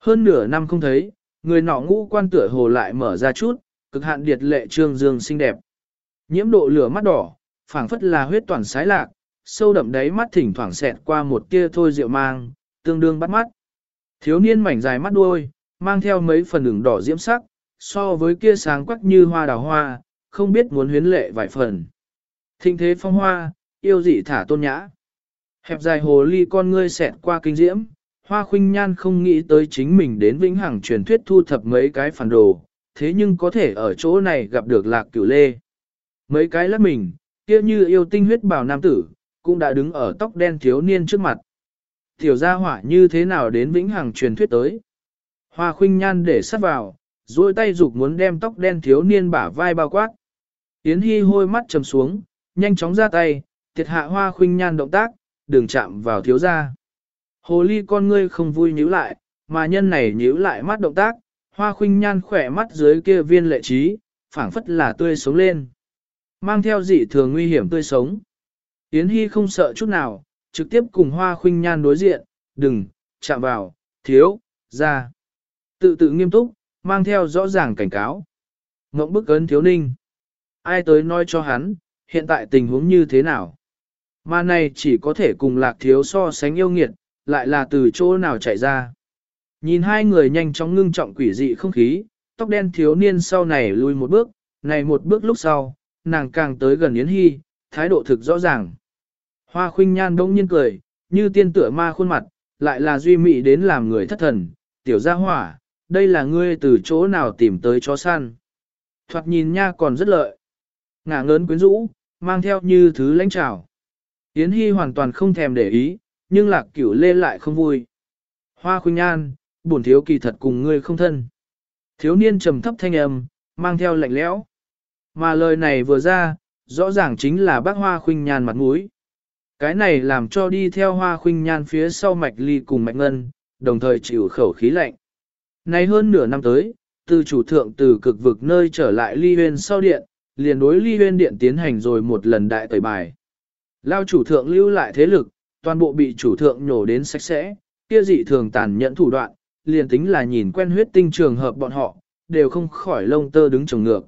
Hơn nửa năm không thấy, người nọ ngũ quan tựa hồ lại mở ra chút, cực hạn điệt lệ trương dương xinh đẹp. Nhiễm độ lửa mắt đỏ, phảng phất là huyết toàn sái lạc, sâu đậm đáy mắt thỉnh thoảng xẹt qua một tia thôi rượu mang, tương đương bắt mắt. Thiếu niên mảnh dài mắt đuôi, mang theo mấy phần đường đỏ diễm sắc, so với kia sáng quắc như hoa đào hoa, không biết muốn huyến lệ vài phần. Thinh thế phong hoa, yêu dị thả tôn nhã. Hẹp dài hồ ly con ngươi xẹt qua kinh diễm, hoa khuynh nhan không nghĩ tới chính mình đến vĩnh hằng truyền thuyết thu thập mấy cái phản đồ, thế nhưng có thể ở chỗ này gặp được lạc cửu lê. Mấy cái lắc mình, kia như yêu tinh huyết bảo nam tử, cũng đã đứng ở tóc đen thiếu niên trước mặt. Tiểu gia hỏa như thế nào đến vĩnh hằng truyền thuyết tới. Hoa khuynh nhan để sát vào, duỗi tay dục muốn đem tóc đen thiếu niên bả vai bao quát. Yến Hi hôi mắt trầm xuống, nhanh chóng ra tay, thiệt hạ hoa khuynh nhan động tác, đừng chạm vào thiếu gia. Hồ ly con ngươi không vui nhíu lại, mà nhân này nhíu lại mắt động tác, hoa khuynh nhan khỏe mắt dưới kia viên lệ trí, phảng phất là tươi sống lên. Mang theo dị thường nguy hiểm tươi sống. Yến hi không sợ chút nào, trực tiếp cùng hoa khuynh nhan đối diện, đừng, chạm vào, thiếu, ra. Tự tự nghiêm túc, mang theo rõ ràng cảnh cáo. Ngộng bức ấn thiếu ninh. Ai tới nói cho hắn, hiện tại tình huống như thế nào? Mà này chỉ có thể cùng lạc thiếu so sánh yêu nghiệt, lại là từ chỗ nào chạy ra. Nhìn hai người nhanh chóng ngưng trọng quỷ dị không khí, tóc đen thiếu niên sau này lui một bước, này một bước lúc sau, nàng càng tới gần Yến Hy, thái độ thực rõ ràng. Hoa khuynh nhan đông nhiên cười, như tiên tựa ma khuôn mặt, lại là duy mị đến làm người thất thần, tiểu gia hỏa, đây là ngươi từ chỗ nào tìm tới chó săn. Thoạt nhìn nha còn rất lợi. Ngả ngớn quyến rũ, mang theo như thứ lãnh trào. Yến Hy hoàn toàn không thèm để ý, nhưng lạc cửu lê lại không vui. Hoa khuynh nhan, bổn thiếu kỳ thật cùng ngươi không thân. Thiếu niên trầm thấp thanh âm, mang theo lạnh lẽo. Mà lời này vừa ra, rõ ràng chính là bác hoa khuynh nhan mặt mũi. Cái này làm cho đi theo hoa khuynh nhan phía sau mạch ly cùng mạch ngân, đồng thời chịu khẩu khí lạnh. Nay hơn nửa năm tới, từ chủ thượng từ cực vực nơi trở lại ly huyên sau điện, liền đối ly huyên điện tiến hành rồi một lần đại tẩy bài. Lao chủ thượng lưu lại thế lực, toàn bộ bị chủ thượng nhổ đến sạch sẽ, kia dị thường tàn nhẫn thủ đoạn, liền tính là nhìn quen huyết tinh trường hợp bọn họ, đều không khỏi lông tơ đứng trồng ngược.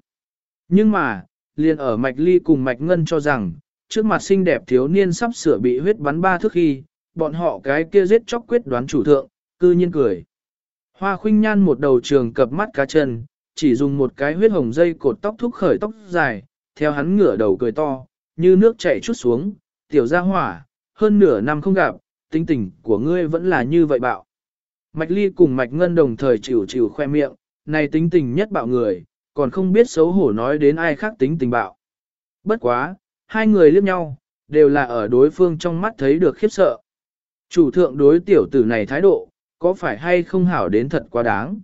Nhưng mà, liền ở mạch ly cùng mạch ngân cho rằng, trước mặt xinh đẹp thiếu niên sắp sửa bị huyết bắn ba thước khi, bọn họ cái kia giết chóc quyết đoán chủ thượng, cư nhiên cười. Hoa khuynh nhan một đầu trường cập mắt cá chân, chỉ dùng một cái huyết hồng dây cột tóc thúc khởi tóc dài, theo hắn ngửa đầu cười to, như nước chảy chút xuống, tiểu gia hỏa, hơn nửa năm không gặp, tính tình của ngươi vẫn là như vậy bạo. Mạch ly cùng mạch ngân đồng thời chịu chịu khoe miệng, này tính tình nhất bạo người, còn không biết xấu hổ nói đến ai khác tính tình bạo. Bất quá, hai người liếc nhau, đều là ở đối phương trong mắt thấy được khiếp sợ. Chủ thượng đối tiểu tử này thái độ, có phải hay không hảo đến thật quá đáng.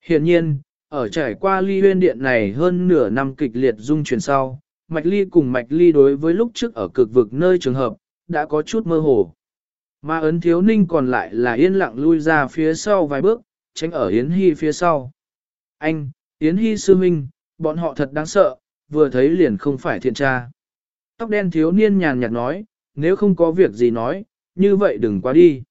Hiện nhiên, ở trải qua ly huyên điện này hơn nửa năm kịch liệt dung chuyển sau, Mạch Ly cùng Mạch Ly đối với lúc trước ở cực vực nơi trường hợp, đã có chút mơ hồ. Mà ấn thiếu ninh còn lại là yên lặng lui ra phía sau vài bước, tránh ở Yến Hy phía sau. Anh, Yến Hy sư minh, bọn họ thật đáng sợ, vừa thấy liền không phải thiện tra. Tóc đen thiếu niên nhàn nhạt nói, nếu không có việc gì nói, như vậy đừng quá đi.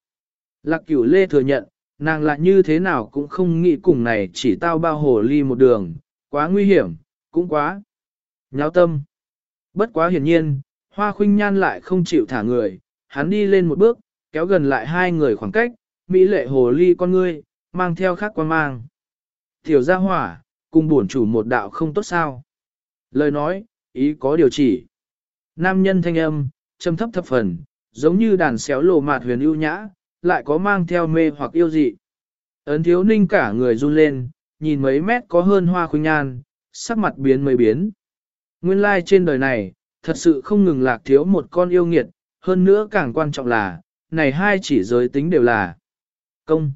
Lạc cửu lê thừa nhận, nàng lại như thế nào cũng không nghĩ cùng này chỉ tao bao hồ ly một đường, quá nguy hiểm, cũng quá. Nháo tâm. Bất quá hiển nhiên, hoa khuynh nhan lại không chịu thả người, hắn đi lên một bước, kéo gần lại hai người khoảng cách, mỹ lệ hồ ly con ngươi, mang theo khác quan mang. Tiểu gia hỏa, cùng bổn chủ một đạo không tốt sao. Lời nói, ý có điều chỉ. Nam nhân thanh âm, trầm thấp thập phần, giống như đàn xéo lộ mạt huyền ưu nhã, lại có mang theo mê hoặc yêu dị. Ấn thiếu ninh cả người run lên, nhìn mấy mét có hơn hoa khuynh nhan, sắc mặt biến mấy biến. Nguyên lai trên đời này, thật sự không ngừng lạc thiếu một con yêu nghiệt, hơn nữa càng quan trọng là, này hai chỉ giới tính đều là công.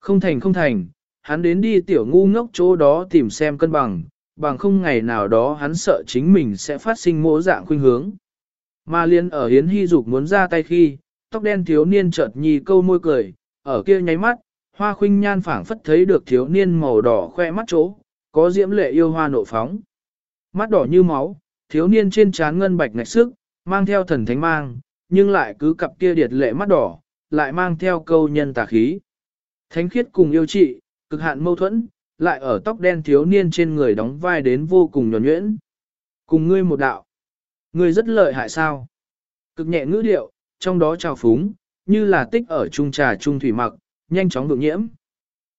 Không thành không thành, hắn đến đi tiểu ngu ngốc chỗ đó tìm xem cân bằng, bằng không ngày nào đó hắn sợ chính mình sẽ phát sinh mỗ dạng khuynh hướng. Mà liên ở hiến hy dục muốn ra tay khi, tóc đen thiếu niên chợt nhì câu môi cười, ở kia nháy mắt, hoa khuynh nhan phảng phất thấy được thiếu niên màu đỏ khoe mắt chỗ, có diễm lệ yêu hoa nộ phóng. Mắt đỏ như máu, thiếu niên trên trán ngân bạch ngạch sức, mang theo thần thánh mang, nhưng lại cứ cặp kia điệt lệ mắt đỏ, lại mang theo câu nhân tà khí. Thánh khiết cùng yêu trị, cực hạn mâu thuẫn, lại ở tóc đen thiếu niên trên người đóng vai đến vô cùng nhỏ nhuyễn. Cùng ngươi một đạo. Ngươi rất lợi hại sao? Cực nhẹ ngữ điệu, trong đó trào phúng, như là tích ở trung trà trung thủy mặc, nhanh chóng được nhiễm.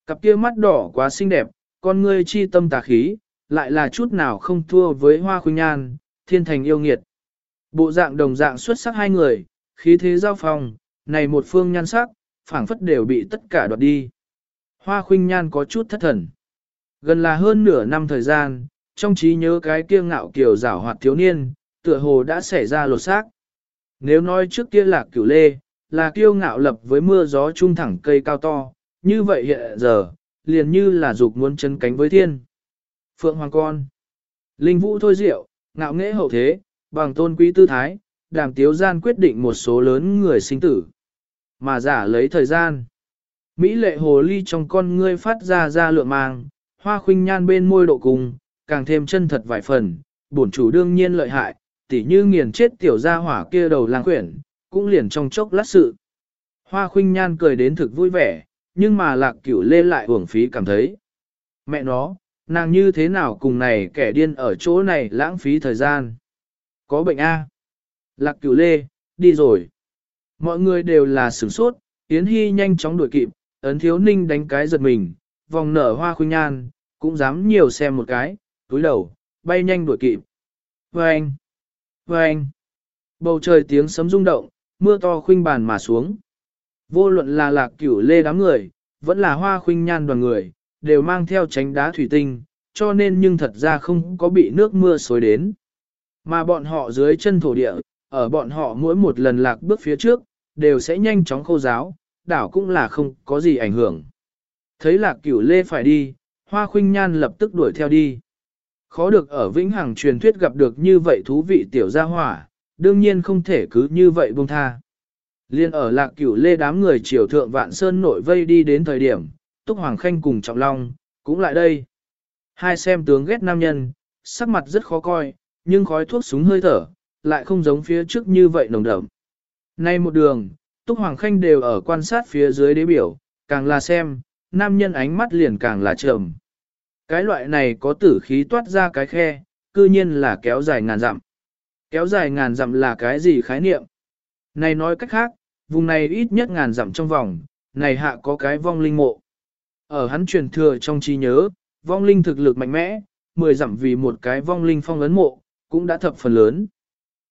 Cặp kia mắt đỏ quá xinh đẹp, con ngươi chi tâm tà khí, lại là chút nào không thua với hoa khuynh nhan, thiên thành yêu nghiệt. Bộ dạng đồng dạng xuất sắc hai người, khí thế giao phòng, này một phương nhan sắc, phảng phất đều bị tất cả đoạt đi. Hoa khuynh nhan có chút thất thần. Gần là hơn nửa năm thời gian, trong trí nhớ cái kia ngạo kiểu rảo hoạt thiếu niên, tựa hồ đã xảy ra lột xác. Nếu nói trước kia là cửu lê, là kiêu ngạo lập với mưa gió trung thẳng cây cao to, như vậy hiện giờ, liền như là dục muốn chân cánh với thiên. Phượng Hoàng Con Linh Vũ Thôi Diệu, ngạo nghễ hậu thế, bằng tôn quý tư thái, đàm tiếu gian quyết định một số lớn người sinh tử. Mà giả lấy thời gian. Mỹ lệ hồ ly trong con ngươi phát ra ra lượng mang, hoa khuynh nhan bên môi độ cùng, càng thêm chân thật vài phần, bổn chủ đương nhiên lợi hại, tỉ như nghiền chết tiểu gia hỏa kia đầu lang quyển, cũng liền trong chốc lát sự. Hoa khuynh nhan cười đến thực vui vẻ, nhưng mà lạc cửu lê lại uổng phí cảm thấy. Mẹ nó, nàng như thế nào cùng này kẻ điên ở chỗ này lãng phí thời gian. Có bệnh A. Lạc cửu lê, đi rồi. Mọi người đều là sửng sốt, Yến Hy nhanh chóng đuổi kịp, ấn thiếu ninh đánh cái giật mình, vòng nở hoa khuynh nhan, cũng dám nhiều xem một cái, túi đầu, bay nhanh đuổi kịp. Vâng! Vâng! Bầu trời tiếng sấm rung động, mưa to khuynh bàn mà xuống. Vô luận là lạc cửu lê đám người, vẫn là hoa khuynh nhan đoàn người, đều mang theo tránh đá thủy tinh, cho nên nhưng thật ra không có bị nước mưa xối đến. Mà bọn họ dưới chân thổ địa, ở bọn họ mỗi một lần lạc bước phía trước, đều sẽ nhanh chóng khô giáo, đảo cũng là không có gì ảnh hưởng. Thấy lạc cửu lê phải đi, hoa khuynh nhan lập tức đuổi theo đi. Khó được ở Vĩnh Hằng truyền thuyết gặp được như vậy thú vị tiểu gia hỏa, đương nhiên không thể cứ như vậy buông tha. Liên ở lạc cửu lê đám người triều thượng vạn sơn nội vây đi đến thời điểm, Túc Hoàng Khanh cùng Trọng Long, cũng lại đây. Hai xem tướng ghét nam nhân, sắc mặt rất khó coi, nhưng khói thuốc súng hơi thở, lại không giống phía trước như vậy nồng đậm. Nay một đường, Túc Hoàng Khanh đều ở quan sát phía dưới đế biểu, càng là xem, nam nhân ánh mắt liền càng là trầm. Cái loại này có tử khí toát ra cái khe, cư nhiên là kéo dài ngàn dặm. Kéo dài ngàn dặm là cái gì khái niệm? Này nói cách khác, vùng này ít nhất ngàn dặm trong vòng, này hạ có cái vong linh mộ. Ở hắn truyền thừa trong trí nhớ, vong linh thực lực mạnh mẽ, mười dặm vì một cái vong linh phong ấn mộ, cũng đã thập phần lớn.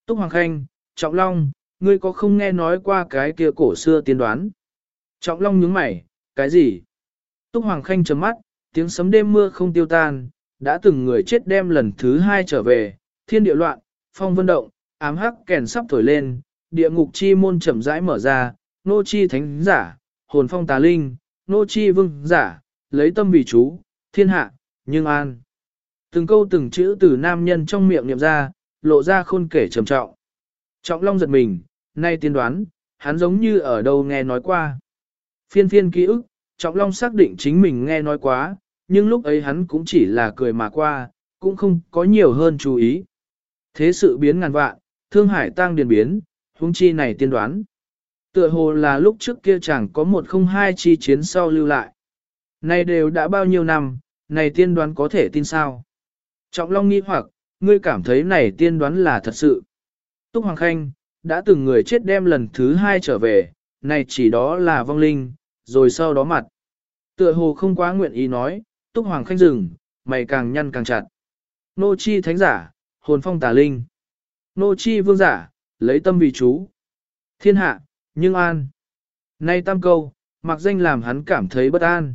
Túc Hoàng Khanh, Trọng Long, ngươi có không nghe nói qua cái kia cổ xưa tiên đoán? Trọng Long nhướng mày, cái gì? Túc Hoàng Khanh chấm mắt, tiếng sấm đêm mưa không tiêu tan, đã từng người chết đem lần thứ hai trở về, thiên địa loạn, phong vân động, ám hắc kèn sắp thổi lên, địa ngục chi môn chậm rãi mở ra, nô chi thánh giả, hồn phong tà linh, nô chi vương giả, lấy tâm vì chú, thiên hạ, nhưng an. Từng câu từng chữ từ nam nhân trong miệng niệm ra, lộ ra khôn kể trầm trọng. Trọng Long giật mình, nay tiên đoán, hắn giống như ở đâu nghe nói qua. Phiên phiên ký ức, Trọng Long xác định chính mình nghe nói quá, nhưng lúc ấy hắn cũng chỉ là cười mà qua, cũng không có nhiều hơn chú ý. Thế sự biến ngàn vạn, thương hải tăng điền biến, huống chi này tiên đoán. Tựa hồ là lúc trước kia chẳng có một không hai chi chiến sau lưu lại. Này đều đã bao nhiêu năm, này tiên đoán có thể tin sao? Trọng Long nghi hoặc, ngươi cảm thấy này tiên đoán là thật sự. Túc Hoàng Khanh, đã từng người chết đem lần thứ hai trở về, này chỉ đó là vong linh, rồi sau đó mặt. Tựa hồ không quá nguyện ý nói, Túc Hoàng Khanh dừng, mày càng nhăn càng chặt. Nô chi thánh giả, hồn phong tà linh. Nô chi vương giả, lấy tâm vì chú. Thiên hạ, nhưng an. Nay tam câu, mặc danh làm hắn cảm thấy bất an.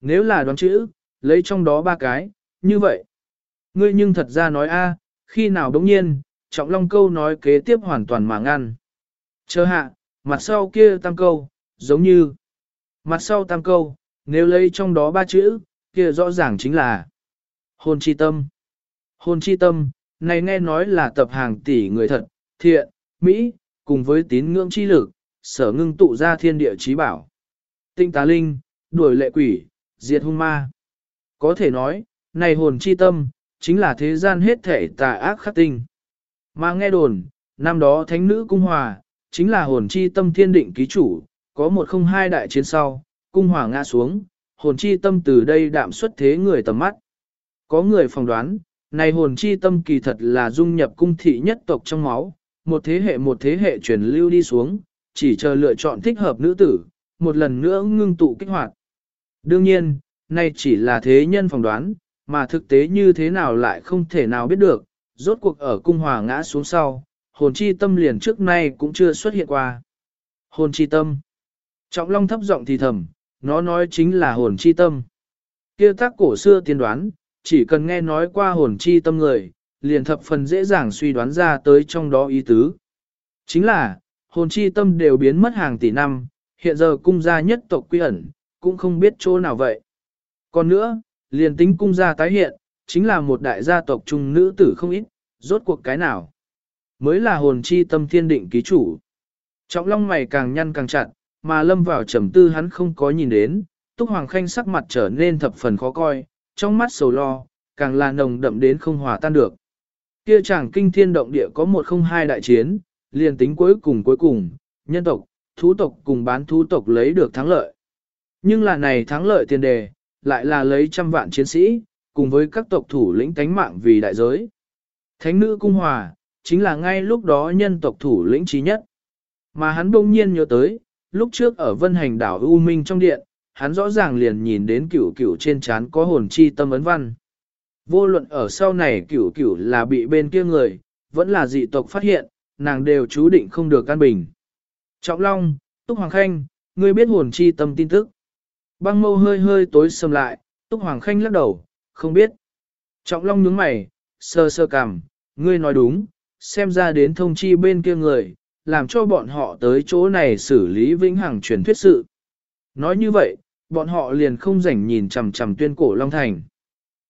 Nếu là đoán chữ, lấy trong đó ba cái, như vậy. Ngươi nhưng thật ra nói a, khi nào đống nhiên, trọng long câu nói kế tiếp hoàn toàn mà ngăn. Chờ hạ, mặt sau kia tam câu, giống như. Mặt sau tam câu, nếu lấy trong đó ba chữ, kia rõ ràng chính là hồn chi tâm. Hồn chi tâm, này nghe nói là tập hàng tỷ người thật, thiện, mỹ, cùng với tín ngưỡng chi lực, sở ngưng tụ ra thiên địa trí bảo. Tinh tá linh, đuổi lệ quỷ, diệt hung ma. Có thể nói, này hồn chi tâm, chính là thế gian hết thể tà ác khắc tinh. Mà nghe đồn, năm đó thánh nữ cung hòa, chính là hồn chi tâm thiên định ký chủ, có một không hai đại chiến sau, cung hỏa ngã xuống, hồn chi tâm từ đây đạm xuất thế người tầm mắt. Có người phỏng đoán, này hồn chi tâm kỳ thật là dung nhập cung thị nhất tộc trong máu, một thế hệ một thế hệ truyền lưu đi xuống, chỉ chờ lựa chọn thích hợp nữ tử, một lần nữa ngưng tụ kích hoạt. Đương nhiên, nay chỉ là thế nhân phỏng đoán, mà thực tế như thế nào lại không thể nào biết được, rốt cuộc ở cung hòa ngã xuống sau, hồn chi tâm liền trước nay cũng chưa xuất hiện qua. Hồn chi tâm. Trọng Long thấp giọng thì thầm, nó nói chính là hồn chi tâm. Kia tác cổ xưa tiên đoán, chỉ cần nghe nói qua hồn chi tâm người, liền thập phần dễ dàng suy đoán ra tới trong đó ý tứ. Chính là, hồn chi tâm đều biến mất hàng tỷ năm, hiện giờ cung gia nhất tộc quy ẩn, cũng không biết chỗ nào vậy. Còn nữa, liền tính cung gia tái hiện, chính là một đại gia tộc trung nữ tử không ít, rốt cuộc cái nào. Mới là hồn chi tâm thiên định ký chủ. Trọng long mày càng nhăn càng chặt, mà lâm vào trầm tư hắn không có nhìn đến, Túc Hoàng Khanh sắc mặt trở nên thập phần khó coi, trong mắt sầu lo, càng là nồng đậm đến không hòa tan được. Kia chẳng kinh thiên động địa có một không hai đại chiến, liền tính cuối cùng cuối cùng, nhân tộc, thú tộc cùng bán thú tộc lấy được thắng lợi. Nhưng là này thắng lợi tiền đề, lại là lấy trăm vạn chiến sĩ, cùng với các tộc thủ lĩnh tánh mạng vì đại giới. Thánh nữ cung hòa, chính là ngay lúc đó nhân tộc thủ lĩnh trí nhất. Mà hắn bỗng nhiên nhớ tới, lúc trước ở vân hành đảo U Minh trong điện, hắn rõ ràng liền nhìn đến cửu cửu trên trán có hồn chi tâm ấn văn. Vô luận ở sau này cửu cửu là bị bên kia người, vẫn là dị tộc phát hiện, nàng đều chú định không được căn bình. Trọng Long, Túc Hoàng Khanh, ngươi biết hồn chi tâm tin tức. Băng mâu hơi hơi tối sầm lại, Túc Hoàng Khanh lắc đầu, không biết. Trọng Long nhướng mày, sơ sơ cằm, ngươi nói đúng, xem ra đến thông chi bên kia người, làm cho bọn họ tới chỗ này xử lý vĩnh hằng truyền thuyết sự. Nói như vậy, bọn họ liền không rảnh nhìn chằm chằm tuyên cổ Long Thành.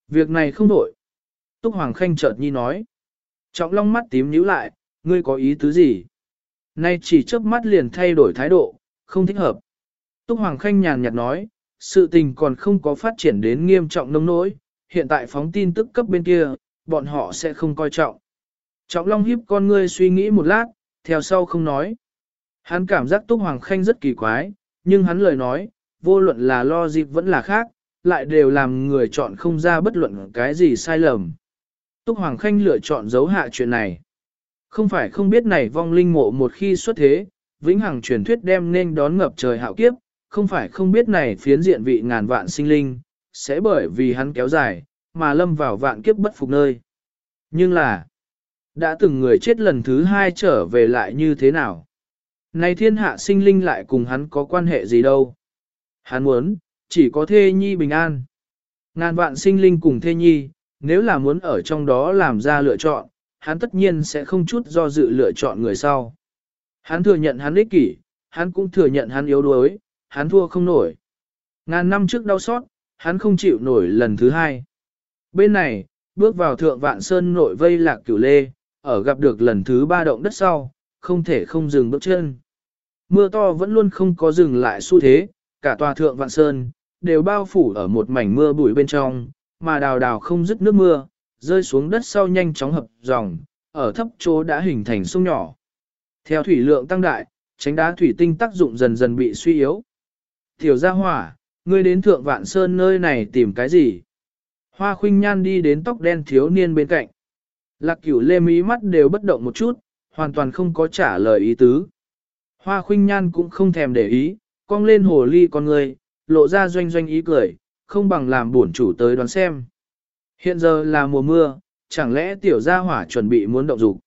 Việc này không đổi. Túc Hoàng Khanh chợt nhi nói. Trọng Long mắt tím nhíu lại, ngươi có ý tứ gì? Nay chỉ chớp mắt liền thay đổi thái độ, không thích hợp. Túc Hoàng Khanh nhàn nhạt nói, sự tình còn không có phát triển đến nghiêm trọng nông nỗi, hiện tại phóng tin tức cấp bên kia, bọn họ sẽ không coi trọng. Trọng Long hiếp con ngươi suy nghĩ một lát, theo sau không nói. Hắn cảm giác Túc Hoàng Khanh rất kỳ quái, nhưng hắn lời nói, vô luận là lo dịp vẫn là khác, lại đều làm người chọn không ra bất luận cái gì sai lầm. Túc Hoàng Khanh lựa chọn giấu hạ chuyện này. Không phải không biết này vong linh mộ một khi xuất thế, vĩnh hằng truyền thuyết đem nên đón ngập trời hạo kiếp, không phải không biết này phiến diện vị ngàn vạn sinh linh, sẽ bởi vì hắn kéo dài, mà lâm vào vạn kiếp bất phục nơi. Nhưng là, đã từng người chết lần thứ hai trở về lại như thế nào? Này thiên hạ sinh linh lại cùng hắn có quan hệ gì đâu? Hắn muốn, chỉ có thê nhi bình an. Ngàn vạn sinh linh cùng thê nhi, nếu là muốn ở trong đó làm ra lựa chọn, hắn tất nhiên sẽ không chút do dự lựa chọn người sau. Hắn thừa nhận hắn ích kỷ, hắn cũng thừa nhận hắn yếu đuối, hắn thua không nổi. Ngàn năm trước đau xót, hắn không chịu nổi lần thứ hai. Bên này, bước vào thượng vạn sơn nội vây lạc cửu lê, ở gặp được lần thứ ba động đất sau, không thể không dừng bước chân. Mưa to vẫn luôn không có dừng lại xu thế, cả tòa thượng vạn sơn, đều bao phủ ở một mảnh mưa bụi bên trong, mà đào đào không dứt nước mưa, rơi xuống đất sau nhanh chóng hợp dòng, ở thấp chỗ đã hình thành sông nhỏ. Theo thủy lượng tăng đại, tránh đá thủy tinh tác dụng dần dần bị suy yếu. Tiểu gia hỏa, ngươi đến thượng vạn sơn nơi này tìm cái gì? Hoa khuynh nhan đi đến tóc đen thiếu niên bên cạnh. Lạc cửu lê mí mắt đều bất động một chút, hoàn toàn không có trả lời ý tứ. Hoa khuynh nhan cũng không thèm để ý, cong lên hồ ly con người, lộ ra doanh doanh ý cười, không bằng làm bổn chủ tới đoán xem. Hiện giờ là mùa mưa, chẳng lẽ tiểu gia hỏa chuẩn bị muốn động dục?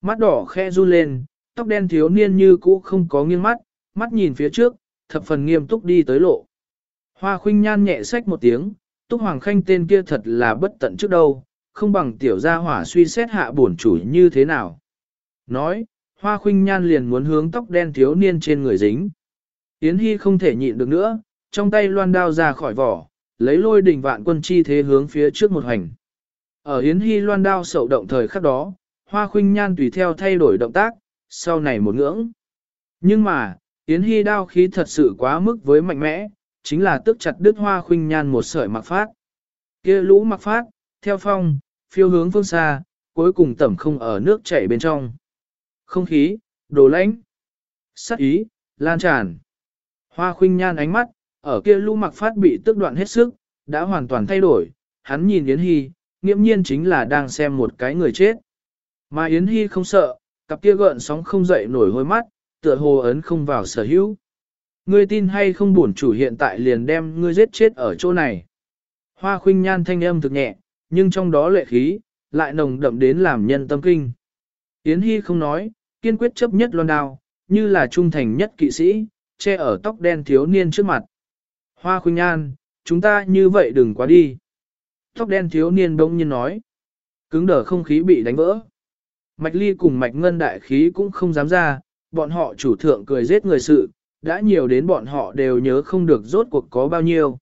Mắt đỏ khe run lên, tóc đen thiếu niên như cũ không có nghiêng mắt, mắt nhìn phía trước, thập phần nghiêm túc đi tới lộ. Hoa khuynh nhan nhẹ sách một tiếng, túc hoàng khanh tên kia thật là bất tận trước đâu, không bằng tiểu gia hỏa suy xét hạ bổn chủ như thế nào. Nói, hoa khuynh nhan liền muốn hướng tóc đen thiếu niên trên người dính. Yến Hy không thể nhịn được nữa, trong tay loan đao ra khỏi vỏ, lấy lôi đỉnh vạn quân chi thế hướng phía trước một hành. Ở Yến Hy loan đao sậu động thời khắc đó, hoa khuynh nhan tùy theo thay đổi động tác, sau này một ngưỡng. Nhưng mà, Yến Hy đao khí thật sự quá mức với mạnh mẽ, chính là tức chặt đứt hoa khuynh nhan một sợi mặc phát. kia lũ mặc phát, theo phong, phiêu hướng phương xa, cuối cùng tẩm không ở nước chảy bên trong. Không khí, đồ lãnh, sắc ý, lan tràn. Hoa khuynh nhan ánh mắt, ở kia lũ mặc phát bị tức đoạn hết sức, đã hoàn toàn thay đổi, hắn nhìn Yến Hy, nghiễm nhiên chính là đang xem một cái người chết. Mà Yến Hy không sợ, cặp kia gợn sóng không dậy nổi hôi mắt, tựa hồ ấn không vào sở hữu. Ngươi tin hay không bổn chủ hiện tại liền đem ngươi giết chết ở chỗ này. Hoa khuynh nhan thanh âm thực nhẹ, nhưng trong đó lệ khí, lại nồng đậm đến làm nhân tâm kinh. Yến Hy không nói, kiên quyết chấp nhất loan đao, như là trung thành nhất kỵ sĩ, che ở tóc đen thiếu niên trước mặt. Hoa khuynh nhan, chúng ta như vậy đừng quá đi. Tóc đen thiếu niên bỗng nhiên nói. Cứng đờ không khí bị đánh vỡ. Mạch ly cùng mạch ngân đại khí cũng không dám ra, bọn họ chủ thượng cười giết người sự, đã nhiều đến bọn họ đều nhớ không được rốt cuộc có bao nhiêu.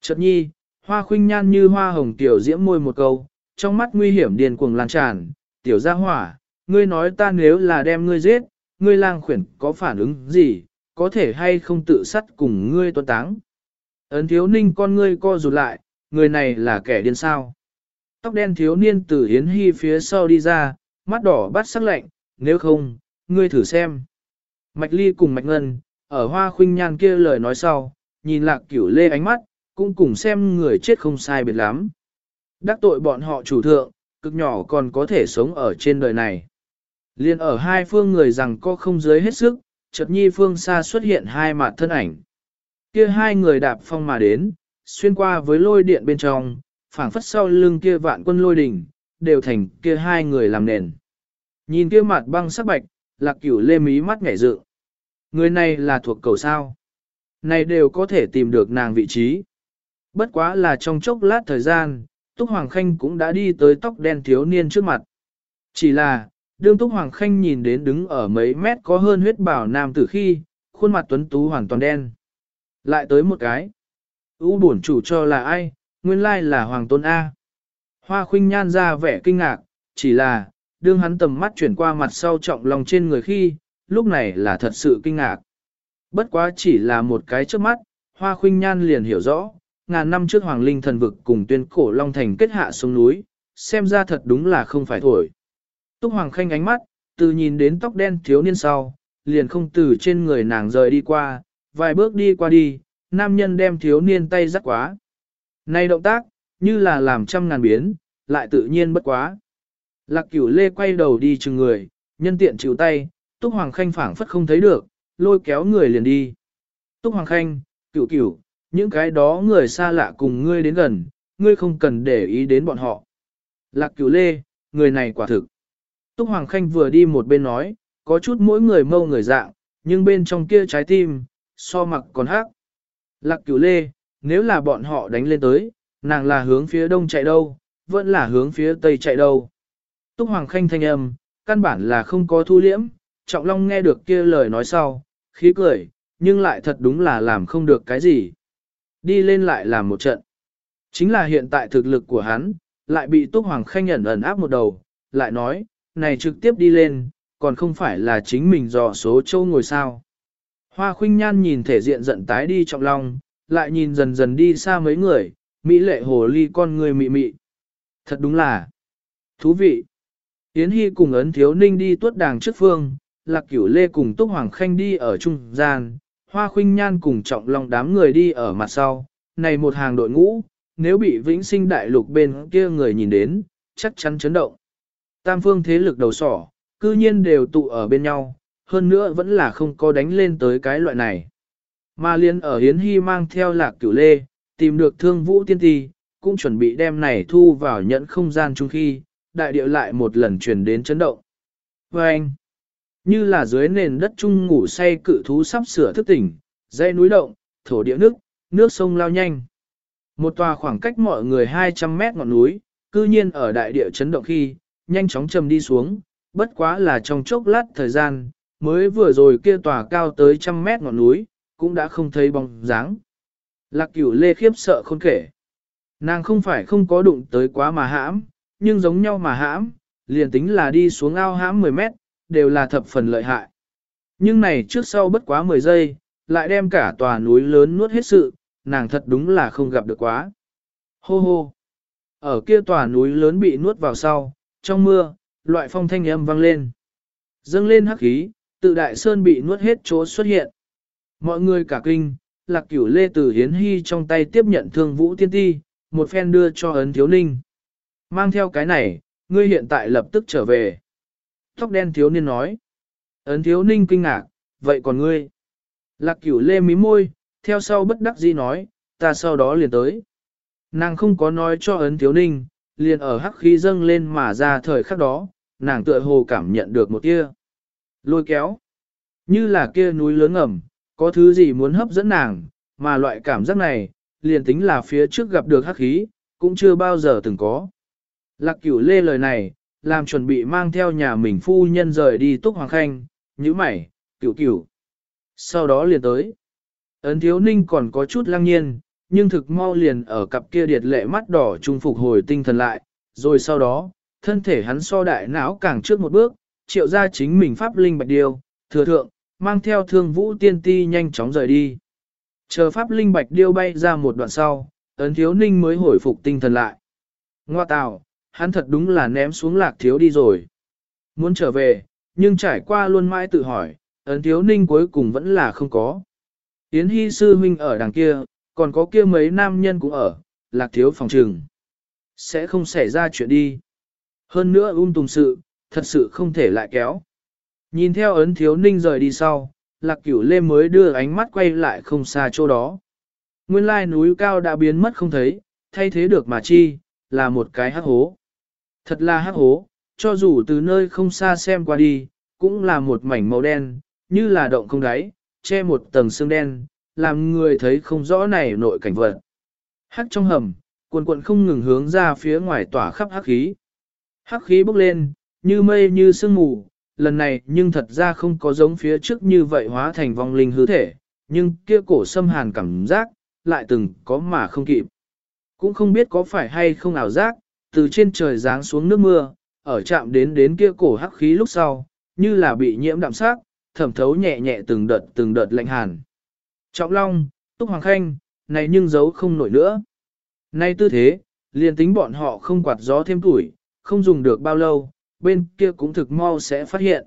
Chợt nhi, hoa khuynh nhan như hoa hồng tiểu diễm môi một câu, trong mắt nguy hiểm điền cuồng lan tràn, tiểu gia hỏa, ngươi nói ta nếu là đem ngươi giết, ngươi lang khuyển có phản ứng gì, có thể hay không tự sắt cùng ngươi tuân táng. Ấn thiếu ninh con ngươi co rụt lại, người này là kẻ điên sao. Tóc đen thiếu niên từ Yến Hy phía sau đi ra, mắt đỏ bắt sắc lạnh, nếu không, ngươi thử xem. Mạch Ly cùng Mạch Ngân, ở hoa khuynh nhan kia lời nói sau, nhìn lạc cửu lê ánh mắt, cũng cùng xem người chết không sai biệt lắm. Đắc tội bọn họ chủ thượng, cực nhỏ còn có thể sống ở trên đời này. Liên ở hai phương người rằng có không dưới hết sức, chợt nhi phương xa xuất hiện hai mặt thân ảnh. Kia hai người đạp phong mà đến, xuyên qua với lôi điện bên trong, phảng phất sau lưng kia vạn quân lôi đỉnh, đều thành kia hai người làm nền. Nhìn kia mặt băng sắc bạch, lạc cửu lê mí mắt ngảy dự. Người này là thuộc cầu sao. Này đều có thể tìm được nàng vị trí. Bất quá là trong chốc lát thời gian, Túc Hoàng Khanh cũng đã đi tới tóc đen thiếu niên trước mặt. Chỉ là, đương Túc Hoàng Khanh nhìn đến đứng ở mấy mét có hơn huyết bảo nam tử khi, khuôn mặt tuấn tú hoàn toàn đen. Lại tới một cái. U bổn chủ cho là ai, nguyên lai là Hoàng Tôn A. Hoa khuynh nhan ra vẻ kinh ngạc, chỉ là, đương hắn tầm mắt chuyển qua mặt sau trọng lòng trên người khi, lúc này là thật sự kinh ngạc. Bất quá chỉ là một cái trước mắt, hoa khuynh nhan liền hiểu rõ, ngàn năm trước Hoàng Linh thần vực cùng tuyên cổ Long Thành kết hạ xuống núi, xem ra thật đúng là không phải thổi. Túc Hoàng Khanh ánh mắt, từ nhìn đến tóc đen thiếu niên sau, liền không từ trên người nàng rời đi qua, vài bước đi qua đi, nam nhân đem thiếu niên tay rắc quá. Này động tác, như là làm trăm ngàn biến, lại tự nhiên bất quá. Lạc cửu lê quay đầu đi chừng người, nhân tiện chịu tay, Túc Hoàng Khanh phảng phất không thấy được, lôi kéo người liền đi. Túc Hoàng Khanh, cửu cửu, những cái đó người xa lạ cùng ngươi đến gần, ngươi không cần để ý đến bọn họ. Lạc cửu lê, người này quả thực. Túc Hoàng Khanh vừa đi một bên nói, có chút mỗi người mâu người dạng, nhưng bên trong kia trái tim, so mặc còn hát. Lạc cửu lê, nếu là bọn họ đánh lên tới, nàng là hướng phía đông chạy đâu, vẫn là hướng phía tây chạy đâu. Túc Hoàng Khanh thanh âm, căn bản là không có thu liễm, Trọng Long nghe được kia lời nói sau, khí cười, nhưng lại thật đúng là làm không được cái gì. Đi lên lại làm một trận. Chính là hiện tại thực lực của hắn, lại bị Túc Hoàng Khanh ẩn ẩn áp một đầu, lại nói, này trực tiếp đi lên, còn không phải là chính mình dò số châu ngồi sao. Hoa khuynh nhan nhìn thể diện giận tái đi Trọng Long, lại nhìn dần dần đi xa mấy người, Mỹ lệ hồ ly con người mị mị. Thật đúng là thú vị. Yến Hy cùng ấn thiếu ninh đi tuốt đàng trước phương, lạc cửu lê cùng Túc Hoàng Khanh đi ở trung gian, hoa khuynh nhan cùng trọng long đám người đi ở mặt sau, này một hàng đội ngũ, nếu bị vĩnh sinh đại lục bên kia người nhìn đến, chắc chắn chấn động. Tam phương thế lực đầu sỏ, cư nhiên đều tụ ở bên nhau, hơn nữa vẫn là không có đánh lên tới cái loại này. Mà liên ở Hiến Hy mang theo lạc cửu lê, tìm được thương vũ tiên ti, cũng chuẩn bị đem này thu vào nhận không gian chung khi, đại điệu lại một lần truyền đến chấn động. Và anh, như là dưới nền đất chung ngủ say cự thú sắp sửa thức tỉnh, dây núi động, thổ địa nước, nước sông lao nhanh. Một tòa khoảng cách mọi người 200 mét ngọn núi, cư nhiên ở đại địa chấn động khi, nhanh chóng trầm đi xuống, bất quá là trong chốc lát thời gian, mới vừa rồi kia tòa cao tới trăm mét ngọn núi, cũng đã không thấy bóng dáng. Lạc cửu lê khiếp sợ khôn kể. Nàng không phải không có đụng tới quá mà hãm, nhưng giống nhau mà hãm, liền tính là đi xuống ao hãm 10 mét, đều là thập phần lợi hại. Nhưng này trước sau bất quá 10 giây, lại đem cả tòa núi lớn nuốt hết sự, nàng thật đúng là không gặp được quá. Hô hô! Ở kia tòa núi lớn bị nuốt vào sau, trong mưa, loại phong thanh âm vang lên. Dâng lên hắc khí, tự đại sơn bị nuốt hết chỗ xuất hiện. Mọi người cả kinh, lạc cửu lê tử hiến hy trong tay tiếp nhận thương vũ tiên ti, một phen đưa cho ấn thiếu ninh. Mang theo cái này, ngươi hiện tại lập tức trở về. Tóc đen thiếu niên nói. Ấn thiếu ninh kinh ngạc, vậy còn ngươi? Lạc cửu lê mí môi, theo sau bất đắc dĩ nói, ta sau đó liền tới. Nàng không có nói cho ấn thiếu ninh, liền ở hắc khí dâng lên mà ra thời khắc đó, nàng tựa hồ cảm nhận được một tia. Lôi kéo. Như là kia núi lớn ngầm, có thứ gì muốn hấp dẫn nàng, mà loại cảm giác này, liền tính là phía trước gặp được hắc khí, cũng chưa bao giờ từng có. Lạc cửu lê lời này, làm chuẩn bị mang theo nhà mình phu nhân rời đi túc hoàng khanh, như mày, cửu cửu. Sau đó liền tới. Ấn thiếu ninh còn có chút lăng nhiên, nhưng thực mau liền ở cặp kia điệt lệ mắt đỏ trung phục hồi tinh thần lại, rồi sau đó, thân thể hắn so đại não càng trước một bước, triệu ra chính mình pháp linh bạch điêu, thừa thượng, mang theo thương vũ tiên ti nhanh chóng rời đi. Chờ pháp linh bạch điêu bay ra một đoạn sau, ấn thiếu ninh mới hồi phục tinh thần lại. Ngoa tào, hắn thật đúng là ném xuống lạc thiếu đi rồi. Muốn trở về, nhưng trải qua luôn mãi tự hỏi, ấn thiếu ninh cuối cùng vẫn là không có. Yến Hy sư huynh ở đằng kia, còn có kia mấy nam nhân cũng ở, lạc thiếu phòng trừng. Sẽ không xảy ra chuyện đi. Hơn nữa um tùng sự, thật sự không thể lại kéo. Nhìn theo ấn thiếu ninh rời đi sau, lạc cửu lê mới đưa ánh mắt quay lại không xa chỗ đó. Nguyên lai núi cao đã biến mất không thấy, thay thế được mà chi, là một cái hắc hố. Thật là hắc hố, cho dù từ nơi không xa xem qua đi, cũng là một mảnh màu đen, như là động không đáy, che một tầng xương đen, làm người thấy không rõ này nội cảnh vật. Hắc trong hầm, cuộn cuộn không ngừng hướng ra phía ngoài tỏa khắp hắc khí. Hắc khí bốc lên, như mây như sương mù, lần này nhưng thật ra không có giống phía trước như vậy hóa thành vong linh hư thể, nhưng kia cổ xâm hàn cảm giác, lại từng có mà không kịp. Cũng không biết có phải hay không ảo giác, từ trên trời giáng xuống nước mưa, ở chạm đến đến kia cổ hắc khí lúc sau, như là bị nhiễm đạm sắc, thẩm thấu nhẹ nhẹ từng đợt từng đợt lạnh hàn. Trọng Long, Túc Hoàng Khanh, này nhưng giấu không nổi nữa. Nay tư thế, liền tính bọn họ không quạt gió thêm tuổi, không dùng được bao lâu, bên kia cũng thực mau sẽ phát hiện.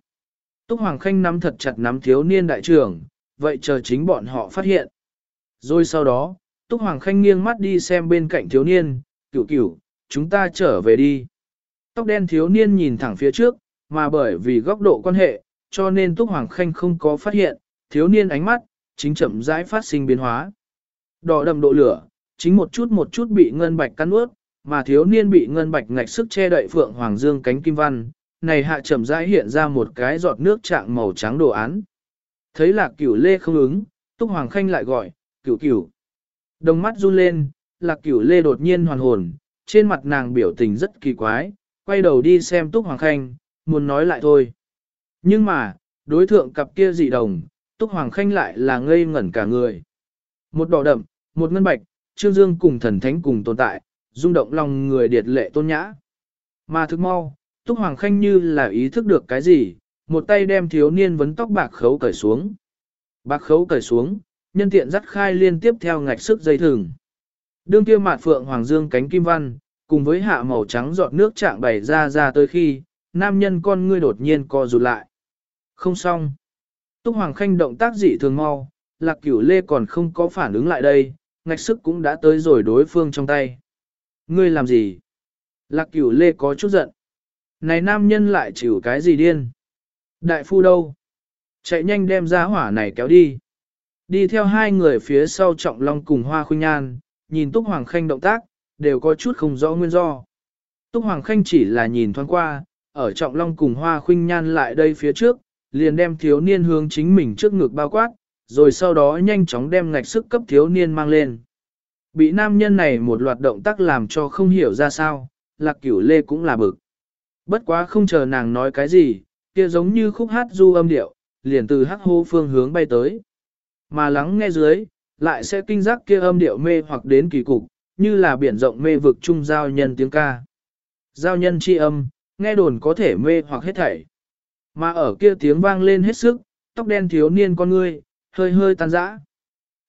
Túc Hoàng Khanh nắm thật chặt nắm thiếu niên đại trưởng, vậy chờ chính bọn họ phát hiện. Rồi sau đó, Túc Hoàng Khanh nghiêng mắt đi xem bên cạnh thiếu niên, cửu cửu, chúng ta trở về đi. Tóc đen thiếu niên nhìn thẳng phía trước, mà bởi vì góc độ quan hệ, cho nên Túc Hoàng Khanh không có phát hiện, thiếu niên ánh mắt, chính chậm rãi phát sinh biến hóa. Đỏ đậm độ lửa, chính một chút một chút bị ngân bạch cắn ướt, mà thiếu niên bị ngân bạch ngạch sức che đậy phượng hoàng dương cánh kim văn, này hạ chậm rãi hiện ra một cái giọt nước trạng màu trắng đồ án. Thấy lạc cửu lê không ứng, Túc Hoàng Khanh lại gọi, cửu cửu. Đồng mắt run lên, lạc cửu lê đột nhiên hoàn hồn, trên mặt nàng biểu tình rất kỳ quái, quay đầu đi xem Túc Hoàng Khanh, muốn nói lại thôi. Nhưng mà, đối thượng cặp kia dị đồng, Túc Hoàng Khanh lại là ngây ngẩn cả người. Một đỏ đậm, một ngân bạch, Trương Dương cùng thần thánh cùng tồn tại, rung động lòng người điệt lệ tôn nhã. Mà thức mau, Túc Hoàng Khanh như là ý thức được cái gì, một tay đem thiếu niên vấn tóc bạc khấu cởi xuống. Bạc khấu cởi xuống, nhân tiện dắt khai liên tiếp theo ngạch sức dây thừng. Đương kia mạt phượng hoàng dương cánh kim văn, cùng với hạ màu trắng giọt nước trạng bày ra ra tới khi, nam nhân con ngươi đột nhiên co rụt lại. Không xong. Túc Hoàng Khanh động tác dị thường mau, lạc cửu lê còn không có phản ứng lại đây, ngạch sức cũng đã tới rồi đối phương trong tay. Ngươi làm gì? Lạc cửu lê có chút giận. Này nam nhân lại chịu cái gì điên? Đại phu đâu? Chạy nhanh đem ra hỏa này kéo đi. Đi theo hai người phía sau trọng long cùng hoa khuynh nhan, nhìn Túc Hoàng Khanh động tác, đều có chút không rõ nguyên do. Túc Hoàng Khanh chỉ là nhìn thoáng qua, ở trọng long cùng hoa khuynh nhan lại đây phía trước, liền đem thiếu niên hướng chính mình trước ngực bao quát, rồi sau đó nhanh chóng đem ngạch sức cấp thiếu niên mang lên. Bị nam nhân này một loạt động tác làm cho không hiểu ra sao, lạc cửu lê cũng là bực. Bất quá không chờ nàng nói cái gì, kia giống như khúc hát du âm điệu, liền từ hắc hô phương hướng bay tới. Mà lắng nghe dưới, lại sẽ kinh giác kia âm điệu mê hoặc đến kỳ cục, như là biển rộng mê vực trung giao nhân tiếng ca. Giao nhân chi âm, nghe đồn có thể mê hoặc hết thảy. Mà ở kia tiếng vang lên hết sức, tóc đen thiếu niên con ngươi, hơi hơi tan rã.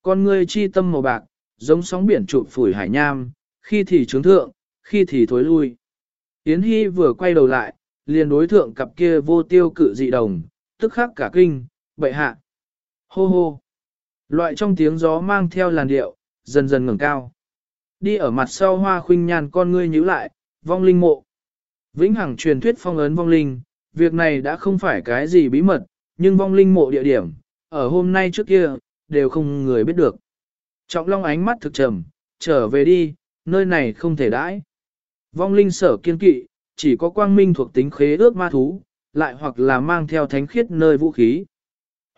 Con ngươi chi tâm màu bạc, giống sóng biển trụ phủi hải nham, khi thì trướng thượng, khi thì thối lui. Yến Hy vừa quay đầu lại, liền đối thượng cặp kia vô tiêu cự dị đồng, tức khắc cả kinh, bậy hạ. Hô hô. Loại trong tiếng gió mang theo làn điệu, dần dần ngẩng cao. Đi ở mặt sau hoa khuynh nhàn con ngươi nhíu lại, vong linh mộ. Vĩnh hằng truyền thuyết phong ấn vong linh, việc này đã không phải cái gì bí mật, nhưng vong linh mộ địa điểm, ở hôm nay trước kia, đều không người biết được. Trọng Long ánh mắt thực trầm, trở về đi, nơi này không thể đãi. Vong linh sở kiên kỵ, chỉ có quang minh thuộc tính khế ước ma thú, lại hoặc là mang theo thánh khiết nơi vũ khí.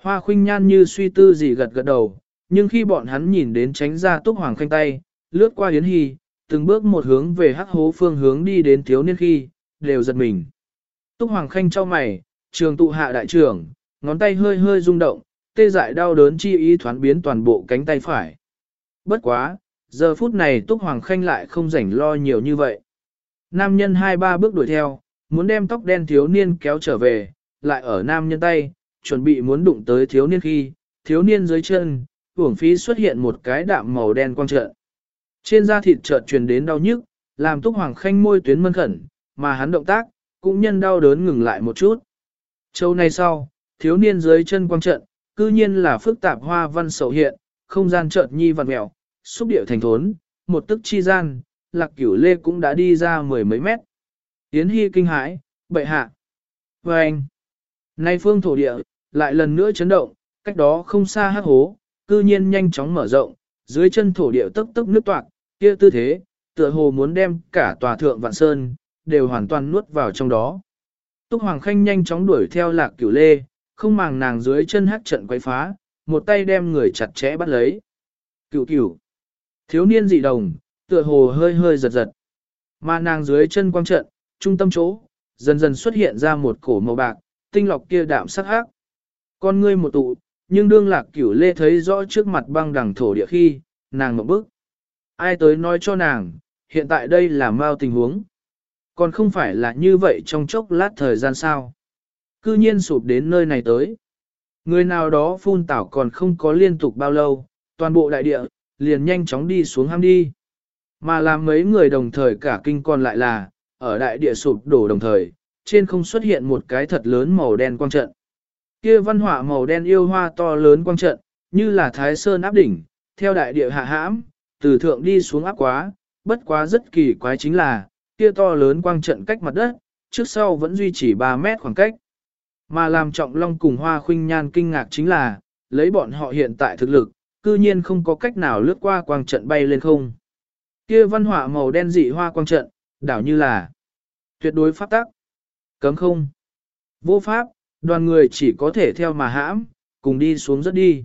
Hoa khuynh nhan như suy tư gì gật gật đầu, nhưng khi bọn hắn nhìn đến tránh ra túc hoàng khanh tay, lướt qua yến hy, từng bước một hướng về hắc hố phương hướng đi đến thiếu niên khi, đều giật mình. Túc hoàng khanh cho mày, trường tụ hạ đại trưởng, ngón tay hơi hơi rung động, tê dại đau đớn chi ý thoán biến toàn bộ cánh tay phải. Bất quá, giờ phút này Túc Hoàng Khanh lại không rảnh lo nhiều như vậy. Nam nhân hai ba bước đuổi theo, muốn đem tóc đen thiếu niên kéo trở về, lại ở nam nhân tay, chuẩn bị muốn đụng tới thiếu niên khi, thiếu niên dưới chân, uổng phí xuất hiện một cái đạm màu đen quang trợ. Trên da thịt chợt truyền đến đau nhức, làm Túc Hoàng Khanh môi tuyến mân khẩn, mà hắn động tác, cũng nhân đau đớn ngừng lại một chút. Châu này sau, thiếu niên dưới chân quang trận, cư nhiên là phức tạp hoa văn sầu hiện, không gian chợt nhi vặn mèo, xúc điệu thành thốn, một tức chi gian, lạc cửu lê cũng đã đi ra mười mấy mét. Yến Hy kinh hãi, bệ hạ. Và anh, nay phương thổ địa, lại lần nữa chấn động, cách đó không xa hắc hố, cư nhiên nhanh chóng mở rộng, dưới chân thổ địa tức tức nước toạc, kia tư thế, tựa hồ muốn đem cả tòa thượng vạn sơn, đều hoàn toàn nuốt vào trong đó. Túc Hoàng Khanh nhanh chóng đuổi theo lạc cửu lê, không màng nàng dưới chân hắc trận quay phá, một tay đem người chặt chẽ bắt lấy. Cửu cửu. Thiếu niên dị đồng, tựa hồ hơi hơi giật giật. Mà nàng dưới chân quang trận, trung tâm chỗ, dần dần xuất hiện ra một cổ màu bạc, tinh lọc kia đạm sắc hắc. Con ngươi một tụ, nhưng đương lạc cửu lê thấy rõ trước mặt băng đằng thổ địa khi, nàng một bước. Ai tới nói cho nàng, hiện tại đây là mau tình huống. Còn không phải là như vậy trong chốc lát thời gian sao. Cư nhiên sụp đến nơi này tới. Người nào đó phun tảo còn không có liên tục bao lâu, toàn bộ đại địa, liền nhanh chóng đi xuống ham đi. Mà làm mấy người đồng thời cả kinh còn lại là, ở đại địa sụp đổ đồng thời, trên không xuất hiện một cái thật lớn màu đen quang trận. Kia văn họa màu đen yêu hoa to lớn quang trận, như là thái sơn áp đỉnh, theo đại địa hạ hãm, từ thượng đi xuống áp quá, bất quá rất kỳ quái chính là, kia to lớn quang trận cách mặt đất, trước sau vẫn duy trì 3 mét khoảng cách. Mà làm trọng long cùng hoa khuynh nhan kinh ngạc chính là, lấy bọn họ hiện tại thực lực, cư nhiên không có cách nào lướt qua quang trận bay lên không. Kia văn họa màu đen dị hoa quang trận, đảo như là tuyệt đối pháp tắc. Cấm không. Vô pháp, đoàn người chỉ có thể theo mà hãm, cùng đi xuống rất đi.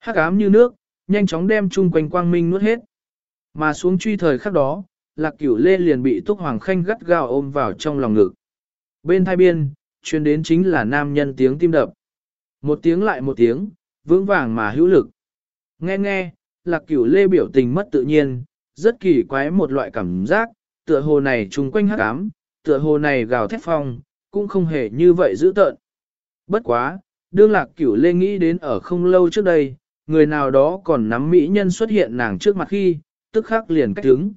Hắc ám như nước, nhanh chóng đem chung quanh quang minh nuốt hết. Mà xuống truy thời khắc đó, lạc cửu lê liền bị túc hoàng khanh gắt gao ôm vào trong lòng ngực. Bên thai biên, chuyên đến chính là nam nhân tiếng tim đập. Một tiếng lại một tiếng, vững vàng mà hữu lực. Nghe nghe, lạc cửu lê biểu tình mất tự nhiên, rất kỳ quái một loại cảm giác, tựa hồ này chung quanh hắc ám, tựa hồ này gào thét phong, cũng không hề như vậy dữ tợn. Bất quá, đương lạc cửu lê nghĩ đến ở không lâu trước đây, người nào đó còn nắm mỹ nhân xuất hiện nàng trước mặt khi, tức khắc liền cách đứng.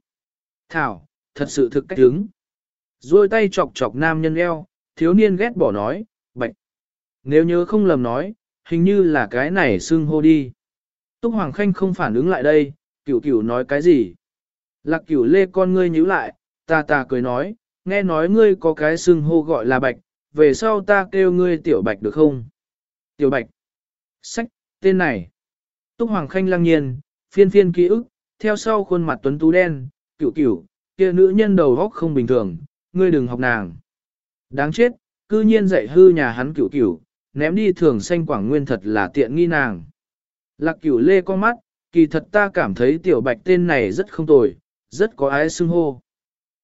Thảo, thật sự thực cách đứng. Rồi tay chọc chọc nam nhân eo, thiếu niên ghét bỏ nói, bệnh. Nếu nhớ không lầm nói, hình như là cái này xưng hô đi. Túc Hoàng Khanh không phản ứng lại đây, cửu cửu nói cái gì. Lạc cửu lê con ngươi nhíu lại, ta ta cười nói, nghe nói ngươi có cái xưng hô gọi là bạch, về sau ta kêu ngươi tiểu bạch được không? Tiểu bạch. Sách, tên này. Túc Hoàng Khanh lăng nhiên, phiên phiên ký ức, theo sau khuôn mặt tuấn tú đen, cửu cửu, kia nữ nhân đầu góc không bình thường, ngươi đừng học nàng. Đáng chết, cư nhiên dạy hư nhà hắn cửu cửu, ném đi thường xanh quảng nguyên thật là tiện nghi nàng. Lạc cửu lê con mắt, kỳ thật ta cảm thấy tiểu bạch tên này rất không tồi, rất có ái xưng hô.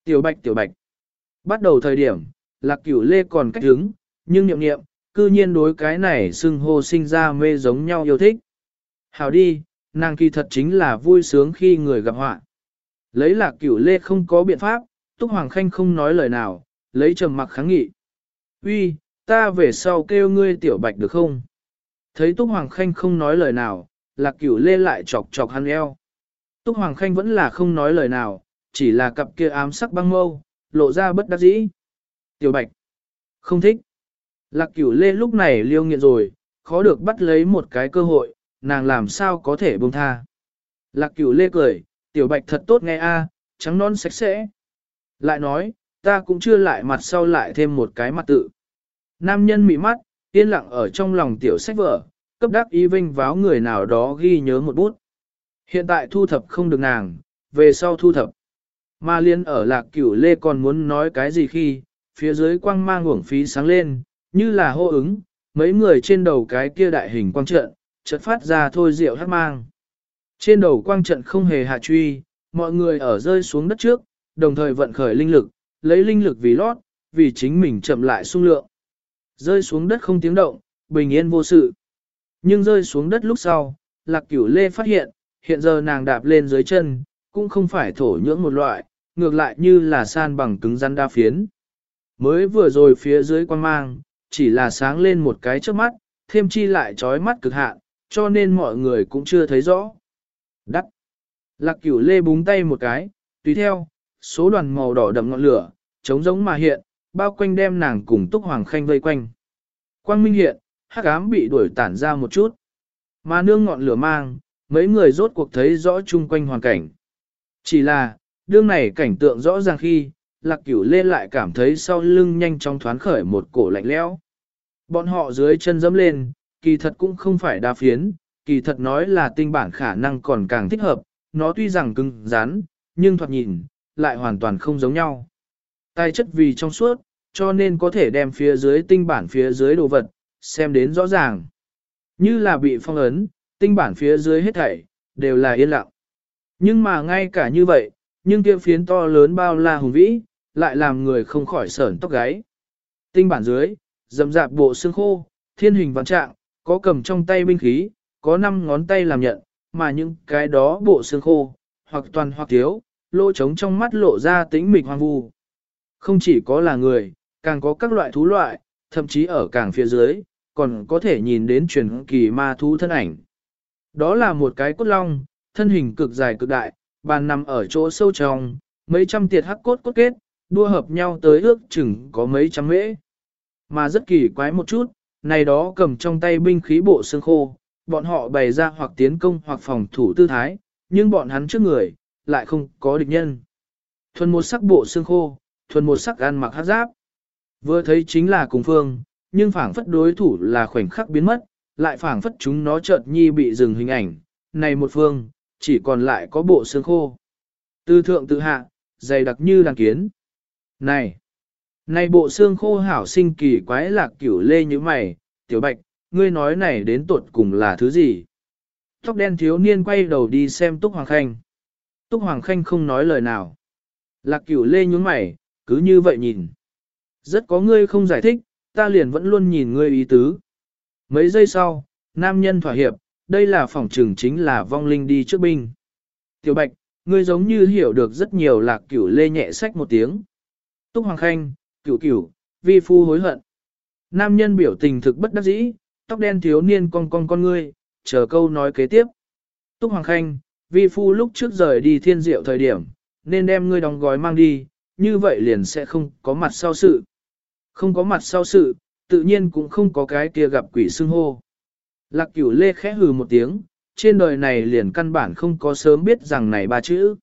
Tiểu bạch tiểu bạch. Bắt đầu thời điểm, lạc cửu lê còn cách hứng, nhưng niệm niệm cư nhiên đối cái này xưng hô sinh ra mê giống nhau yêu thích. Hảo đi, nàng kỳ thật chính là vui sướng khi người gặp họa. Lấy lạc cửu lê không có biện pháp, Túc Hoàng Khanh không nói lời nào, lấy trầm mặc kháng nghị. Uy, ta về sau kêu ngươi tiểu bạch được không? Thấy Túc Hoàng Khanh không nói lời nào, lạc cửu lê lại chọc chọc hắn eo. Túc Hoàng Khanh vẫn là không nói lời nào, chỉ là cặp kia ám sắc băng mâu, lộ ra bất đắc dĩ. Tiểu bạch, không thích. Lạc cửu lê lúc này liêu nghiện rồi, khó được bắt lấy một cái cơ hội, nàng làm sao có thể buông tha. Lạc cửu lê cười, tiểu bạch thật tốt nghe a, trắng non sạch sẽ. Lại nói, ta cũng chưa lại mặt sau lại thêm một cái mặt tự. Nam nhân mị mắt, yên lặng ở trong lòng tiểu sách vở, cấp đắc ý vinh váo người nào đó ghi nhớ một bút. Hiện tại thu thập không được nàng, về sau thu thập. Mà liên ở lạc cửu lê còn muốn nói cái gì khi, phía dưới quang mang uổng phí sáng lên, như là hô ứng, mấy người trên đầu cái kia đại hình quang trận, chợt phát ra thôi rượu hát mang. Trên đầu quang trận không hề hạ truy, mọi người ở rơi xuống đất trước, đồng thời vận khởi linh lực, lấy linh lực vì lót, vì chính mình chậm lại sung lượng. Rơi xuống đất không tiếng động, bình yên vô sự. Nhưng rơi xuống đất lúc sau, lạc cửu lê phát hiện, hiện giờ nàng đạp lên dưới chân, cũng không phải thổ nhưỡng một loại, ngược lại như là san bằng cứng rắn đa phiến. Mới vừa rồi phía dưới quan mang, chỉ là sáng lên một cái trước mắt, thêm chi lại trói mắt cực hạn, cho nên mọi người cũng chưa thấy rõ. Đắc. Lạc cửu lê búng tay một cái, tùy theo, số đoàn màu đỏ đậm ngọn lửa, trống giống mà hiện, bao quanh đem nàng cùng túc hoàng khanh vây quanh. Quang minh hiện, hắc ám bị đuổi tản ra một chút. Mà nương ngọn lửa mang, mấy người rốt cuộc thấy rõ chung quanh hoàn cảnh. Chỉ là, đương này cảnh tượng rõ ràng khi, lạc cửu lê lại cảm thấy sau lưng nhanh chóng thoáng khởi một cổ lạnh lẽo. Bọn họ dưới chân dẫm lên, kỳ thật cũng không phải đa phiến, kỳ thật nói là tinh bản khả năng còn càng thích hợp, nó tuy rằng cứng rắn, nhưng thoạt nhìn, lại hoàn toàn không giống nhau. Tài chất vì trong suốt, cho nên có thể đem phía dưới tinh bản phía dưới đồ vật, xem đến rõ ràng. Như là bị phong ấn, tinh bản phía dưới hết thảy, đều là yên lặng. Nhưng mà ngay cả như vậy, nhưng kia phiến to lớn bao la hùng vĩ, lại làm người không khỏi sởn tóc gáy. Tinh bản dưới, dầm dạp bộ xương khô, thiên hình vạn trạng, có cầm trong tay binh khí, có năm ngón tay làm nhận, mà những cái đó bộ xương khô, hoặc toàn hoặc thiếu, lỗ trống trong mắt lộ ra tĩnh mịch hoang vu. Không chỉ có là người, càng có các loại thú loại, thậm chí ở càng phía dưới, còn có thể nhìn đến truyền kỳ ma thú thân ảnh. Đó là một cái cốt long, thân hình cực dài cực đại, bàn nằm ở chỗ sâu trong, mấy trăm tiệt hắc cốt cốt kết, đua hợp nhau tới ước chừng có mấy trăm mễ. Mà rất kỳ quái một chút, này đó cầm trong tay binh khí bộ xương khô, bọn họ bày ra hoặc tiến công hoặc phòng thủ tư thái, nhưng bọn hắn trước người, lại không có địch nhân. Thuần một sắc bộ xương khô, thuần một sắc ăn mặc hát giáp. Vừa thấy chính là cùng phương, nhưng phảng phất đối thủ là khoảnh khắc biến mất, lại phảng phất chúng nó chợt nhi bị dừng hình ảnh, này một phương, chỉ còn lại có bộ xương khô. Từ thượng tự hạ, dày đặc như đàn kiến. Này! Này bộ xương khô hảo sinh kỳ quái lạc cửu lê như mày, tiểu bạch, ngươi nói này đến tuột cùng là thứ gì? Tóc đen thiếu niên quay đầu đi xem Túc Hoàng Khanh. Túc Hoàng Khanh không nói lời nào. Lạc cửu lê nhúng mày, cứ như vậy nhìn. Rất có ngươi không giải thích, ta liền vẫn luôn nhìn ngươi ý tứ. Mấy giây sau, nam nhân thỏa hiệp, đây là phỏng trừng chính là vong linh đi trước binh. Tiểu Bạch, ngươi giống như hiểu được rất nhiều lạc cửu lê nhẹ sách một tiếng. Túc Hoàng Khanh, cửu cửu, vi phu hối hận. Nam nhân biểu tình thực bất đắc dĩ, tóc đen thiếu niên con con con ngươi, chờ câu nói kế tiếp. Túc Hoàng Khanh, vi phu lúc trước rời đi thiên diệu thời điểm, nên đem ngươi đóng gói mang đi, như vậy liền sẽ không có mặt sau sự. Không có mặt sau sự, tự nhiên cũng không có cái kia gặp quỷ xưng hô. Lạc cửu lê khẽ hừ một tiếng, trên đời này liền căn bản không có sớm biết rằng này ba chữ.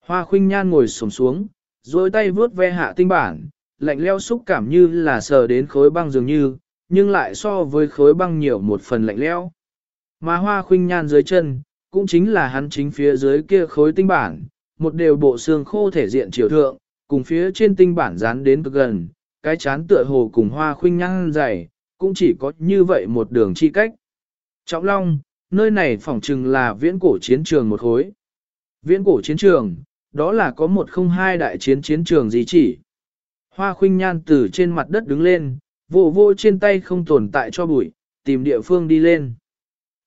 Hoa khuynh nhan ngồi sổm xuống, duỗi tay vướt ve hạ tinh bản, lạnh leo xúc cảm như là sờ đến khối băng dường như, nhưng lại so với khối băng nhiều một phần lạnh leo. Mà hoa khuynh nhan dưới chân, cũng chính là hắn chính phía dưới kia khối tinh bản, một đều bộ xương khô thể diện chiều thượng, cùng phía trên tinh bản dán đến cực gần, cái chán tựa hồ cùng hoa khuynh nhan dày, cũng chỉ có như vậy một đường chi cách. Trọng Long, nơi này phỏng chừng là viễn cổ chiến trường một khối. Viễn cổ chiến trường, đó là có một không hai đại chiến chiến trường gì chỉ. Hoa khuynh nhan từ trên mặt đất đứng lên, vô vô trên tay không tồn tại cho bụi, tìm địa phương đi lên.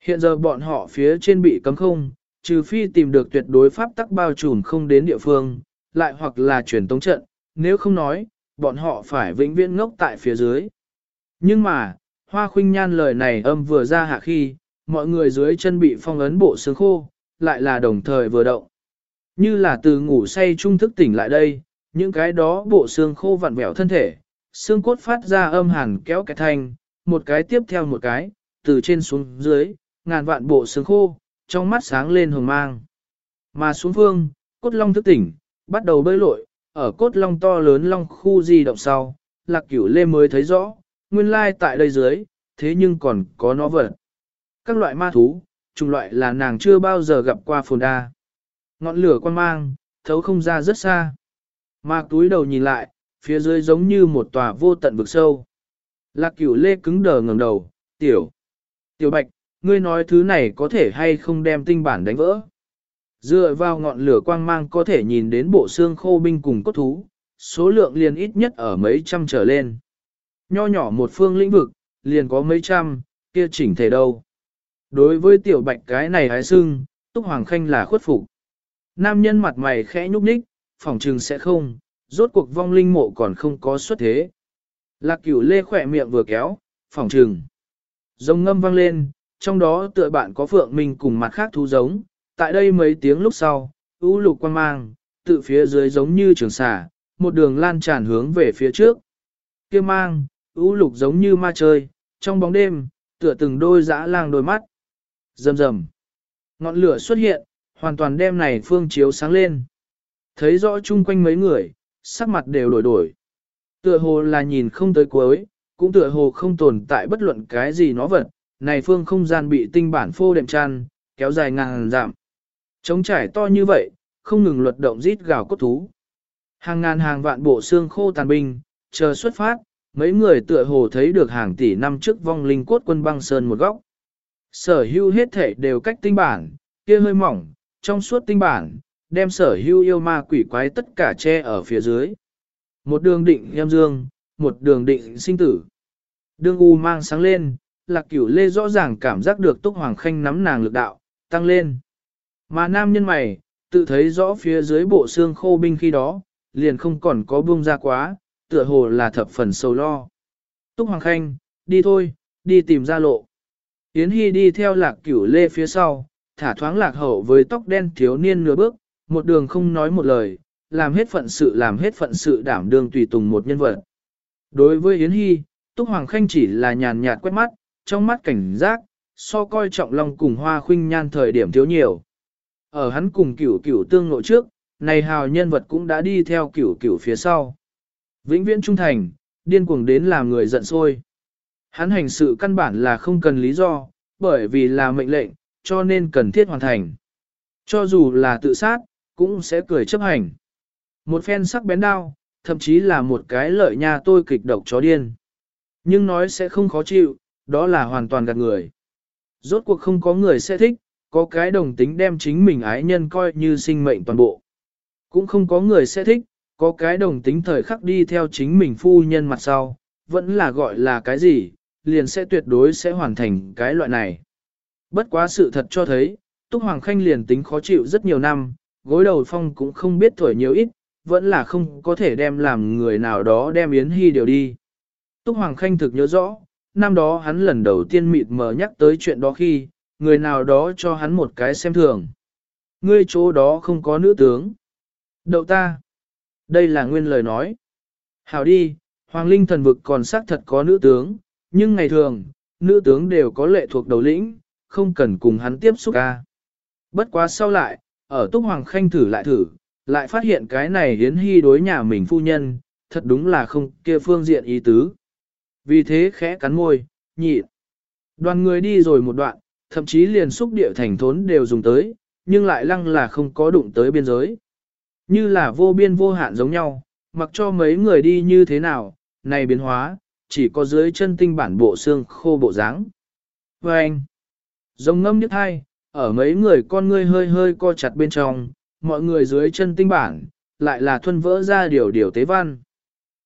Hiện giờ bọn họ phía trên bị cấm không, trừ phi tìm được tuyệt đối pháp tắc bao trùm không đến địa phương, lại hoặc là chuyển tống trận, nếu không nói, bọn họ phải vĩnh viễn ngốc tại phía dưới. Nhưng mà, hoa khuynh nhan lời này âm vừa ra hạ khi, mọi người dưới chân bị phong ấn bộ xương khô, lại là đồng thời vừa động. Như là từ ngủ say trung thức tỉnh lại đây, những cái đó bộ xương khô vặn vẹo thân thể, xương cốt phát ra âm hàn kéo cái thanh, một cái tiếp theo một cái, từ trên xuống dưới, ngàn vạn bộ xương khô, trong mắt sáng lên hồng mang. Mà xuống phương, cốt long thức tỉnh, bắt đầu bơi lội, ở cốt long to lớn long khu di động sau, lạc cửu lê mới thấy rõ, nguyên lai tại đây dưới, thế nhưng còn có nó vật. Các loại ma thú, chủng loại là nàng chưa bao giờ gặp qua phồn đa. Ngọn lửa quan mang, thấu không ra rất xa. Ma túi đầu nhìn lại, phía dưới giống như một tòa vô tận vực sâu. Lạc cửu lê cứng đờ ngẩng đầu, tiểu. Tiểu bạch, ngươi nói thứ này có thể hay không đem tinh bản đánh vỡ. Dựa vào ngọn lửa quang mang có thể nhìn đến bộ xương khô binh cùng cốt thú, số lượng liền ít nhất ở mấy trăm trở lên. Nho nhỏ một phương lĩnh vực, liền có mấy trăm, kia chỉnh thể đâu. Đối với tiểu bạch cái này hái sưng, Túc Hoàng Khanh là khuất phục. Nam nhân mặt mày khẽ nhúc nhích, phòng trừng sẽ không, rốt cuộc vong linh mộ còn không có xuất thế. Lạc cửu lê khỏe miệng vừa kéo, phòng trừng. Rồng ngâm vang lên, trong đó tựa bạn có phượng mình cùng mặt khác thú giống, tại đây mấy tiếng lúc sau, ưu lục quan mang, tự phía dưới giống như trường xà, một đường lan tràn hướng về phía trước. kia mang, U lục giống như ma chơi, trong bóng đêm, tựa từng đôi dã lang đôi mắt. Rầm rầm. Ngọn lửa xuất hiện, hoàn toàn đem này phương chiếu sáng lên. Thấy rõ chung quanh mấy người, sắc mặt đều đổi đổi. Tựa hồ là nhìn không tới cuối, cũng tựa hồ không tồn tại bất luận cái gì nó vật, này phương không gian bị tinh bản phô đệm tràn, kéo dài ngàn giảm. Trống trải to như vậy, không ngừng luật động rít gào cốt thú. Hàng ngàn hàng vạn bộ xương khô tàn binh, chờ xuất phát, mấy người tựa hồ thấy được hàng tỷ năm trước vong linh cốt quân băng sơn một góc. Sở hưu hết thể đều cách tinh bản, kia hơi mỏng, trong suốt tinh bản, đem sở hưu yêu ma quỷ quái tất cả che ở phía dưới. Một đường định em dương, một đường định sinh tử. Đường u mang sáng lên, lạc cửu lê rõ ràng cảm giác được túc hoàng khanh nắm nàng lực đạo, tăng lên. Mà nam nhân mày, tự thấy rõ phía dưới bộ xương khô binh khi đó, liền không còn có buông ra quá, tựa hồ là thập phần sầu lo. Túc Hoàng Khanh, đi thôi, đi tìm ra lộ. Yến Hy đi theo lạc cửu lê phía sau, thả thoáng lạc hậu với tóc đen thiếu niên nửa bước, một đường không nói một lời, làm hết phận sự làm hết phận sự đảm đương tùy tùng một nhân vật. Đối với Yến Hy, Túc Hoàng Khanh chỉ là nhàn nhạt quét mắt, trong mắt cảnh giác, so coi trọng lòng cùng hoa khuynh nhan thời điểm thiếu nhiều. Ở hắn cùng cửu cửu tương nội trước, này hào nhân vật cũng đã đi theo cửu cửu phía sau. Vĩnh viễn trung thành, điên cuồng đến làm người giận sôi. Hắn hành sự căn bản là không cần lý do, bởi vì là mệnh lệnh, cho nên cần thiết hoàn thành. Cho dù là tự sát, cũng sẽ cười chấp hành. Một phen sắc bén đao, thậm chí là một cái lợi nha tôi kịch độc chó điên. Nhưng nói sẽ không khó chịu, đó là hoàn toàn gạt người. Rốt cuộc không có người sẽ thích, có cái đồng tính đem chính mình ái nhân coi như sinh mệnh toàn bộ. Cũng không có người sẽ thích, có cái đồng tính thời khắc đi theo chính mình phu nhân mặt sau, vẫn là gọi là cái gì, liền sẽ tuyệt đối sẽ hoàn thành cái loại này. Bất quá sự thật cho thấy, Túc Hoàng Khanh liền tính khó chịu rất nhiều năm, gối đầu phong cũng không biết tuổi nhiều ít, vẫn là không có thể đem làm người nào đó đem Yến Hy điều đi. Túc Hoàng Khanh thực nhớ rõ, năm đó hắn lần đầu tiên mịt mờ nhắc tới chuyện đó khi, người nào đó cho hắn một cái xem thường. Ngươi chỗ đó không có nữ tướng. Đậu ta. Đây là nguyên lời nói. Hảo đi, Hoàng Linh thần vực còn xác thật có nữ tướng, nhưng ngày thường, nữ tướng đều có lệ thuộc đầu lĩnh, không cần cùng hắn tiếp xúc ca. Bất quá sau lại, ở Túc Hoàng Khanh thử lại thử, lại phát hiện cái này hiến hy đối nhà mình phu nhân, thật đúng là không kia phương diện ý tứ. Vì thế khẽ cắn môi, nhịn. Đoàn người đi rồi một đoạn, thậm chí liền xúc địa thành thốn đều dùng tới, nhưng lại lăng là không có đụng tới biên giới. Như là vô biên vô hạn giống nhau, mặc cho mấy người đi như thế nào, này biến hóa, chỉ có dưới chân tinh bản bộ xương khô bộ dáng. Và anh, giống ngâm nhất hai, ở mấy người con ngươi hơi hơi co chặt bên trong, mọi người dưới chân tinh bản, lại là thuân vỡ ra điều điều tế văn.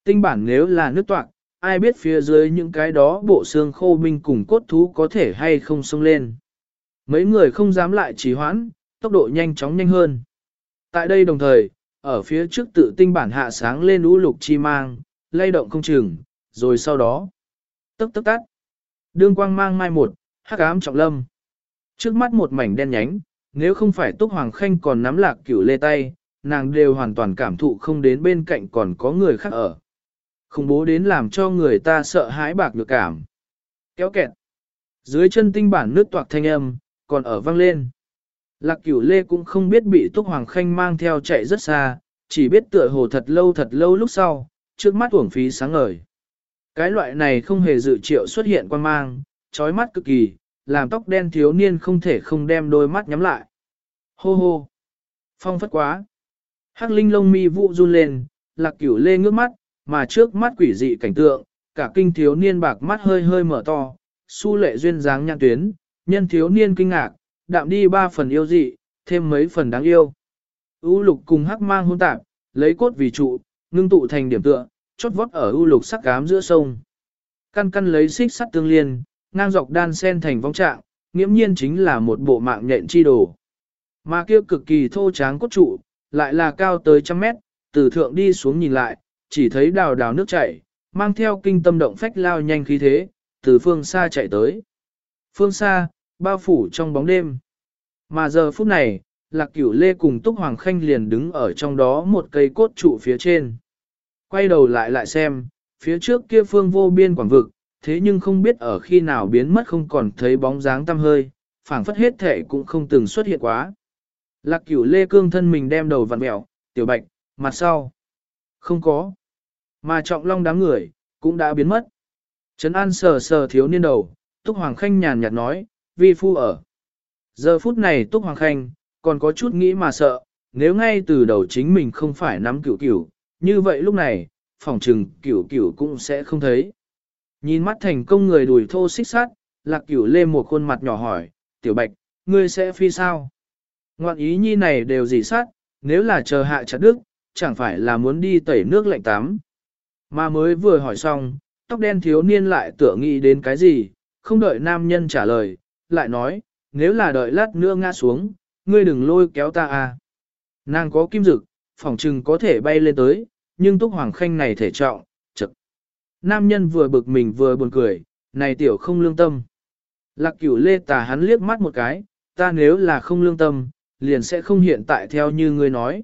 Tinh bản nếu là nước toạc, ai biết phía dưới những cái đó bộ xương khô binh cùng cốt thú có thể hay không xông lên. Mấy người không dám lại trì hoãn, tốc độ nhanh chóng nhanh hơn. Tại đây đồng thời, ở phía trước tự tinh bản hạ sáng lên lũ lục chi mang, lay động không chừng, rồi sau đó, tức tức tắt. Đương quang mang mai một, hắc ám trọng lâm. Trước mắt một mảnh đen nhánh, nếu không phải Túc Hoàng Khanh còn nắm lạc cửu lê tay, nàng đều hoàn toàn cảm thụ không đến bên cạnh còn có người khác ở. không bố đến làm cho người ta sợ hãi bạc được cảm. Kéo kẹt. Dưới chân tinh bản nước toạc thanh âm, còn ở vang lên. Lạc cửu lê cũng không biết bị Túc Hoàng Khanh mang theo chạy rất xa, chỉ biết tựa hồ thật lâu thật lâu lúc sau, trước mắt uổng phí sáng ngời. Cái loại này không hề dự triệu xuất hiện quan mang, trói mắt cực kỳ, làm tóc đen thiếu niên không thể không đem đôi mắt nhắm lại. Hô hô! Phong phất quá! Hắc linh lông mi vụ run lên, lạc cửu lê ngước mắt, mà trước mắt quỷ dị cảnh tượng, cả kinh thiếu niên bạc mắt hơi hơi mở to, su lệ duyên dáng nhăn tuyến, nhân thiếu niên kinh ngạc, đạm đi ba phần yêu dị, thêm mấy phần đáng yêu. U lục cùng hắc mang hôn tạp, lấy cốt vì trụ, ngưng tụ thành điểm tựa, chốt vót ở u lục sắc cám giữa sông. Căn căn lấy xích sắt tương liên, ngang dọc đan sen thành vong trạng, nghiễm nhiên chính là một bộ mạng nhện chi đồ. Mà kia cực kỳ thô tráng cốt trụ, lại là cao tới trăm mét, từ thượng đi xuống nhìn lại, chỉ thấy đào đào nước chảy, mang theo kinh tâm động phách lao nhanh khí thế, từ phương xa chạy tới. Phương xa, bao phủ trong bóng đêm. Mà giờ phút này, Lạc Cửu Lê cùng Túc Hoàng Khanh liền đứng ở trong đó một cây cốt trụ phía trên. Quay đầu lại lại xem, phía trước kia phương vô biên quảng vực, thế nhưng không biết ở khi nào biến mất không còn thấy bóng dáng tăm hơi, phảng phất hết thể cũng không từng xuất hiện quá. Lạc Cửu Lê cương thân mình đem đầu vặn mẹo, tiểu bạch, mặt sau. Không có. Mà trọng long đám người, cũng đã biến mất. Trấn An sờ sờ thiếu niên đầu, Túc Hoàng Khanh nhàn nhạt nói, vi phu ở. Giờ phút này Túc Hoàng Khanh, còn có chút nghĩ mà sợ, nếu ngay từ đầu chính mình không phải nắm cửu cửu, như vậy lúc này, phòng trừng cửu cửu cũng sẽ không thấy. Nhìn mắt thành công người đùi thô xích sát, lạc cửu lê một khuôn mặt nhỏ hỏi, tiểu bạch, ngươi sẽ phi sao? Ngoạn ý nhi này đều gì sát, nếu là chờ hạ chặt đức, chẳng phải là muốn đi tẩy nước lạnh tắm. Mà mới vừa hỏi xong, tóc đen thiếu niên lại tựa nghĩ đến cái gì, không đợi nam nhân trả lời, lại nói, nếu là đợi lát nữa ngã xuống, ngươi đừng lôi kéo ta à. Nàng có kim dực, phỏng trừng có thể bay lên tới, nhưng túc hoàng khanh này thể trọng, chật. Nam nhân vừa bực mình vừa buồn cười, này tiểu không lương tâm. Lạc cửu lê tà hắn liếc mắt một cái, ta nếu là không lương tâm, liền sẽ không hiện tại theo như ngươi nói.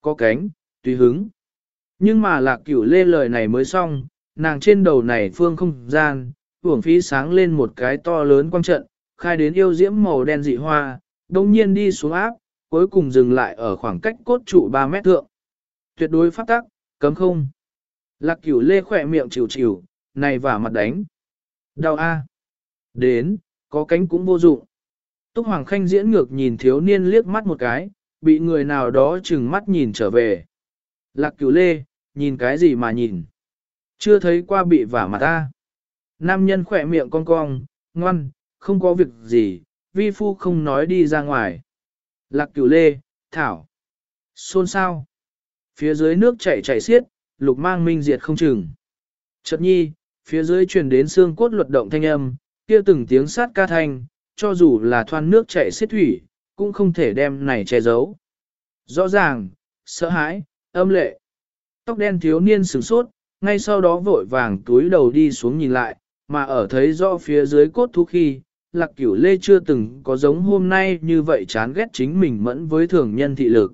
Có cánh, tùy hứng. Nhưng mà lạc cửu lê lời này mới xong, nàng trên đầu này phương không gian, uổng phí sáng lên một cái to lớn quang trận, khai đến yêu diễm màu đen dị hoa, đồng nhiên đi xuống áp, cuối cùng dừng lại ở khoảng cách cốt trụ 3 mét thượng. Tuyệt đối phát tắc, cấm không. Lạc cửu lê khỏe miệng chịu chịu, này vả mặt đánh. Đau a. Đến, có cánh cũng vô dụng. Túc Hoàng Khanh diễn ngược nhìn thiếu niên liếc mắt một cái, bị người nào đó chừng mắt nhìn trở về. Lạc cửu lê, nhìn cái gì mà nhìn? Chưa thấy qua bị vả mặt ta. Nam nhân khỏe miệng cong cong, ngoan, không có việc gì, vi phu không nói đi ra ngoài. Lạc cửu lê, thảo. Xôn xao. Phía dưới nước chảy chảy xiết, lục mang minh diệt không chừng. Chợt nhi, phía dưới truyền đến xương cốt luật động thanh âm, kia từng tiếng sát ca thanh, cho dù là thoan nước chảy xiết thủy, cũng không thể đem này che giấu. Rõ ràng, sợ hãi, âm lệ. Tóc đen thiếu niên sửng sốt, ngay sau đó vội vàng túi đầu đi xuống nhìn lại, mà ở thấy rõ phía dưới cốt thú khi, lạc cửu lê chưa từng có giống hôm nay như vậy chán ghét chính mình mẫn với thường nhân thị lực.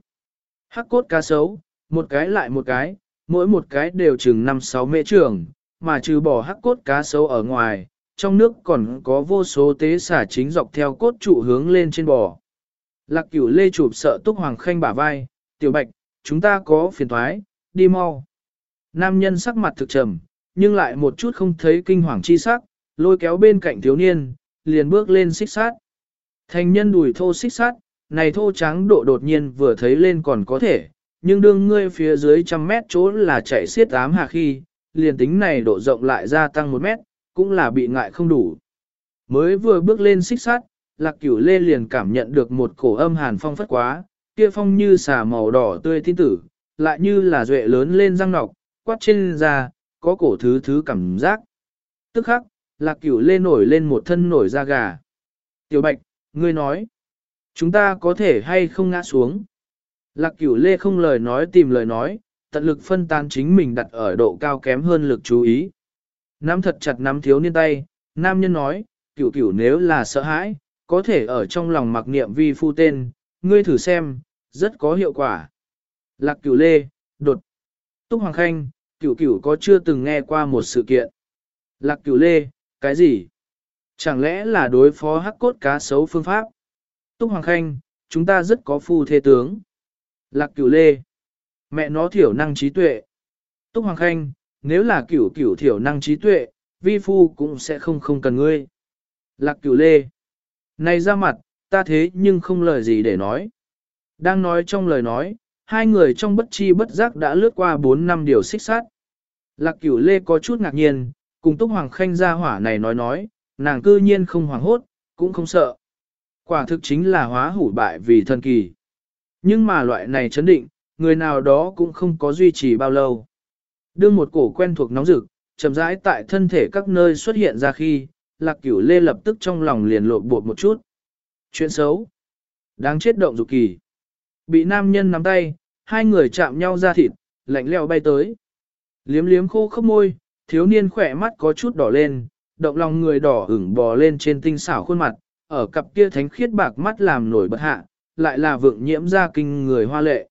Hắc cốt cá sấu, một cái lại một cái, mỗi một cái đều chừng 5-6 mễ trường, mà trừ bỏ hắc cốt cá sấu ở ngoài, trong nước còn có vô số tế xả chính dọc theo cốt trụ hướng lên trên bò. Lạc cửu lê chụp sợ túc hoàng khanh bả vai, tiểu bạch, chúng ta có phiền thoái, đi mau. Nam nhân sắc mặt thực trầm, nhưng lại một chút không thấy kinh hoàng chi sắc, lôi kéo bên cạnh thiếu niên, liền bước lên xích sát. Thành nhân đùi thô xích sát, này thô trắng độ đột nhiên vừa thấy lên còn có thể, nhưng đương ngươi phía dưới trăm mét chỗ là chạy xiết ám hà khi, liền tính này độ rộng lại gia tăng một mét, cũng là bị ngại không đủ. Mới vừa bước lên xích sát, lạc cửu lê liền cảm nhận được một cổ âm hàn phong phất quá, kia phong như xà màu đỏ tươi tin tử, lại như là duệ lớn lên răng nọc, quát trên da, có cổ thứ thứ cảm giác. Tức khắc, lạc cửu lê nổi lên một thân nổi da gà. Tiểu bạch, ngươi nói, chúng ta có thể hay không ngã xuống. Lạc cửu lê không lời nói tìm lời nói, tận lực phân tan chính mình đặt ở độ cao kém hơn lực chú ý. Nắm thật chặt nắm thiếu niên tay, nam nhân nói, cửu cửu nếu là sợ hãi, có thể ở trong lòng mặc niệm vi phu tên, ngươi thử xem, rất có hiệu quả. Lạc cửu lê, đột. Túc Hoàng Khanh, cửu cửu có chưa từng nghe qua một sự kiện. Lạc cửu lê, cái gì? Chẳng lẽ là đối phó hắc cốt cá sấu phương pháp? Túc Hoàng Khanh, chúng ta rất có phu thế tướng. Lạc cửu lê, mẹ nó thiểu năng trí tuệ. Túc Hoàng Khanh, nếu là cửu cửu thiểu năng trí tuệ, vi phu cũng sẽ không không cần ngươi. Lạc cửu lê, này ra mặt, ta thế nhưng không lời gì để nói. Đang nói trong lời nói, hai người trong bất chi bất giác đã lướt qua 4 năm điều xích sát. Lạc cửu lê có chút ngạc nhiên, cùng Túc Hoàng Khanh ra hỏa này nói nói, nàng cư nhiên không hoảng hốt, cũng không sợ. Quả thực chính là hóa hủ bại vì thần kỳ. Nhưng mà loại này chấn định, người nào đó cũng không có duy trì bao lâu. Đương một cổ quen thuộc nóng rực, chậm rãi tại thân thể các nơi xuất hiện ra khi, lạc cửu lê lập tức trong lòng liền lộn bột một chút. Chuyện xấu. Đáng chết động dục kỳ. Bị nam nhân nắm tay, hai người chạm nhau ra thịt, lạnh leo bay tới. Liếm liếm khô khốc môi, thiếu niên khỏe mắt có chút đỏ lên, động lòng người đỏ ửng bò lên trên tinh xảo khuôn mặt, ở cặp kia thánh khiết bạc mắt làm nổi bật hạ, lại là vượng nhiễm ra kinh người hoa lệ.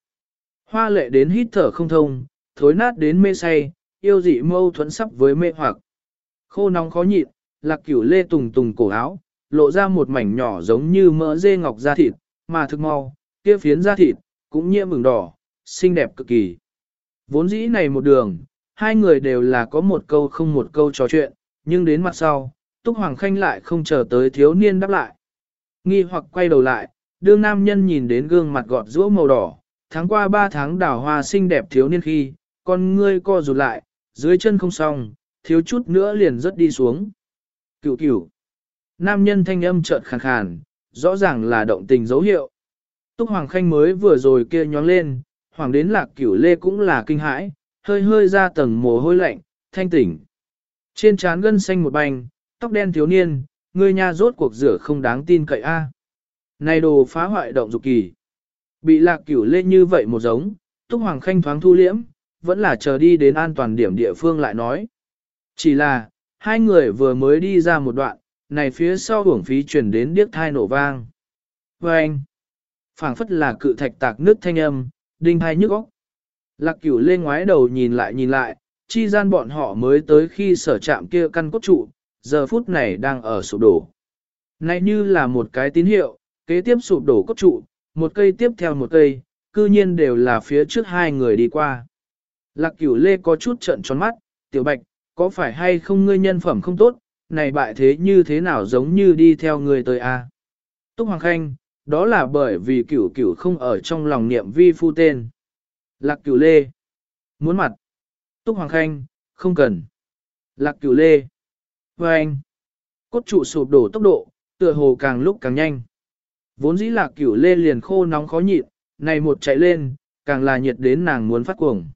Hoa lệ đến hít thở không thông, thối nát đến mê say, yêu dị mâu thuẫn sắp với mê hoặc. Khô nóng khó nhịn, lạc cửu lê tùng tùng cổ áo, lộ ra một mảnh nhỏ giống như mỡ dê ngọc da thịt, mà thực mau, kia phiến da thịt, cũng nhiễm mừng đỏ, xinh đẹp cực kỳ. Vốn dĩ này một đường, hai người đều là có một câu không một câu trò chuyện, nhưng đến mặt sau, Túc Hoàng Khanh lại không chờ tới thiếu niên đáp lại. Nghi hoặc quay đầu lại, đương nam nhân nhìn đến gương mặt gọt rũa màu đỏ, tháng qua ba tháng đào hoa xinh đẹp thiếu niên khi, con ngươi co rụt lại, dưới chân không xong, thiếu chút nữa liền rớt đi xuống. Cửu cửu. Nam nhân thanh âm chợt khàn khàn, rõ ràng là động tình dấu hiệu. Túc Hoàng Khanh mới vừa rồi kia nhóng lên, hoàng đến lạc cửu lê cũng là kinh hãi, hơi hơi ra tầng mồ hôi lạnh, thanh tỉnh. Trên trán gân xanh một bành, tóc đen thiếu niên, người nhà rốt cuộc rửa không đáng tin cậy a. Này đồ phá hoại động dục kỳ. Bị lạc cửu lên như vậy một giống, Túc Hoàng Khanh thoáng thu liễm, vẫn là chờ đi đến an toàn điểm địa phương lại nói. Chỉ là, hai người vừa mới đi ra một đoạn, này phía sau hưởng phí chuyển đến điếc thai nổ vang. Và anh, phảng phất là cự thạch tạc nước thanh âm, đinh hai nhức óc. Lạc cửu lên ngoái đầu nhìn lại nhìn lại, chi gian bọn họ mới tới khi sở trạm kia căn cốt trụ, giờ phút này đang ở sụp đổ. Này như là một cái tín hiệu, kế tiếp sụp đổ cốt trụ, một cây tiếp theo một cây, cư nhiên đều là phía trước hai người đi qua. Lạc cửu lê có chút trận tròn mắt, tiểu bạch, có phải hay không ngươi nhân phẩm không tốt, này bại thế như thế nào giống như đi theo người tới a? Túc Hoàng Khanh, đó là bởi vì cửu cửu không ở trong lòng niệm vi phu tên. Lạc cửu lê. Muốn mặt. Túc Hoàng Khanh, không cần. Lạc cửu lê. Và anh. Cốt trụ sụp đổ tốc độ, tựa hồ càng lúc càng nhanh. Vốn dĩ lạc cửu lê liền khô nóng khó nhịn, này một chạy lên, càng là nhiệt đến nàng muốn phát cuồng.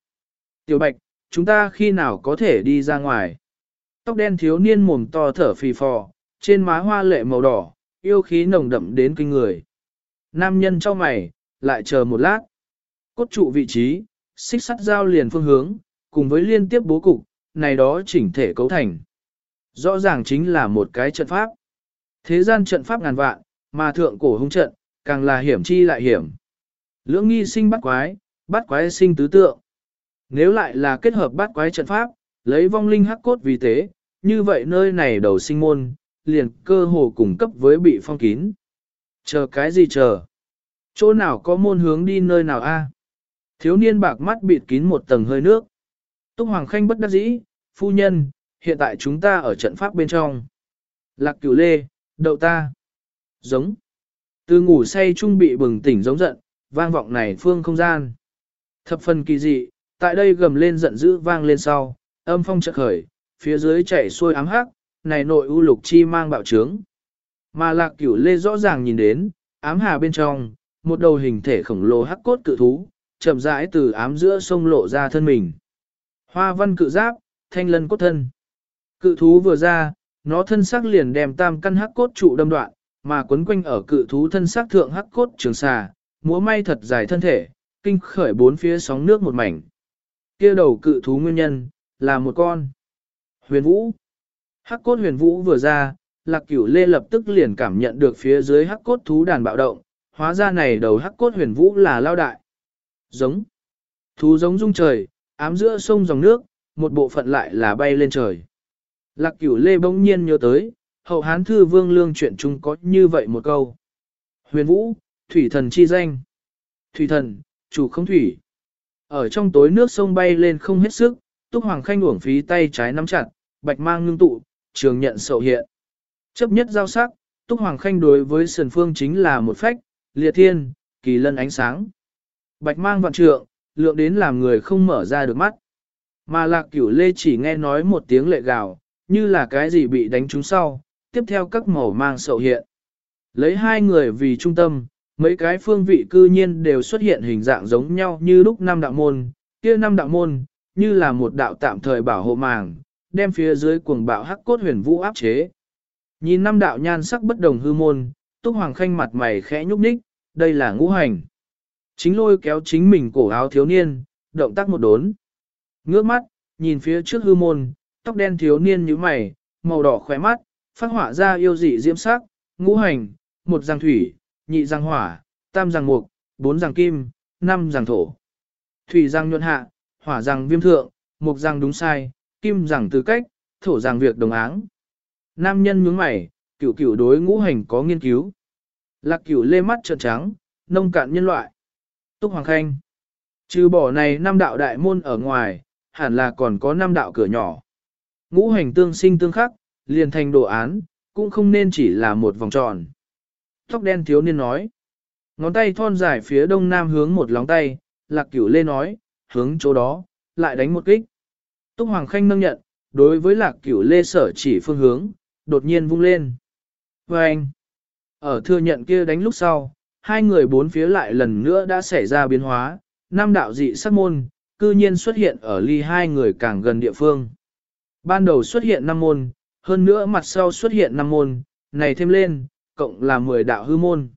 Tiểu Bạch, chúng ta khi nào có thể đi ra ngoài? Tóc đen thiếu niên mồm to thở phì phò, trên má hoa lệ màu đỏ, yêu khí nồng đậm đến kinh người. Nam nhân cho mày, lại chờ một lát. Cốt trụ vị trí, xích sắt giao liền phương hướng, cùng với liên tiếp bố cục, này đó chỉnh thể cấu thành. Rõ ràng chính là một cái trận pháp. Thế gian trận pháp ngàn vạn, mà thượng cổ hung trận, càng là hiểm chi lại hiểm. Lưỡng nghi sinh bắt quái, bắt quái sinh tứ tượng. Nếu lại là kết hợp bắt quái trận pháp, lấy vong linh hắc cốt vì thế, như vậy nơi này đầu sinh môn, liền cơ hồ cùng cấp với bị phong kín. Chờ cái gì chờ? Chỗ nào có môn hướng đi nơi nào a? Thiếu niên bạc mắt bịt kín một tầng hơi nước. Túc Hoàng Khanh bất đắc dĩ, phu nhân, hiện tại chúng ta ở trận pháp bên trong. Lạc cửu lê, đậu ta. Giống. Từ ngủ say trung bị bừng tỉnh giống giận, vang vọng này phương không gian. Thập phần kỳ dị, tại đây gầm lên giận dữ vang lên sau, âm phong chợt khởi, phía dưới chảy xuôi ám hắc, này nội u lục chi mang bạo trướng. Mà lạc cửu lê rõ ràng nhìn đến, ám hà bên trong, một đầu hình thể khổng lồ hắc cốt cự thú, chậm rãi từ ám giữa sông lộ ra thân mình. Hoa văn cự giáp, thanh lân cốt thân. Cự thú vừa ra, nó thân sắc liền đem tam căn hắc cốt trụ đâm đoạn, mà quấn quanh ở cự thú thân sắc thượng hắc cốt trường xà, múa may thật dài thân thể, kinh khởi bốn phía sóng nước một mảnh. Kia đầu cự thú nguyên nhân, là một con. Huyền vũ. Hắc cốt huyền vũ vừa ra, lạc cửu lê lập tức liền cảm nhận được phía dưới hắc cốt thú đàn bạo động, hóa ra này đầu hắc cốt huyền vũ là lao đại. Giống. Thú giống rung trời, ám giữa sông dòng nước, một bộ phận lại là bay lên trời. Lạc cửu lê bỗng nhiên nhớ tới, hậu hán thư vương lương chuyện chung có như vậy một câu. Huyền vũ, thủy thần chi danh. Thủy thần, chủ không thủy. Ở trong tối nước sông bay lên không hết sức, túc hoàng khanh uổng phí tay trái nắm chặt, bạch mang ngưng tụ, trường nhận sậu hiện. Chấp nhất giao sắc, túc hoàng khanh đối với sườn phương chính là một phách, liệt thiên, kỳ lân ánh sáng. Bạch mang vạn trượng, lượng đến làm người không mở ra được mắt. Mà lạc cửu lê chỉ nghe nói một tiếng lệ gào, như là cái gì bị đánh trúng sau, tiếp theo các màu mang sậu hiện. Lấy hai người vì trung tâm, mấy cái phương vị cư nhiên đều xuất hiện hình dạng giống nhau như lúc năm đạo môn, kia năm đạo môn, như là một đạo tạm thời bảo hộ màng, đem phía dưới cuồng bạo hắc cốt huyền vũ áp chế. Nhìn năm đạo nhan sắc bất đồng hư môn, Túc Hoàng Khanh mặt mày khẽ nhúc nhích, đây là ngũ hành. Chính lôi kéo chính mình cổ áo thiếu niên, động tác một đốn. Ngước mắt, nhìn phía trước hư môn, tóc đen thiếu niên như mày, màu đỏ khóe mắt, phát họa ra yêu dị diễm sắc, ngũ hành, một giang thủy, nhị giang hỏa, tam giang mục, bốn giang kim, năm giang thổ. Thủy giang nhuận hạ, hỏa giang viêm thượng, mục giang đúng sai, kim giang tư cách, thổ giang việc đồng áng. Nam nhân nhướng mày, cửu cửu đối ngũ hành có nghiên cứu. Lạc cửu lê mắt trợn trắng, nông cạn nhân loại. Túc Hoàng Khanh. Trừ bỏ này năm đạo đại môn ở ngoài, hẳn là còn có năm đạo cửa nhỏ. Ngũ hành tương sinh tương khắc, liền thành đồ án, cũng không nên chỉ là một vòng tròn. Tóc đen thiếu niên nói. Ngón tay thon dài phía đông nam hướng một lóng tay, lạc cửu lê nói, hướng chỗ đó, lại đánh một kích. Túc Hoàng Khanh nâng nhận, đối với lạc cửu lê sở chỉ phương hướng, đột nhiên vung lên. Và anh, ở thừa nhận kia đánh lúc sau, hai người bốn phía lại lần nữa đã xảy ra biến hóa, năm đạo dị sắc môn, cư nhiên xuất hiện ở ly hai người càng gần địa phương. Ban đầu xuất hiện năm môn, hơn nữa mặt sau xuất hiện năm môn, này thêm lên, cộng là 10 đạo hư môn.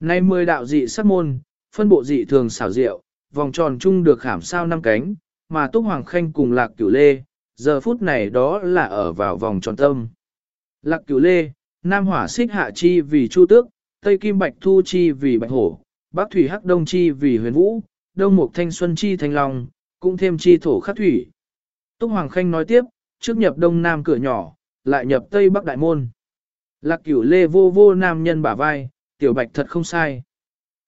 Nay 10 đạo dị sắc môn, phân bộ dị thường xảo diệu, vòng tròn chung được khảm sao năm cánh, mà Túc Hoàng Khanh cùng Lạc Cửu Lê, giờ phút này đó là ở vào vòng tròn tâm. Lạc Cửu Lê, Nam Hỏa Xích Hạ Chi vì Chu Tước, Tây Kim Bạch Thu Chi vì Bạch Hổ, Bắc thủy hắc đông chi vì huyền vũ, đông mục thanh xuân chi thanh long, cũng thêm chi thổ khắc thủy. Túc Hoàng Khanh nói tiếp, trước nhập đông nam cửa nhỏ, lại nhập tây bắc đại môn. Lạc cửu lê vô vô nam nhân bả vai, tiểu bạch thật không sai.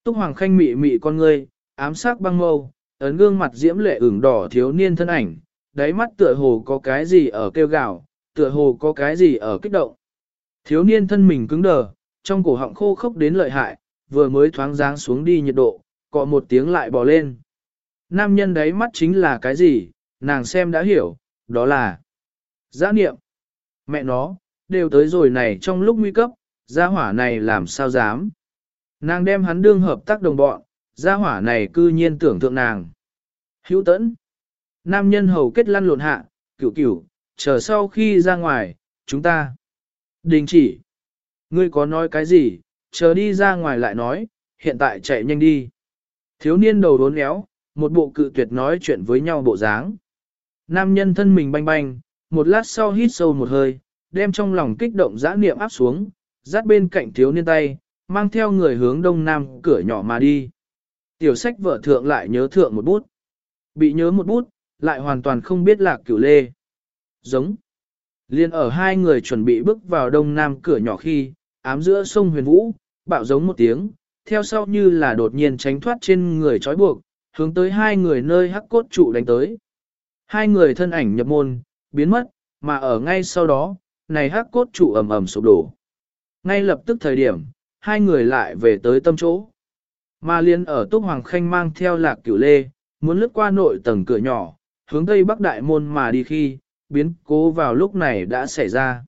Túc Hoàng Khanh mị mị con ngươi, ám sắc băng mâu, ấn gương mặt diễm lệ ửng đỏ thiếu niên thân ảnh, đáy mắt tựa hồ có cái gì ở kêu gào, tựa hồ có cái gì ở kích động. Thiếu niên thân mình cứng đờ, trong cổ họng khô khốc đến lợi hại, vừa mới thoáng dáng xuống đi nhiệt độ, cọ một tiếng lại bò lên. Nam nhân đấy mắt chính là cái gì, nàng xem đã hiểu, đó là giã niệm. Mẹ nó, đều tới rồi này trong lúc nguy cấp, gia hỏa này làm sao dám. Nàng đem hắn đương hợp tác đồng bọn, gia hỏa này cư nhiên tưởng tượng nàng. Hữu tẫn. Nam nhân hầu kết lăn lộn hạ, cửu cửu, chờ sau khi ra ngoài, chúng ta. Đình chỉ. Ngươi có nói cái gì, chờ đi ra ngoài lại nói, hiện tại chạy nhanh đi. Thiếu niên đầu đốn éo, một bộ cự tuyệt nói chuyện với nhau bộ dáng. Nam nhân thân mình banh banh, một lát sau hít sâu một hơi, đem trong lòng kích động dã niệm áp xuống, dắt bên cạnh thiếu niên tay, mang theo người hướng đông nam cửa nhỏ mà đi. Tiểu sách vợ thượng lại nhớ thượng một bút. Bị nhớ một bút, lại hoàn toàn không biết là cửu lê. Giống. Liên ở hai người chuẩn bị bước vào đông nam cửa nhỏ khi, ám giữa sông huyền vũ, bạo giống một tiếng, theo sau như là đột nhiên tránh thoát trên người trói buộc, hướng tới hai người nơi hắc cốt trụ đánh tới. Hai người thân ảnh nhập môn, biến mất, mà ở ngay sau đó, này hắc cốt trụ ầm ầm sụp đổ. Ngay lập tức thời điểm, hai người lại về tới tâm chỗ. Mà liên ở Túc Hoàng Khanh mang theo lạc cửu lê, muốn lướt qua nội tầng cửa nhỏ, hướng tây bắc đại môn mà đi khi, biến cố vào lúc này đã xảy ra.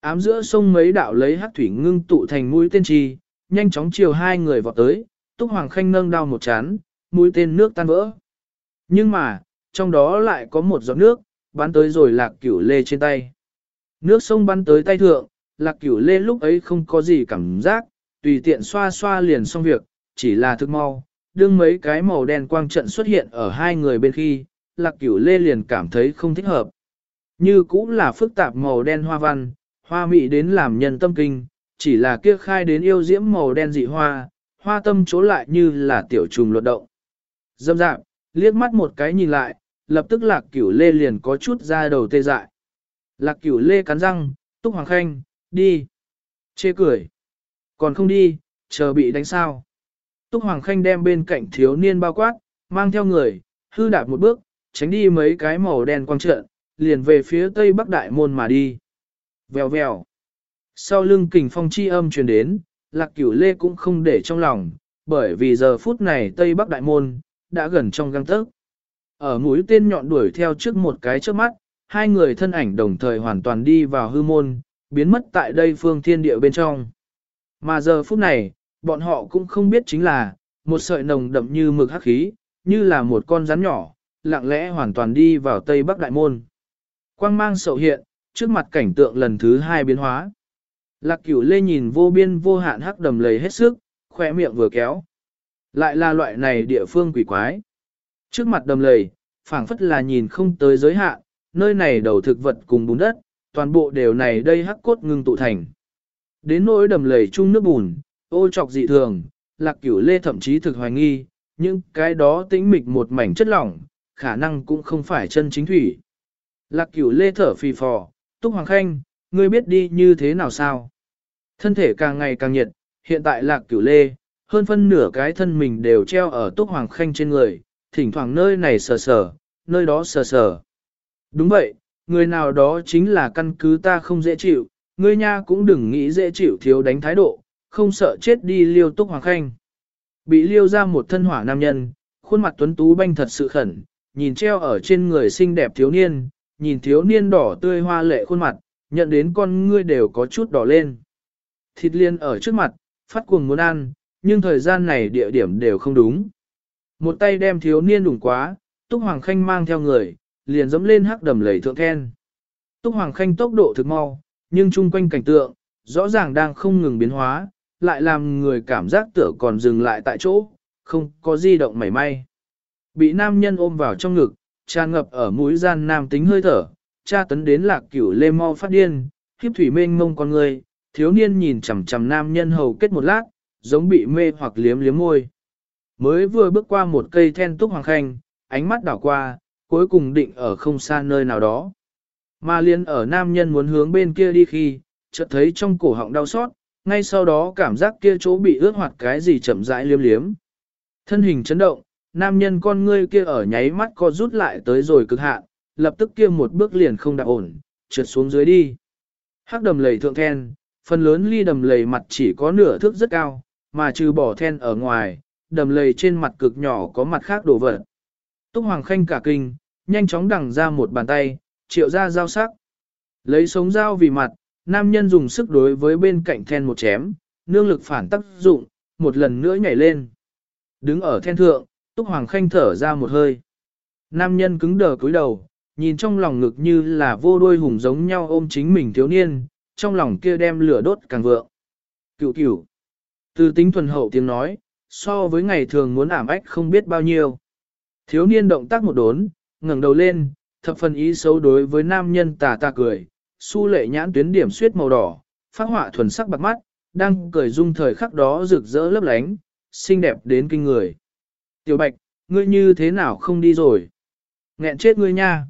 Ám giữa sông mấy đạo lấy hắc thủy ngưng tụ thành mũi tên chi, nhanh chóng chiều hai người vọt tới, Túc Hoàng Khanh nâng đao một chán, mũi tên nước tan vỡ. Nhưng mà, trong đó lại có một giọt nước, bắn tới rồi lạc cửu lê trên tay. Nước sông bắn tới tay thượng, lạc cửu lê lúc ấy không có gì cảm giác, tùy tiện xoa xoa liền xong việc, chỉ là thức mau, đương mấy cái màu đen quang trận xuất hiện ở hai người bên khi, lạc cửu lê liền cảm thấy không thích hợp. Như cũng là phức tạp màu đen hoa văn, hoa mị đến làm nhân tâm kinh, chỉ là kia khai đến yêu diễm màu đen dị hoa, hoa tâm chỗ lại như là tiểu trùng luật động. Dâm dạp, liếc mắt một cái nhìn lại, lập tức lạc cửu lê liền có chút ra đầu tê dại. Lạc cửu lê cắn răng, túc hoàng khanh, đi. Chê cười. Còn không đi, chờ bị đánh sao. Túc hoàng khanh đem bên cạnh thiếu niên bao quát, mang theo người, hư đạp một bước, tránh đi mấy cái màu đen quang trợn, liền về phía tây bắc đại môn mà đi. Vèo vèo. Sau lưng kình phong chi âm truyền đến, lạc cửu lê cũng không để trong lòng, bởi vì giờ phút này tây bắc đại môn, đã gần trong găng tấc. Ở mũi tên nhọn đuổi theo trước một cái trước mắt, hai người thân ảnh đồng thời hoàn toàn đi vào hư môn, biến mất tại đây phương thiên địa bên trong. Mà giờ phút này, bọn họ cũng không biết chính là, một sợi nồng đậm như mực hắc khí, như là một con rắn nhỏ, lặng lẽ hoàn toàn đi vào tây bắc đại môn. Quang mang sậu hiện, trước mặt cảnh tượng lần thứ hai biến hóa. Lạc cửu lê nhìn vô biên vô hạn hắc đầm lầy hết sức, khỏe miệng vừa kéo. Lại là loại này địa phương quỷ quái. Trước mặt đầm lầy, phảng phất là nhìn không tới giới hạn, nơi này đầu thực vật cùng bùn đất, toàn bộ đều này đây hắc cốt ngưng tụ thành. Đến nỗi đầm lầy chung nước bùn, ô trọc dị thường, lạc cửu lê thậm chí thực hoài nghi, nhưng cái đó tĩnh mịch một mảnh chất lỏng, khả năng cũng không phải chân chính thủy. Lạc cửu lê thở phì phò, túc hoàng khanh, ngươi biết đi như thế nào sao? Thân thể càng ngày càng nhiệt, hiện tại lạc cửu lê, hơn phân nửa cái thân mình đều treo ở túc hoàng khanh trên người, thỉnh thoảng nơi này sờ sờ, nơi đó sờ sờ. Đúng vậy, người nào đó chính là căn cứ ta không dễ chịu, ngươi nha cũng đừng nghĩ dễ chịu thiếu đánh thái độ, không sợ chết đi liêu túc hoàng khanh. Bị liêu ra một thân hỏa nam nhân, khuôn mặt tuấn tú banh thật sự khẩn, nhìn treo ở trên người xinh đẹp thiếu niên, nhìn thiếu niên đỏ tươi hoa lệ khuôn mặt, nhận đến con ngươi đều có chút đỏ lên. Thịt liên ở trước mặt, phát cuồng muốn ăn, nhưng thời gian này địa điểm đều không đúng. Một tay đem thiếu niên đủng quá, Túc Hoàng Khanh mang theo người, liền dẫm lên hắc đầm lầy thượng khen. Túc Hoàng Khanh tốc độ thực mau, nhưng chung quanh cảnh tượng, rõ ràng đang không ngừng biến hóa, lại làm người cảm giác tựa còn dừng lại tại chỗ, không có di động mảy may. Bị nam nhân ôm vào trong ngực, tràn ngập ở mũi gian nam tính hơi thở, cha tấn đến lạc cửu lê mau phát điên, khiếp thủy mênh mông con người, thiếu niên nhìn chằm chằm nam nhân hầu kết một lát, giống bị mê hoặc liếm liếm môi. Mới vừa bước qua một cây then túc hoàng khanh, ánh mắt đảo qua, cuối cùng định ở không xa nơi nào đó. Mà liên ở nam nhân muốn hướng bên kia đi khi, chợt thấy trong cổ họng đau xót, ngay sau đó cảm giác kia chỗ bị ướt hoặc cái gì chậm rãi liếm liếm. Thân hình chấn động, nam nhân con ngươi kia ở nháy mắt co rút lại tới rồi cực hạn, lập tức kia một bước liền không đạp ổn, trượt xuống dưới đi. Hắc đầm lầy thượng then, phần lớn ly đầm lầy mặt chỉ có nửa thước rất cao, mà trừ bỏ then ở ngoài, đầm lầy trên mặt cực nhỏ có mặt khác đổ vật. Túc Hoàng Khanh cả kinh, nhanh chóng đằng ra một bàn tay, triệu ra dao sắc. Lấy sống dao vì mặt, nam nhân dùng sức đối với bên cạnh then một chém, nương lực phản tác dụng, một lần nữa nhảy lên. Đứng ở then thượng, Túc Hoàng Khanh thở ra một hơi. Nam nhân cứng đờ cúi đầu, nhìn trong lòng ngực như là vô đôi hùng giống nhau ôm chính mình thiếu niên, trong lòng kia đem lửa đốt càng vượng. Cựu cựu. Từ tính thuần hậu tiếng nói, so với ngày thường muốn ảm ách không biết bao nhiêu. Thiếu niên động tác một đốn, ngẩng đầu lên, thập phần ý xấu đối với nam nhân tà tà cười, su lệ nhãn tuyến điểm suyết màu đỏ, phát họa thuần sắc bạc mắt, đang cười dung thời khắc đó rực rỡ lấp lánh, xinh đẹp đến kinh người. Tiểu Bạch, ngươi như thế nào không đi rồi? Nghẹn chết ngươi nha.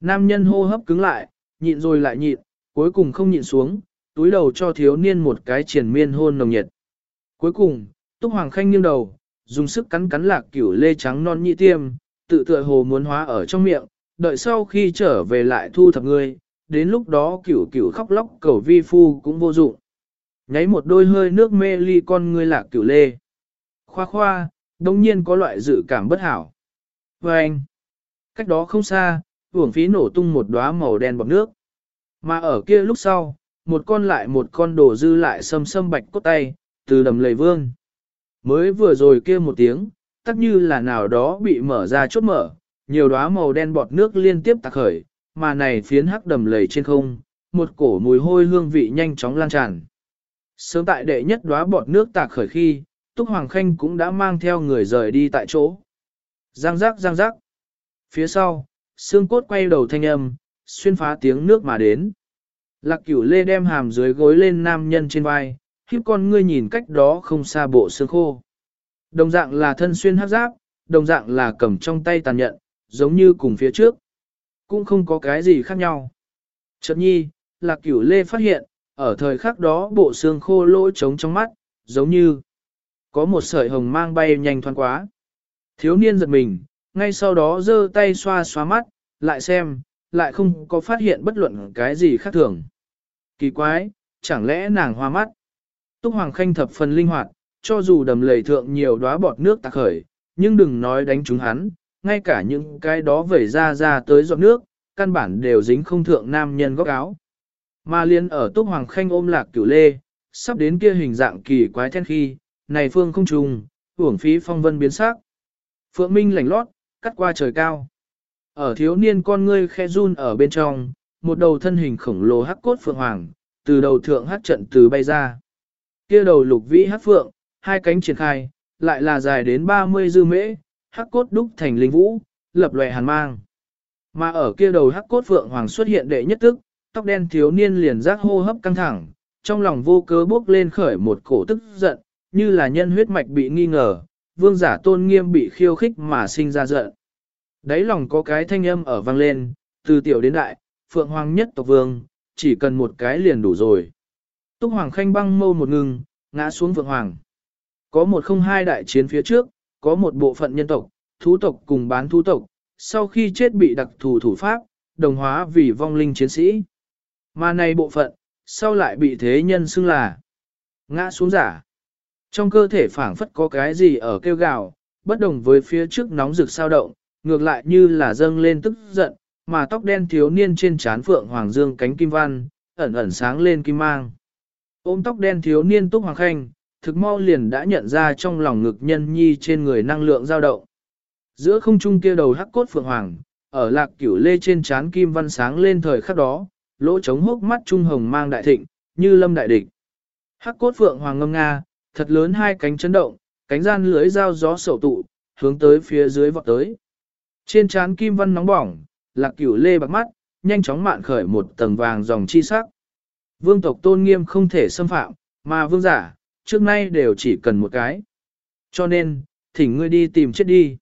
Nam nhân hô hấp cứng lại, nhịn rồi lại nhịn, cuối cùng không nhịn xuống, túi đầu cho thiếu niên một cái triển miên hôn nồng nhiệt. Cuối cùng, Túc Hoàng Khanh nghiêng đầu, dùng sức cắn cắn lạc cửu lê trắng non nhị tiêm, tự tựa hồ muốn hóa ở trong miệng, đợi sau khi trở về lại thu thập ngươi, đến lúc đó cửu cửu khóc lóc cầu vi phu cũng vô dụng. Nháy một đôi hơi nước mê ly con ngươi lạc cửu lê. Khoa khoa, đồng nhiên có loại dự cảm bất hảo. Và anh, cách đó không xa, uổng phí nổ tung một đóa màu đen bọc nước. Mà ở kia lúc sau, một con lại một con đổ dư lại sâm sâm bạch cốt tay, từ đầm lầy vương. Mới vừa rồi kia một tiếng, tắc như là nào đó bị mở ra chốt mở, nhiều đóa màu đen bọt nước liên tiếp tạc khởi, mà này phiến hắc đầm lầy trên không, một cổ mùi hôi hương vị nhanh chóng lan tràn. Sớm tại đệ nhất đóa bọt nước tạc khởi khi, Túc Hoàng Khanh cũng đã mang theo người rời đi tại chỗ. Giang giác giang giác. Phía sau, xương cốt quay đầu thanh âm, xuyên phá tiếng nước mà đến. Lạc cửu lê đem hàm dưới gối lên nam nhân trên vai, khiếp con ngươi nhìn cách đó không xa bộ xương khô. Đồng dạng là thân xuyên hắc giáp, đồng dạng là cầm trong tay tàn nhận, giống như cùng phía trước. Cũng không có cái gì khác nhau. Chợt nhi, lạc cửu lê phát hiện, ở thời khắc đó bộ xương khô lỗ trống trong mắt, giống như có một sợi hồng mang bay nhanh thoáng quá. Thiếu niên giật mình, ngay sau đó giơ tay xoa xoa mắt, lại xem, lại không có phát hiện bất luận cái gì khác thường. Kỳ quái, chẳng lẽ nàng hoa mắt? Túc Hoàng Khanh thập phần linh hoạt, cho dù đầm lầy thượng nhiều đóa bọt nước tạc khởi, nhưng đừng nói đánh chúng hắn, ngay cả những cái đó vẩy ra ra tới giọt nước, căn bản đều dính không thượng nam nhân góc áo. Mà liên ở Túc Hoàng Khanh ôm lạc cửu lê, sắp đến kia hình dạng kỳ quái then khi, này phương không trùng, uổng phí phong vân biến sắc. Phượng Minh lảnh lót, cắt qua trời cao. Ở thiếu niên con ngươi khe run ở bên trong, một đầu thân hình khổng lồ hắc cốt phượng hoàng, từ đầu thượng hắc trận từ bay ra. Kia đầu lục vĩ hắc phượng, hai cánh triển khai, lại là dài đến 30 dư mễ, hắc cốt đúc thành linh vũ, lập lòe hàn mang. Mà ở kia đầu hắc cốt phượng hoàng xuất hiện đệ nhất tức, tóc đen thiếu niên liền giác hô hấp căng thẳng, trong lòng vô cớ bước lên khởi một cổ tức giận, như là nhân huyết mạch bị nghi ngờ, vương giả tôn nghiêm bị khiêu khích mà sinh ra giận. Đấy lòng có cái thanh âm ở vang lên, từ tiểu đến đại, phượng hoàng nhất tộc vương, chỉ cần một cái liền đủ rồi. Túc hoàng khanh băng mâu một ngừng, ngã xuống phượng hoàng. Có một không hai đại chiến phía trước, có một bộ phận nhân tộc, thú tộc cùng bán thú tộc, sau khi chết bị đặc thù thủ pháp, đồng hóa vì vong linh chiến sĩ. Mà này bộ phận, sau lại bị thế nhân xưng là ngã xuống giả. Trong cơ thể phảng phất có cái gì ở kêu gào, bất đồng với phía trước nóng rực sao động, ngược lại như là dâng lên tức giận, mà tóc đen thiếu niên trên trán phượng hoàng dương cánh kim văn, ẩn ẩn sáng lên kim mang. Ôm tóc đen thiếu niên túc hoàng khanh, thực mau liền đã nhận ra trong lòng ngực nhân nhi trên người năng lượng dao động. Giữa không trung kia đầu hắc cốt phượng hoàng, ở lạc cửu lê trên trán kim văn sáng lên thời khắc đó, lỗ trống hốc mắt trung hồng mang đại thịnh, như lâm đại địch. Hắc cốt phượng hoàng ngâm nga, thật lớn hai cánh chấn động, cánh gian lưới dao gió sầu tụ, hướng tới phía dưới vọt tới. Trên trán kim văn nóng bỏng, lạc cửu lê bạc mắt, nhanh chóng mạn khởi một tầng vàng dòng chi sắc. Vương tộc tôn nghiêm không thể xâm phạm, mà vương giả, trước nay đều chỉ cần một cái. Cho nên, thỉnh ngươi đi tìm chết đi.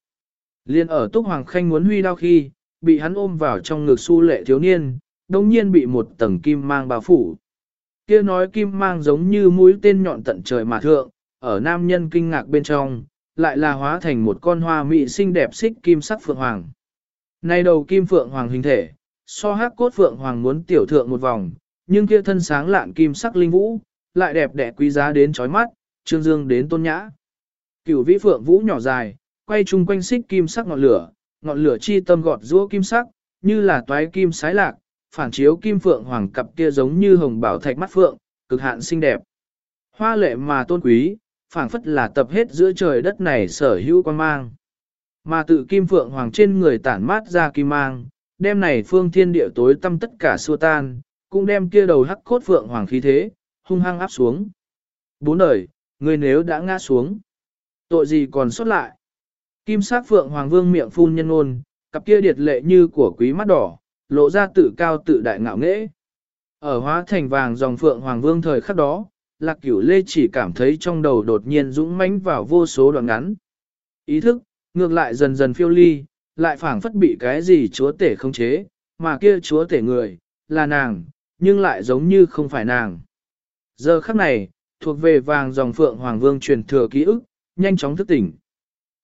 Liên ở Túc Hoàng Khanh muốn huy đao khi, bị hắn ôm vào trong ngực su lệ thiếu niên, đồng nhiên bị một tầng kim mang bao phủ kia nói kim mang giống như mũi tên nhọn tận trời mà thượng, ở nam nhân kinh ngạc bên trong, lại là hóa thành một con hoa mị xinh đẹp xích kim sắc phượng hoàng. Này đầu kim phượng hoàng hình thể, so hắc cốt phượng hoàng muốn tiểu thượng một vòng, nhưng kia thân sáng lạn kim sắc linh vũ, lại đẹp đẽ quý giá đến chói mắt, trương dương đến tôn nhã. Cửu vĩ phượng vũ nhỏ dài, quay chung quanh xích kim sắc ngọn lửa, ngọn lửa chi tâm gọt rũa kim sắc, như là toái kim sái lạc, phản chiếu kim phượng hoàng cặp kia giống như hồng bảo thạch mắt phượng, cực hạn xinh đẹp. Hoa lệ mà tôn quý, phảng phất là tập hết giữa trời đất này sở hữu quan mang. Mà tự kim phượng hoàng trên người tản mát ra kim mang, đem này phương thiên địa tối tâm tất cả xua tan, cũng đem kia đầu hắc cốt phượng hoàng khí thế, hung hăng áp xuống. Bốn đời, người nếu đã ngã xuống, tội gì còn xuất lại. Kim sát phượng hoàng vương miệng phun nhân ôn, cặp kia điệt lệ như của quý mắt đỏ, lộ ra tự cao tự đại ngạo nghễ. Ở hóa thành vàng dòng phượng hoàng vương thời khắc đó, lạc cửu lê chỉ cảm thấy trong đầu đột nhiên dũng mãnh vào vô số đoạn ngắn. Ý thức, ngược lại dần dần phiêu ly, lại phảng phất bị cái gì chúa tể không chế, mà kia chúa tể người, là nàng, nhưng lại giống như không phải nàng. Giờ khắc này, thuộc về vàng dòng phượng hoàng vương truyền thừa ký ức, nhanh chóng thức tỉnh.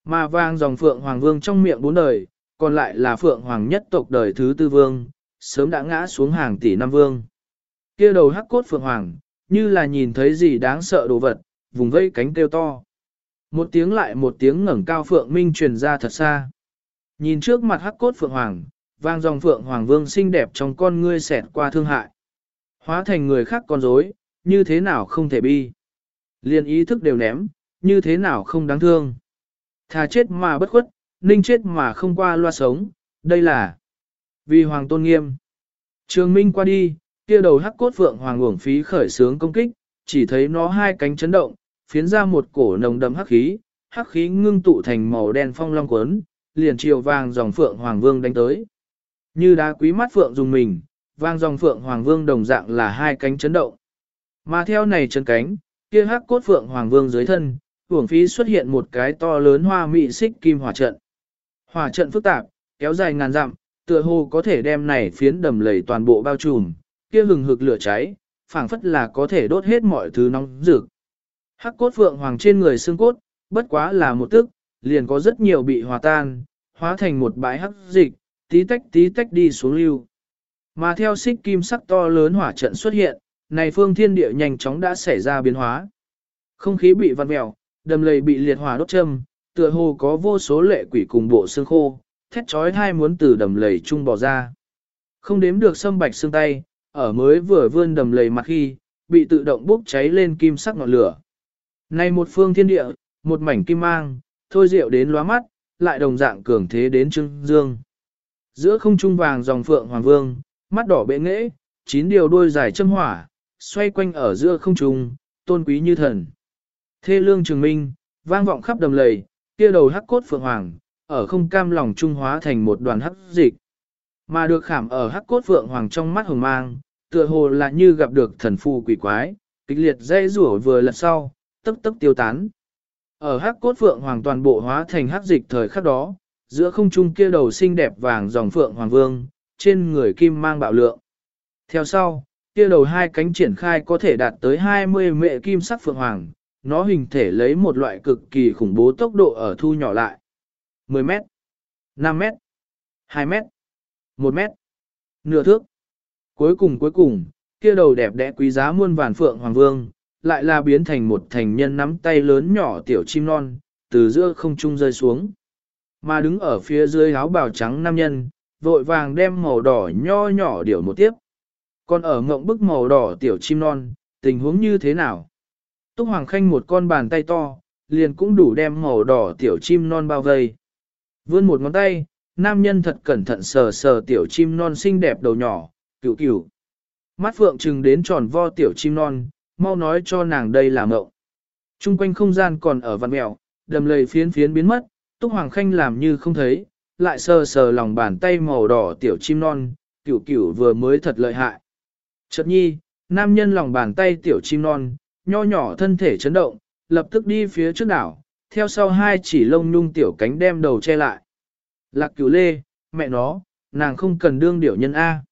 Mà vàng dòng phượng hoàng vương trong miệng bốn đời, còn lại là phượng hoàng nhất tộc đời thứ tư vương, sớm đã ngã xuống hàng tỷ năm vương. kia đầu hắc cốt phượng hoàng, như là nhìn thấy gì đáng sợ đồ vật, vùng vây cánh kêu to. Một tiếng lại một tiếng ngẩng cao phượng minh truyền ra thật xa. Nhìn trước mặt hắc cốt phượng hoàng, vang dòng phượng hoàng vương xinh đẹp trong con ngươi xẹt qua thương hại. Hóa thành người khác con rối, như thế nào không thể bi. Liên ý thức đều ném, như thế nào không đáng thương. Thà chết mà bất khuất, ninh chết mà không qua loa sống, đây là vì hoàng tôn nghiêm. Trường Minh qua đi, kia đầu hắc cốt phượng hoàng uổng phí khởi sướng công kích, chỉ thấy nó hai cánh chấn động, phiến ra một cổ nồng đậm hắc khí, hắc khí ngưng tụ thành màu đen phong long cuốn, liền chiều vàng dòng phượng hoàng vương đánh tới. Như đá quý mắt phượng dùng mình, vàng dòng phượng hoàng vương đồng dạng là hai cánh chấn động. Mà theo này chân cánh, kia hắc cốt phượng hoàng vương dưới thân, uổng phí xuất hiện một cái to lớn hoa mị xích kim hỏa trận. Hỏa trận phức tạp, kéo dài ngàn dặm, tựa hồ có thể đem này phiến đầm lầy toàn bộ bao trùm, kia hừng hực lửa cháy, phảng phất là có thể đốt hết mọi thứ nóng rực. Hắc cốt phượng hoàng trên người xương cốt, bất quá là một tức, liền có rất nhiều bị hòa tan, hóa thành một bãi hắc dịch, tí tách tí tách đi xuống lưu. Mà theo xích kim sắc to lớn hỏa trận xuất hiện, này phương thiên địa nhanh chóng đã xảy ra biến hóa. Không khí bị vặn mèo, đầm lầy bị liệt hỏa đốt châm, tựa hồ có vô số lệ quỷ cùng bộ xương khô, thét chói thai muốn từ đầm lầy chung bỏ ra. Không đếm được sâm bạch xương tay, ở mới vừa vươn đầm lầy mặt khi, bị tự động bốc cháy lên kim sắc ngọn lửa. Này một phương thiên địa, một mảnh kim mang, thôi rượu đến lóa mắt, lại đồng dạng cường thế đến trưng dương. Giữa không trung vàng dòng phượng hoàng vương, mắt đỏ bệ nghễ, chín điều đôi dài châm hỏa, xoay quanh ở giữa không trung, tôn quý như thần. Thê lương trường minh, vang vọng khắp đầm lầy, kia đầu hắc cốt phượng hoàng, ở không cam lòng trung hóa thành một đoàn hắc dịch. Mà được khảm ở hắc cốt phượng hoàng trong mắt hồng mang, tựa hồ là như gặp được thần phù quỷ quái, kịch liệt dây rủa vừa lật sau, tức tức tiêu tán. Ở hắc cốt phượng hoàng toàn bộ hóa thành hắc dịch thời khắc đó, giữa không trung kia đầu xinh đẹp vàng dòng phượng hoàng vương, trên người kim mang bạo lượng. Theo sau, kia đầu hai cánh triển khai có thể đạt tới 20 mệ kim sắc phượng hoàng, nó hình thể lấy một loại cực kỳ khủng bố tốc độ ở thu nhỏ lại. 10 mét, 5 mét, 2 mét, 1 mét, nửa thước. Cuối cùng cuối cùng, kia đầu đẹp đẽ quý giá muôn vàn phượng hoàng vương, lại là biến thành một thành nhân nắm tay lớn nhỏ tiểu chim non, từ giữa không trung rơi xuống. Mà đứng ở phía dưới áo bào trắng nam nhân, vội vàng đem màu đỏ nho nhỏ điểu một tiếp. Còn ở ngộng bức màu đỏ tiểu chim non, tình huống như thế nào? Túc Hoàng Khanh một con bàn tay to, liền cũng đủ đem màu đỏ tiểu chim non bao vây. Vươn một ngón tay, nam nhân thật cẩn thận sờ sờ tiểu chim non xinh đẹp đầu nhỏ, cửu cửu. Mắt phượng trừng đến tròn vo tiểu chim non, mau nói cho nàng đây là mộng. Trung quanh không gian còn ở văn mèo, đầm lầy phiến phiến biến mất, Túc Hoàng Khanh làm như không thấy, lại sờ sờ lòng bàn tay màu đỏ tiểu chim non, cửu cửu vừa mới thật lợi hại. Chợt nhi, nam nhân lòng bàn tay tiểu chim non, nho nhỏ thân thể chấn động, lập tức đi phía trước đảo, theo sau hai chỉ lông nhung tiểu cánh đem đầu che lại. Lạc cửu lê, mẹ nó, nàng không cần đương điểu nhân A.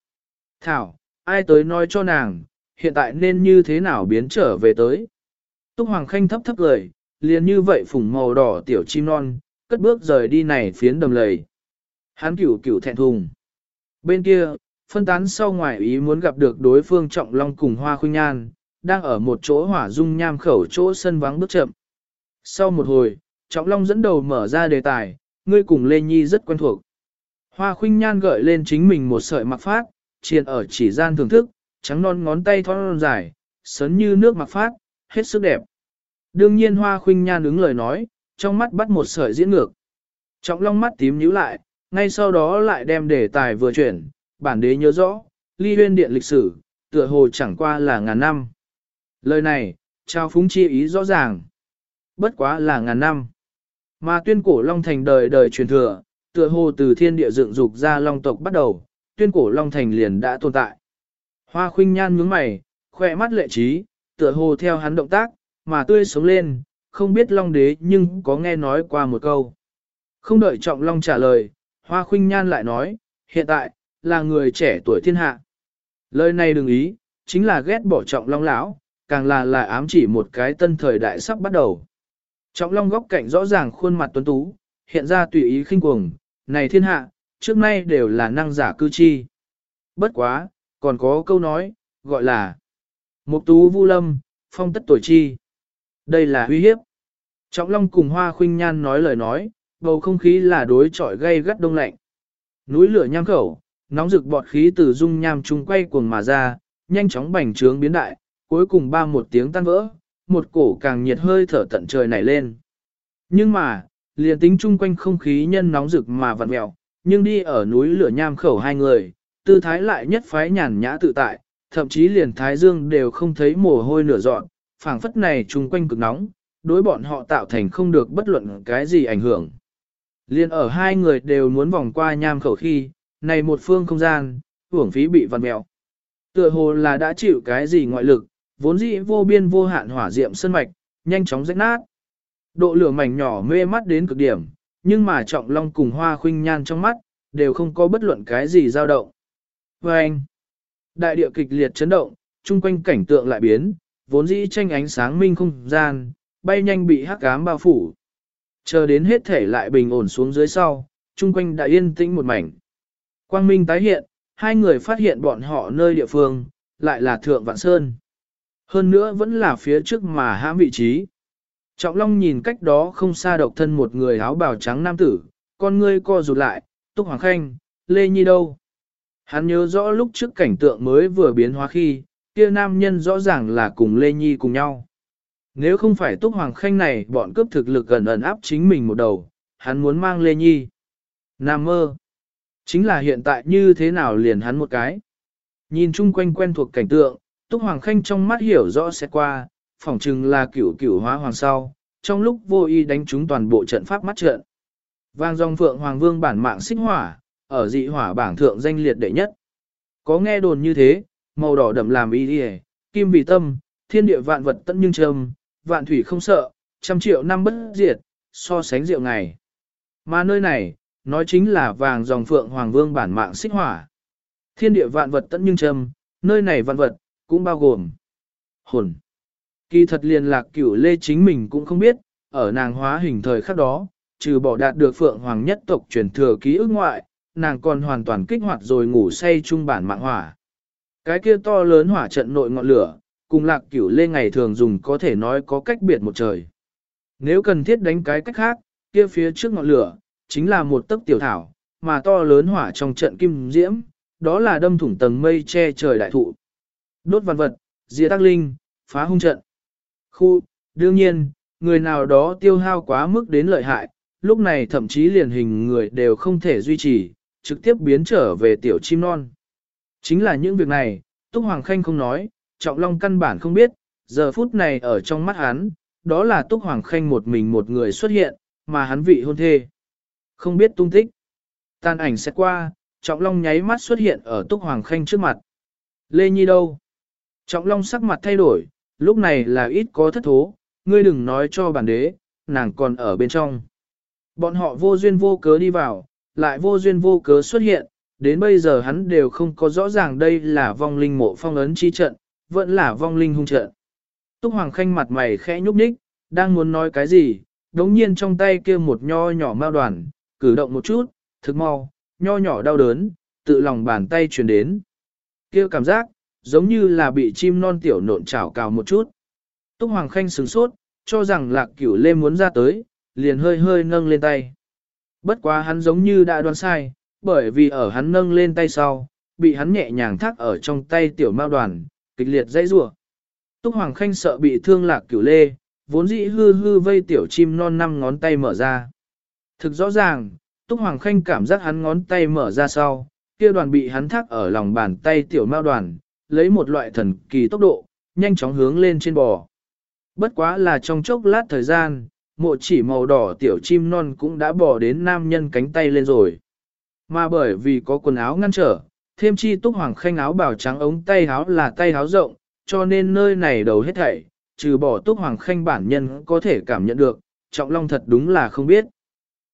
Thảo, ai tới nói cho nàng, hiện tại nên như thế nào biến trở về tới. Túc Hoàng Khanh thấp thấp cười, liền như vậy phủng màu đỏ tiểu chim non, cất bước rời đi này phiến đầm lầy. Hắn cửu cửu thẹn thùng. Bên kia, phân tán sau ngoài ý muốn gặp được đối phương trọng long cùng hoa khuynh nhan, đang ở một chỗ hỏa dung nham khẩu chỗ sân vắng bước chậm. Sau một hồi, trọng long dẫn đầu mở ra đề tài, ngươi cùng Lê Nhi rất quen thuộc. Hoa khuynh nhan gợi lên chính mình một sợi mặc phát, triền ở chỉ gian thưởng thức, trắng non ngón tay thon dài, sấn như nước mặc phát, hết sức đẹp. Đương nhiên hoa khuynh nhan ứng lời nói, trong mắt bắt một sợi diễn ngược. Trọng long mắt tím nhíu lại, ngay sau đó lại đem đề tài vừa chuyển, bản đế nhớ rõ, ly huyên điện lịch sử, tựa hồ chẳng qua là ngàn năm. Lời này, trao phúng chi ý rõ ràng. Bất quá là ngàn năm. Mà tuyên cổ Long Thành đời đời truyền thừa, tựa hồ từ thiên địa dựng dục ra Long tộc bắt đầu, tuyên cổ Long Thành liền đã tồn tại. Hoa khuynh nhan nhướng mày, khỏe mắt lệ trí, tựa hồ theo hắn động tác, mà tươi sống lên, không biết Long đế nhưng có nghe nói qua một câu. Không đợi trọng Long trả lời, Hoa khuynh nhan lại nói, hiện tại, là người trẻ tuổi thiên hạ. Lời này đừng ý, chính là ghét bỏ trọng Long lão, càng là là ám chỉ một cái tân thời đại sắp bắt đầu. Trọng Long góc cạnh rõ ràng khuôn mặt tuấn tú, hiện ra tùy ý khinh cuồng, này thiên hạ, trước nay đều là năng giả cư chi. Bất quá, còn có câu nói, gọi là Mục tú vu lâm, phong tất tuổi chi. Đây là uy hiếp. Trọng Long cùng Hoa Khuynh Nhan nói lời nói, bầu không khí là đối trọi gây gắt đông lạnh. Núi lửa nham khẩu, nóng rực bọt khí từ dung nham trung quay cuồng mà ra, nhanh chóng bành trướng biến đại, cuối cùng ba một tiếng tan vỡ, một cổ càng nhiệt hơi thở tận trời nảy lên. Nhưng mà, liền tính chung quanh không khí nhân nóng rực mà vặn mèo, nhưng đi ở núi lửa nham khẩu hai người, tư thái lại nhất phái nhàn nhã tự tại, thậm chí liền thái dương đều không thấy mồ hôi nửa dọn, phảng phất này chung quanh cực nóng, đối bọn họ tạo thành không được bất luận cái gì ảnh hưởng. Liên ở hai người đều muốn vòng qua nham khẩu khi, này một phương không gian, hưởng phí bị vặn mèo. Tựa hồ là đã chịu cái gì ngoại lực, vốn dĩ vô biên vô hạn hỏa diệm sân mạch, nhanh chóng rách nát. Độ lửa mảnh nhỏ mê mắt đến cực điểm, nhưng mà trọng long cùng hoa khuynh nhan trong mắt, đều không có bất luận cái gì dao động. Và anh, đại địa kịch liệt chấn động, chung quanh cảnh tượng lại biến, vốn dĩ tranh ánh sáng minh không gian, bay nhanh bị hắc ám bao phủ. Chờ đến hết thể lại bình ổn xuống dưới sau, chung quanh đã yên tĩnh một mảnh. Quang minh tái hiện, hai người phát hiện bọn họ nơi địa phương, lại là Thượng Vạn Sơn. Hơn nữa vẫn là phía trước mà hãm vị trí. Trọng Long nhìn cách đó không xa độc thân một người áo bào trắng nam tử, con ngươi co rụt lại, Túc Hoàng Khanh, Lê Nhi đâu? Hắn nhớ rõ lúc trước cảnh tượng mới vừa biến hóa khi, kia nam nhân rõ ràng là cùng Lê Nhi cùng nhau. Nếu không phải Túc Hoàng Khanh này bọn cướp thực lực gần ẩn áp chính mình một đầu, hắn muốn mang Lê Nhi. Nam mơ. Chính là hiện tại như thế nào liền hắn một cái. Nhìn chung quanh quen thuộc cảnh tượng, Túc Hoàng Khanh trong mắt hiểu rõ sẽ qua, phỏng chừng là cửu cửu hóa hoàng sau, trong lúc vô ý đánh trúng toàn bộ trận pháp mắt trận. Vang dòng phượng hoàng vương bản mạng xích hỏa, ở dị hỏa bảng thượng danh liệt đệ nhất. Có nghe đồn như thế, màu đỏ đậm làm y đi kim vì tâm, thiên địa vạn vật tận nhưng trầm, vạn thủy không sợ, trăm triệu năm bất diệt, so sánh rượu ngày. Mà nơi này, nói chính là vàng dòng phượng hoàng vương bản mạng xích hỏa. Thiên địa vạn vật tận nhưng trầm, nơi này vạn vật, cũng bao gồm hồn. Kỳ thật liền lạc cửu lê chính mình cũng không biết, ở nàng hóa hình thời khắc đó, trừ bỏ đạt được phượng hoàng nhất tộc truyền thừa ký ức ngoại, nàng còn hoàn toàn kích hoạt rồi ngủ say trung bản mạng hỏa. Cái kia to lớn hỏa trận nội ngọn lửa, cùng lạc cửu lê ngày thường dùng có thể nói có cách biệt một trời. Nếu cần thiết đánh cái cách khác, kia phía trước ngọn lửa, chính là một tấc tiểu thảo, mà to lớn hỏa trong trận kim diễm, đó là đâm thủng tầng mây che trời đại thụ. Đốt văn vật, diệt tác linh, phá hung trận. Khu, đương nhiên, người nào đó tiêu hao quá mức đến lợi hại, lúc này thậm chí liền hình người đều không thể duy trì, trực tiếp biến trở về tiểu chim non. Chính là những việc này, Túc Hoàng Khanh không nói, Trọng Long căn bản không biết, giờ phút này ở trong mắt hắn, đó là Túc Hoàng Khanh một mình một người xuất hiện, mà hắn vị hôn thê. Không biết tung tích. Tàn ảnh sẽ qua, Trọng Long nháy mắt xuất hiện ở Túc Hoàng Khanh trước mặt. Lê Nhi đâu? Trọng Long sắc mặt thay đổi, lúc này là ít có thất thố, ngươi đừng nói cho bản đế, nàng còn ở bên trong. Bọn họ vô duyên vô cớ đi vào, lại vô duyên vô cớ xuất hiện, đến bây giờ hắn đều không có rõ ràng đây là vong linh mộ phong ấn chi trận, vẫn là vong linh hung trận. Túc Hoàng Khanh mặt mày khẽ nhúc nhích, đang muốn nói cái gì, đống nhiên trong tay kia một nho nhỏ mao đoàn, cử động một chút, thực mau, nho nhỏ đau đớn, tự lòng bàn tay truyền đến. Kia cảm giác, giống như là bị chim non tiểu nộn chảo cào một chút. Túc Hoàng Khanh sửng sốt, cho rằng lạc cửu lê muốn ra tới, liền hơi hơi nâng lên tay. Bất quá hắn giống như đã đoán sai, bởi vì ở hắn nâng lên tay sau, bị hắn nhẹ nhàng thắt ở trong tay tiểu mao đoàn, kịch liệt dãy rủa. Túc Hoàng Khanh sợ bị thương lạc cửu lê, vốn dĩ hư hư vây tiểu chim non năm ngón tay mở ra. Thực rõ ràng, Túc Hoàng Khanh cảm giác hắn ngón tay mở ra sau, kia đoàn bị hắn thắt ở lòng bàn tay tiểu mao đoàn, lấy một loại thần kỳ tốc độ, nhanh chóng hướng lên trên bò. Bất quá là trong chốc lát thời gian, mộ chỉ màu đỏ tiểu chim non cũng đã bò đến nam nhân cánh tay lên rồi. Mà bởi vì có quần áo ngăn trở, thêm chi túc hoàng khanh áo bào trắng ống tay áo là tay áo rộng, cho nên nơi này đầu hết thảy, trừ bỏ túc hoàng khanh bản nhân có thể cảm nhận được, trọng long thật đúng là không biết.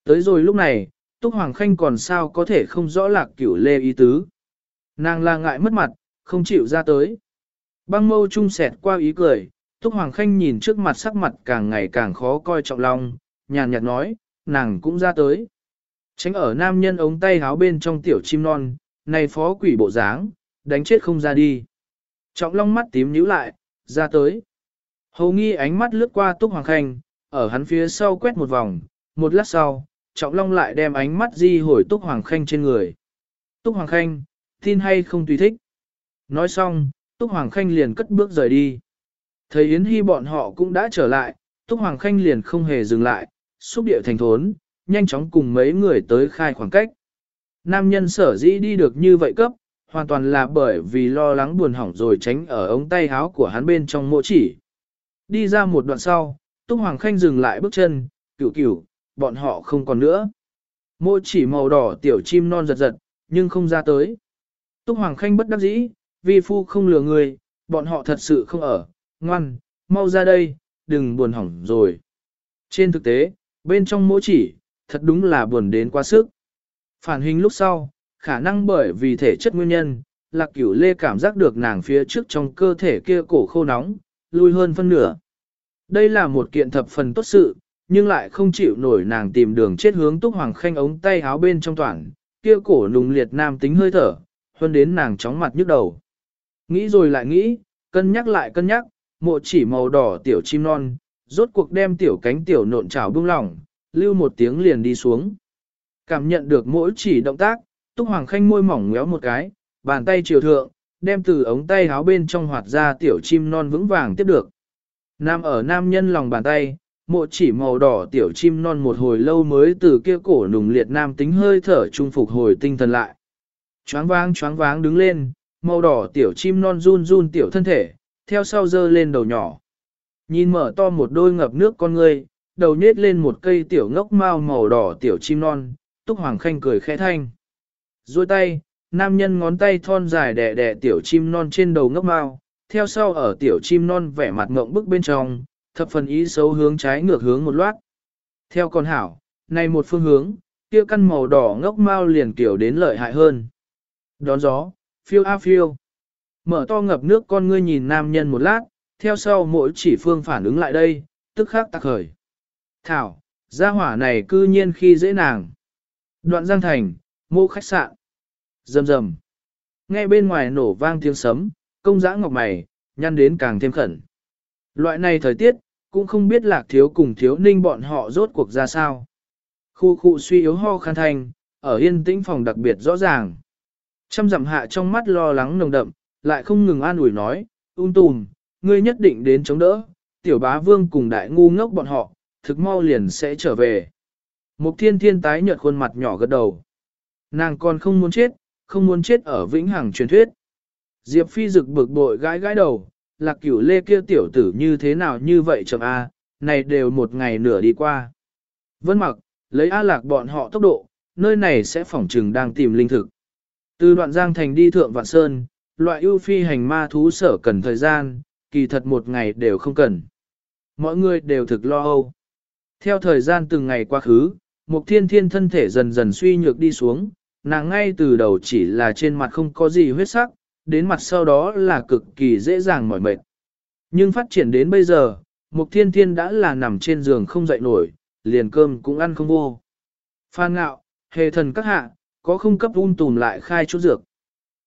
Tới rồi lúc này, túc hoàng khanh còn sao có thể không rõ lạc cửu lê ý tứ. Nàng là ngại mất mặt, không chịu ra tới. Băng mâu trung sẹt qua ý cười, Túc Hoàng Khanh nhìn trước mặt sắc mặt càng ngày càng khó coi trọng lòng, nhàn nhạt nói, nàng cũng ra tới. Tránh ở nam nhân ống tay háo bên trong tiểu chim non, này phó quỷ bộ dáng, đánh chết không ra đi. Trọng long mắt tím nhíu lại, ra tới. Hầu nghi ánh mắt lướt qua Túc Hoàng Khanh, ở hắn phía sau quét một vòng, một lát sau, Trọng Long lại đem ánh mắt di hồi Túc Hoàng Khanh trên người. Túc Hoàng Khanh, tin hay không tùy thích. Nói xong, Túc Hoàng Khanh liền cất bước rời đi. Thấy Yến Hy bọn họ cũng đã trở lại, Túc Hoàng Khanh liền không hề dừng lại, xúc điệu thành thốn, nhanh chóng cùng mấy người tới khai khoảng cách. Nam nhân sở dĩ đi được như vậy cấp, hoàn toàn là bởi vì lo lắng buồn hỏng rồi tránh ở ống tay háo của hắn bên trong mộ chỉ. Đi ra một đoạn sau, Túc Hoàng Khanh dừng lại bước chân, cửu cửu, bọn họ không còn nữa. Mộ chỉ màu đỏ tiểu chim non giật giật, nhưng không ra tới. Túc Hoàng Khanh bất đắc dĩ, vi phu không lừa người, bọn họ thật sự không ở, ngoan, mau ra đây, đừng buồn hỏng rồi. Trên thực tế, bên trong mỗi chỉ, thật đúng là buồn đến quá sức. Phản hình lúc sau, khả năng bởi vì thể chất nguyên nhân, lạc cửu lê cảm giác được nàng phía trước trong cơ thể kia cổ khô nóng, lui hơn phân nửa. Đây là một kiện thập phần tốt sự, nhưng lại không chịu nổi nàng tìm đường chết hướng túc hoàng khanh ống tay áo bên trong toàn, kia cổ nùng liệt nam tính hơi thở, hơn đến nàng chóng mặt nhức đầu. Nghĩ rồi lại nghĩ, cân nhắc lại cân nhắc, mộ chỉ màu đỏ tiểu chim non, rốt cuộc đem tiểu cánh tiểu nộn trào bung lỏng, lưu một tiếng liền đi xuống. Cảm nhận được mỗi chỉ động tác, Túc Hoàng Khanh môi mỏng ngéo một cái, bàn tay chiều thượng, đem từ ống tay háo bên trong hoạt ra tiểu chim non vững vàng tiếp được. Nam ở nam nhân lòng bàn tay, mộ chỉ màu đỏ tiểu chim non một hồi lâu mới từ kia cổ nùng liệt nam tính hơi thở trung phục hồi tinh thần lại. Choáng váng choáng váng đứng lên, màu đỏ tiểu chim non run run tiểu thân thể, theo sau dơ lên đầu nhỏ. Nhìn mở to một đôi ngập nước con ngươi, đầu nhết lên một cây tiểu ngốc mao màu đỏ tiểu chim non, Túc Hoàng Khanh cười khẽ thanh. Rồi tay, nam nhân ngón tay thon dài đẻ đẻ tiểu chim non trên đầu ngốc mao, theo sau ở tiểu chim non vẻ mặt ngộng bức bên trong, thập phần ý xấu hướng trái ngược hướng một loát. Theo con hảo, này một phương hướng, kia căn màu đỏ ngốc mao liền kiểu đến lợi hại hơn. Đón gió, phiêu a phiêu. Mở to ngập nước con ngươi nhìn nam nhân một lát, theo sau mỗi chỉ phương phản ứng lại đây, tức khắc tạc khởi. Thảo, gia hỏa này cư nhiên khi dễ nàng. Đoạn giang thành, mô khách sạn. Rầm rầm. Nghe bên ngoài nổ vang tiếng sấm, công giã ngọc mày, nhăn đến càng thêm khẩn. Loại này thời tiết, cũng không biết lạc thiếu cùng thiếu ninh bọn họ rốt cuộc ra sao. Khu khu suy yếu ho khăn thành, ở yên tĩnh phòng đặc biệt rõ ràng. Trăm dặm hạ trong mắt lo lắng nồng đậm, lại không ngừng an ủi nói, ung tùm, ngươi nhất định đến chống đỡ, tiểu bá vương cùng đại ngu ngốc bọn họ, thực mau liền sẽ trở về. Mục thiên thiên tái nhợt khuôn mặt nhỏ gật đầu. Nàng còn không muốn chết, không muốn chết ở vĩnh hằng truyền thuyết. Diệp phi rực bực bội gãi gãi đầu, lạc cửu lê kia tiểu tử như thế nào như vậy chậm A, này đều một ngày nửa đi qua. Vân mặc, lấy A lạc bọn họ tốc độ, nơi này sẽ phỏng trừng đang tìm linh thực. Từ đoạn giang thành đi thượng vạn sơn, loại ưu phi hành ma thú sở cần thời gian, kỳ thật một ngày đều không cần. Mọi người đều thực lo âu. Theo thời gian từng ngày qua khứ, Mục Thiên Thiên thân thể dần dần suy nhược đi xuống, nàng ngay từ đầu chỉ là trên mặt không có gì huyết sắc, đến mặt sau đó là cực kỳ dễ dàng mỏi mệt. Nhưng phát triển đến bây giờ, Mục Thiên Thiên đã là nằm trên giường không dậy nổi, liền cơm cũng ăn không vô. Phan ngạo, hề thần các hạ, có không cấp un tùm lại khai chút dược.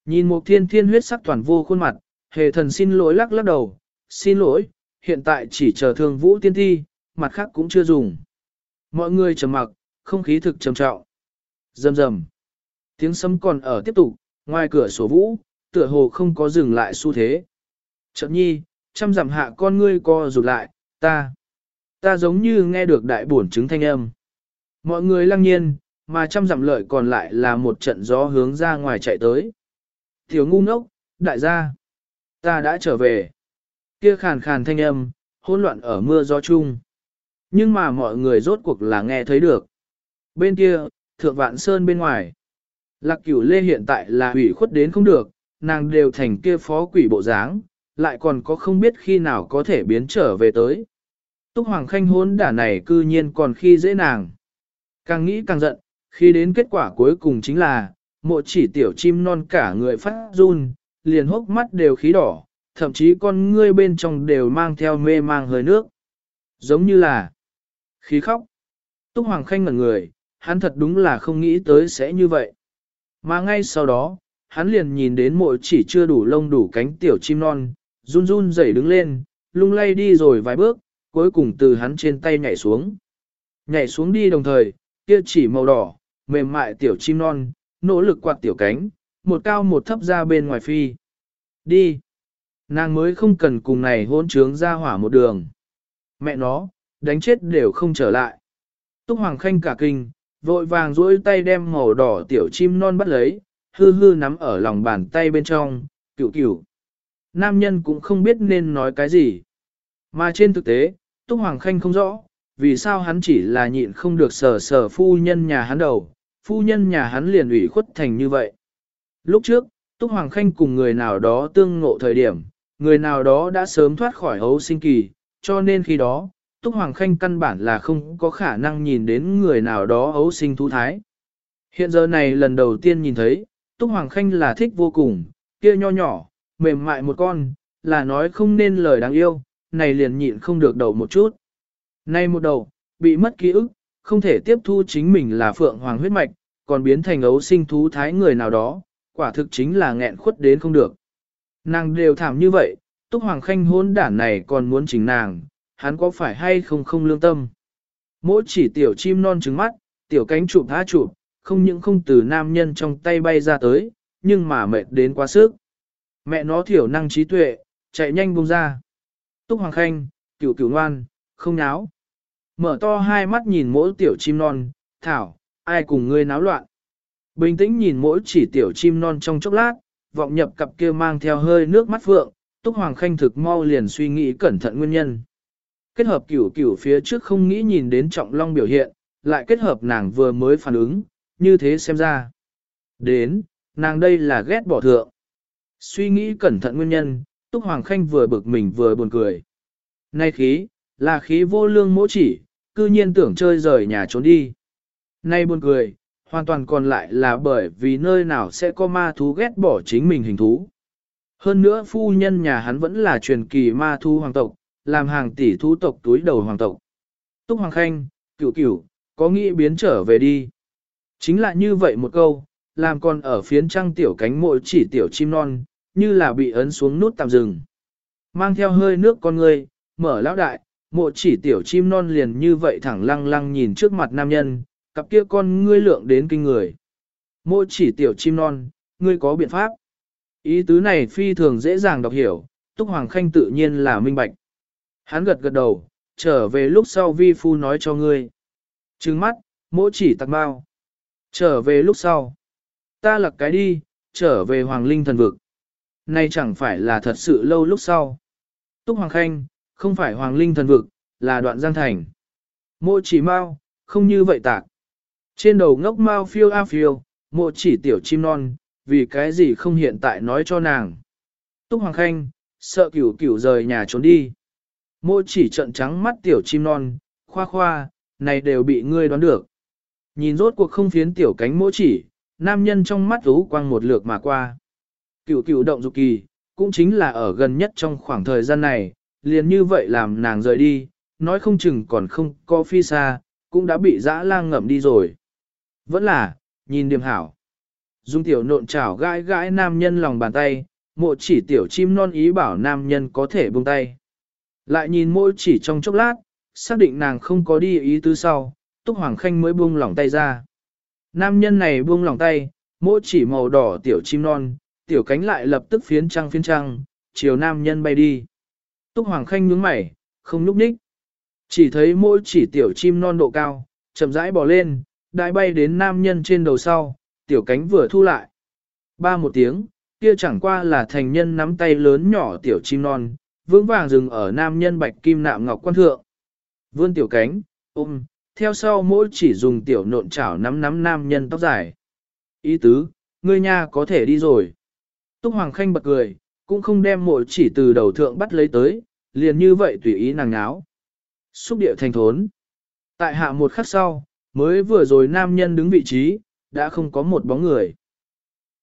Nhìn một Thiên Thiên huyết sắc toàn vô khuôn mặt, hề thần xin lỗi lắc lắc đầu, xin lỗi, hiện tại chỉ chờ thương vũ tiên thi, mặt khác cũng chưa dùng. Mọi người trầm mặc, không khí thực trầm trọng. Rầm rầm. Tiếng sấm còn ở tiếp tục, ngoài cửa sổ vũ, tựa hồ không có dừng lại xu thế. Chậm nhi, chăm giảm hạ con ngươi co rụt lại, ta. Ta giống như nghe được đại bổn chứng thanh âm. Mọi người lăng nhiên, mà trăm dặm lợi còn lại là một trận gió hướng ra ngoài chạy tới. Thiếu ngu ngốc, đại gia. Ta đã trở về. Kia khàn khàn thanh âm, hỗn loạn ở mưa gió chung. Nhưng mà mọi người rốt cuộc là nghe thấy được. Bên kia, thượng vạn sơn bên ngoài. Lạc cửu lê hiện tại là hủy khuất đến không được, nàng đều thành kia phó quỷ bộ dáng, lại còn có không biết khi nào có thể biến trở về tới. Túc Hoàng Khanh hốn đả này cư nhiên còn khi dễ nàng. Càng nghĩ càng giận, khi đến kết quả cuối cùng chính là, mộ chỉ tiểu chim non cả người phát run, liền hốc mắt đều khí đỏ, thậm chí con ngươi bên trong đều mang theo mê mang hơi nước. Giống như là khí khóc. Túc Hoàng Khanh ngẩn người, hắn thật đúng là không nghĩ tới sẽ như vậy. Mà ngay sau đó, hắn liền nhìn đến mộ chỉ chưa đủ lông đủ cánh tiểu chim non, run run dậy đứng lên, lung lay đi rồi vài bước, cuối cùng từ hắn trên tay nhảy xuống. Nhảy xuống đi đồng thời, kia chỉ màu đỏ, mềm mại tiểu chim non, nỗ lực quạt tiểu cánh, một cao một thấp ra bên ngoài phi. Đi! Nàng mới không cần cùng này hôn trướng ra hỏa một đường. Mẹ nó, đánh chết đều không trở lại. Túc Hoàng Khanh cả kinh, vội vàng duỗi tay đem màu đỏ tiểu chim non bắt lấy, hư hư nắm ở lòng bàn tay bên trong, cựu cựu. Nam nhân cũng không biết nên nói cái gì. Mà trên thực tế, Túc Hoàng Khanh không rõ, vì sao hắn chỉ là nhịn không được sở sở phu nhân nhà hắn đầu, phu nhân nhà hắn liền ủy khuất thành như vậy. Lúc trước, Túc Hoàng Khanh cùng người nào đó tương ngộ thời điểm, người nào đó đã sớm thoát khỏi hấu sinh kỳ, cho nên khi đó, Túc Hoàng Khanh căn bản là không có khả năng nhìn đến người nào đó hấu sinh thú thái. Hiện giờ này lần đầu tiên nhìn thấy, Túc Hoàng Khanh là thích vô cùng, kia nho nhỏ, mềm mại một con, là nói không nên lời đáng yêu, này liền nhịn không được đầu một chút. Nay một đầu, bị mất ký ức, không thể tiếp thu chính mình là phượng hoàng huyết mạch, còn biến thành ấu sinh thú thái người nào đó, quả thực chính là nghẹn khuất đến không được. Nàng đều thảm như vậy, Túc Hoàng Khanh hôn đản này còn muốn chỉnh nàng, hắn có phải hay không không lương tâm. Mỗi chỉ tiểu chim non trứng mắt, tiểu cánh chụp há chụp, không những không từ nam nhân trong tay bay ra tới, nhưng mà mệt đến quá sức. Mẹ nó thiểu năng trí tuệ, chạy nhanh buông ra. Túc Hoàng Khanh, cửu cửu ngoan, không náo. Mở to hai mắt nhìn mỗi tiểu chim non, thảo, ai cùng ngươi náo loạn. Bình tĩnh nhìn mỗi chỉ tiểu chim non trong chốc lát, vọng nhập cặp kia mang theo hơi nước mắt phượng, Túc Hoàng Khanh thực mau liền suy nghĩ cẩn thận nguyên nhân. Kết hợp cửu cửu phía trước không nghĩ nhìn đến trọng long biểu hiện, lại kết hợp nàng vừa mới phản ứng, như thế xem ra. Đến, nàng đây là ghét bỏ thượng. Suy nghĩ cẩn thận nguyên nhân, Túc Hoàng Khanh vừa bực mình vừa buồn cười. Nay khí, là khí vô lương mỗ chỉ, cư nhiên tưởng chơi rời nhà trốn đi. Nay buồn cười, hoàn toàn còn lại là bởi vì nơi nào sẽ có ma thú ghét bỏ chính mình hình thú. Hơn nữa phu nhân nhà hắn vẫn là truyền kỳ ma thú hoàng tộc, làm hàng tỷ thú tộc túi đầu hoàng tộc. Túc Hoàng Khanh, cửu cửu, có nghĩ biến trở về đi. Chính là như vậy một câu, làm con ở phiến trăng tiểu cánh mội chỉ tiểu chim non, như là bị ấn xuống nút tạm dừng. Mang theo hơi nước con người, mở lão đại, mộ chỉ tiểu chim non liền như vậy thẳng lăng lăng nhìn trước mặt nam nhân, cặp kia con ngươi lượng đến kinh người. Mộ chỉ tiểu chim non, ngươi có biện pháp. Ý tứ này phi thường dễ dàng đọc hiểu, Túc Hoàng Khanh tự nhiên là minh bạch. Hắn gật gật đầu, trở về lúc sau vi phu nói cho ngươi. Trừng mắt, mỗ chỉ tặc bao. Trở về lúc sau. Ta lặc cái đi, trở về Hoàng Linh thần vực. Nay chẳng phải là thật sự lâu lúc sau. Túc Hoàng Khanh, không phải Hoàng Linh thần vực, là đoạn giang thành. Mộ chỉ mau, không như vậy tạc. Trên đầu ngốc mau phiêu a phiêu, mộ chỉ tiểu chim non, vì cái gì không hiện tại nói cho nàng. Túc Hoàng Khanh, sợ cửu cửu rời nhà trốn đi. Mộ chỉ trận trắng mắt tiểu chim non, khoa khoa, này đều bị ngươi đoán được. Nhìn rốt cuộc không phiến tiểu cánh mộ chỉ, nam nhân trong mắt rú quang một lượt mà qua. Cửu cửu động dục kỳ, cũng chính là ở gần nhất trong khoảng thời gian này, liền như vậy làm nàng rời đi, nói không chừng còn không có phi xa, cũng đã bị dã lang ngậm đi rồi. Vẫn là, nhìn điểm hảo. Dung tiểu nộn chảo gãi gãi nam nhân lòng bàn tay, mộ chỉ tiểu chim non ý bảo nam nhân có thể buông tay. Lại nhìn mỗi chỉ trong chốc lát, xác định nàng không có đi ý tứ sau, Túc Hoàng Khanh mới buông lỏng tay ra. Nam nhân này buông lỏng tay, mỗi chỉ màu đỏ tiểu chim non, tiểu cánh lại lập tức phiến trăng phiến trăng, chiều nam nhân bay đi. Túc Hoàng Khanh nhướng mày, không núp ních. Chỉ thấy mỗi chỉ tiểu chim non độ cao, chậm rãi bò lên, đại bay đến nam nhân trên đầu sau, tiểu cánh vừa thu lại. Ba một tiếng, kia chẳng qua là thành nhân nắm tay lớn nhỏ tiểu chim non, vững vàng dừng ở nam nhân bạch kim nạm ngọc quan thượng. Vươn tiểu cánh, ôm, theo sau mỗi chỉ dùng tiểu nộn chảo nắm nắm nam nhân tóc dài. Ý tứ, ngươi nha có thể đi rồi. Túc Hoàng Khanh bật cười, cũng không đem mỗi chỉ từ đầu thượng bắt lấy tới, liền như vậy tùy ý nàng náo. Xúc địa thành thốn. Tại hạ một khắc sau, mới vừa rồi nam nhân đứng vị trí, đã không có một bóng người.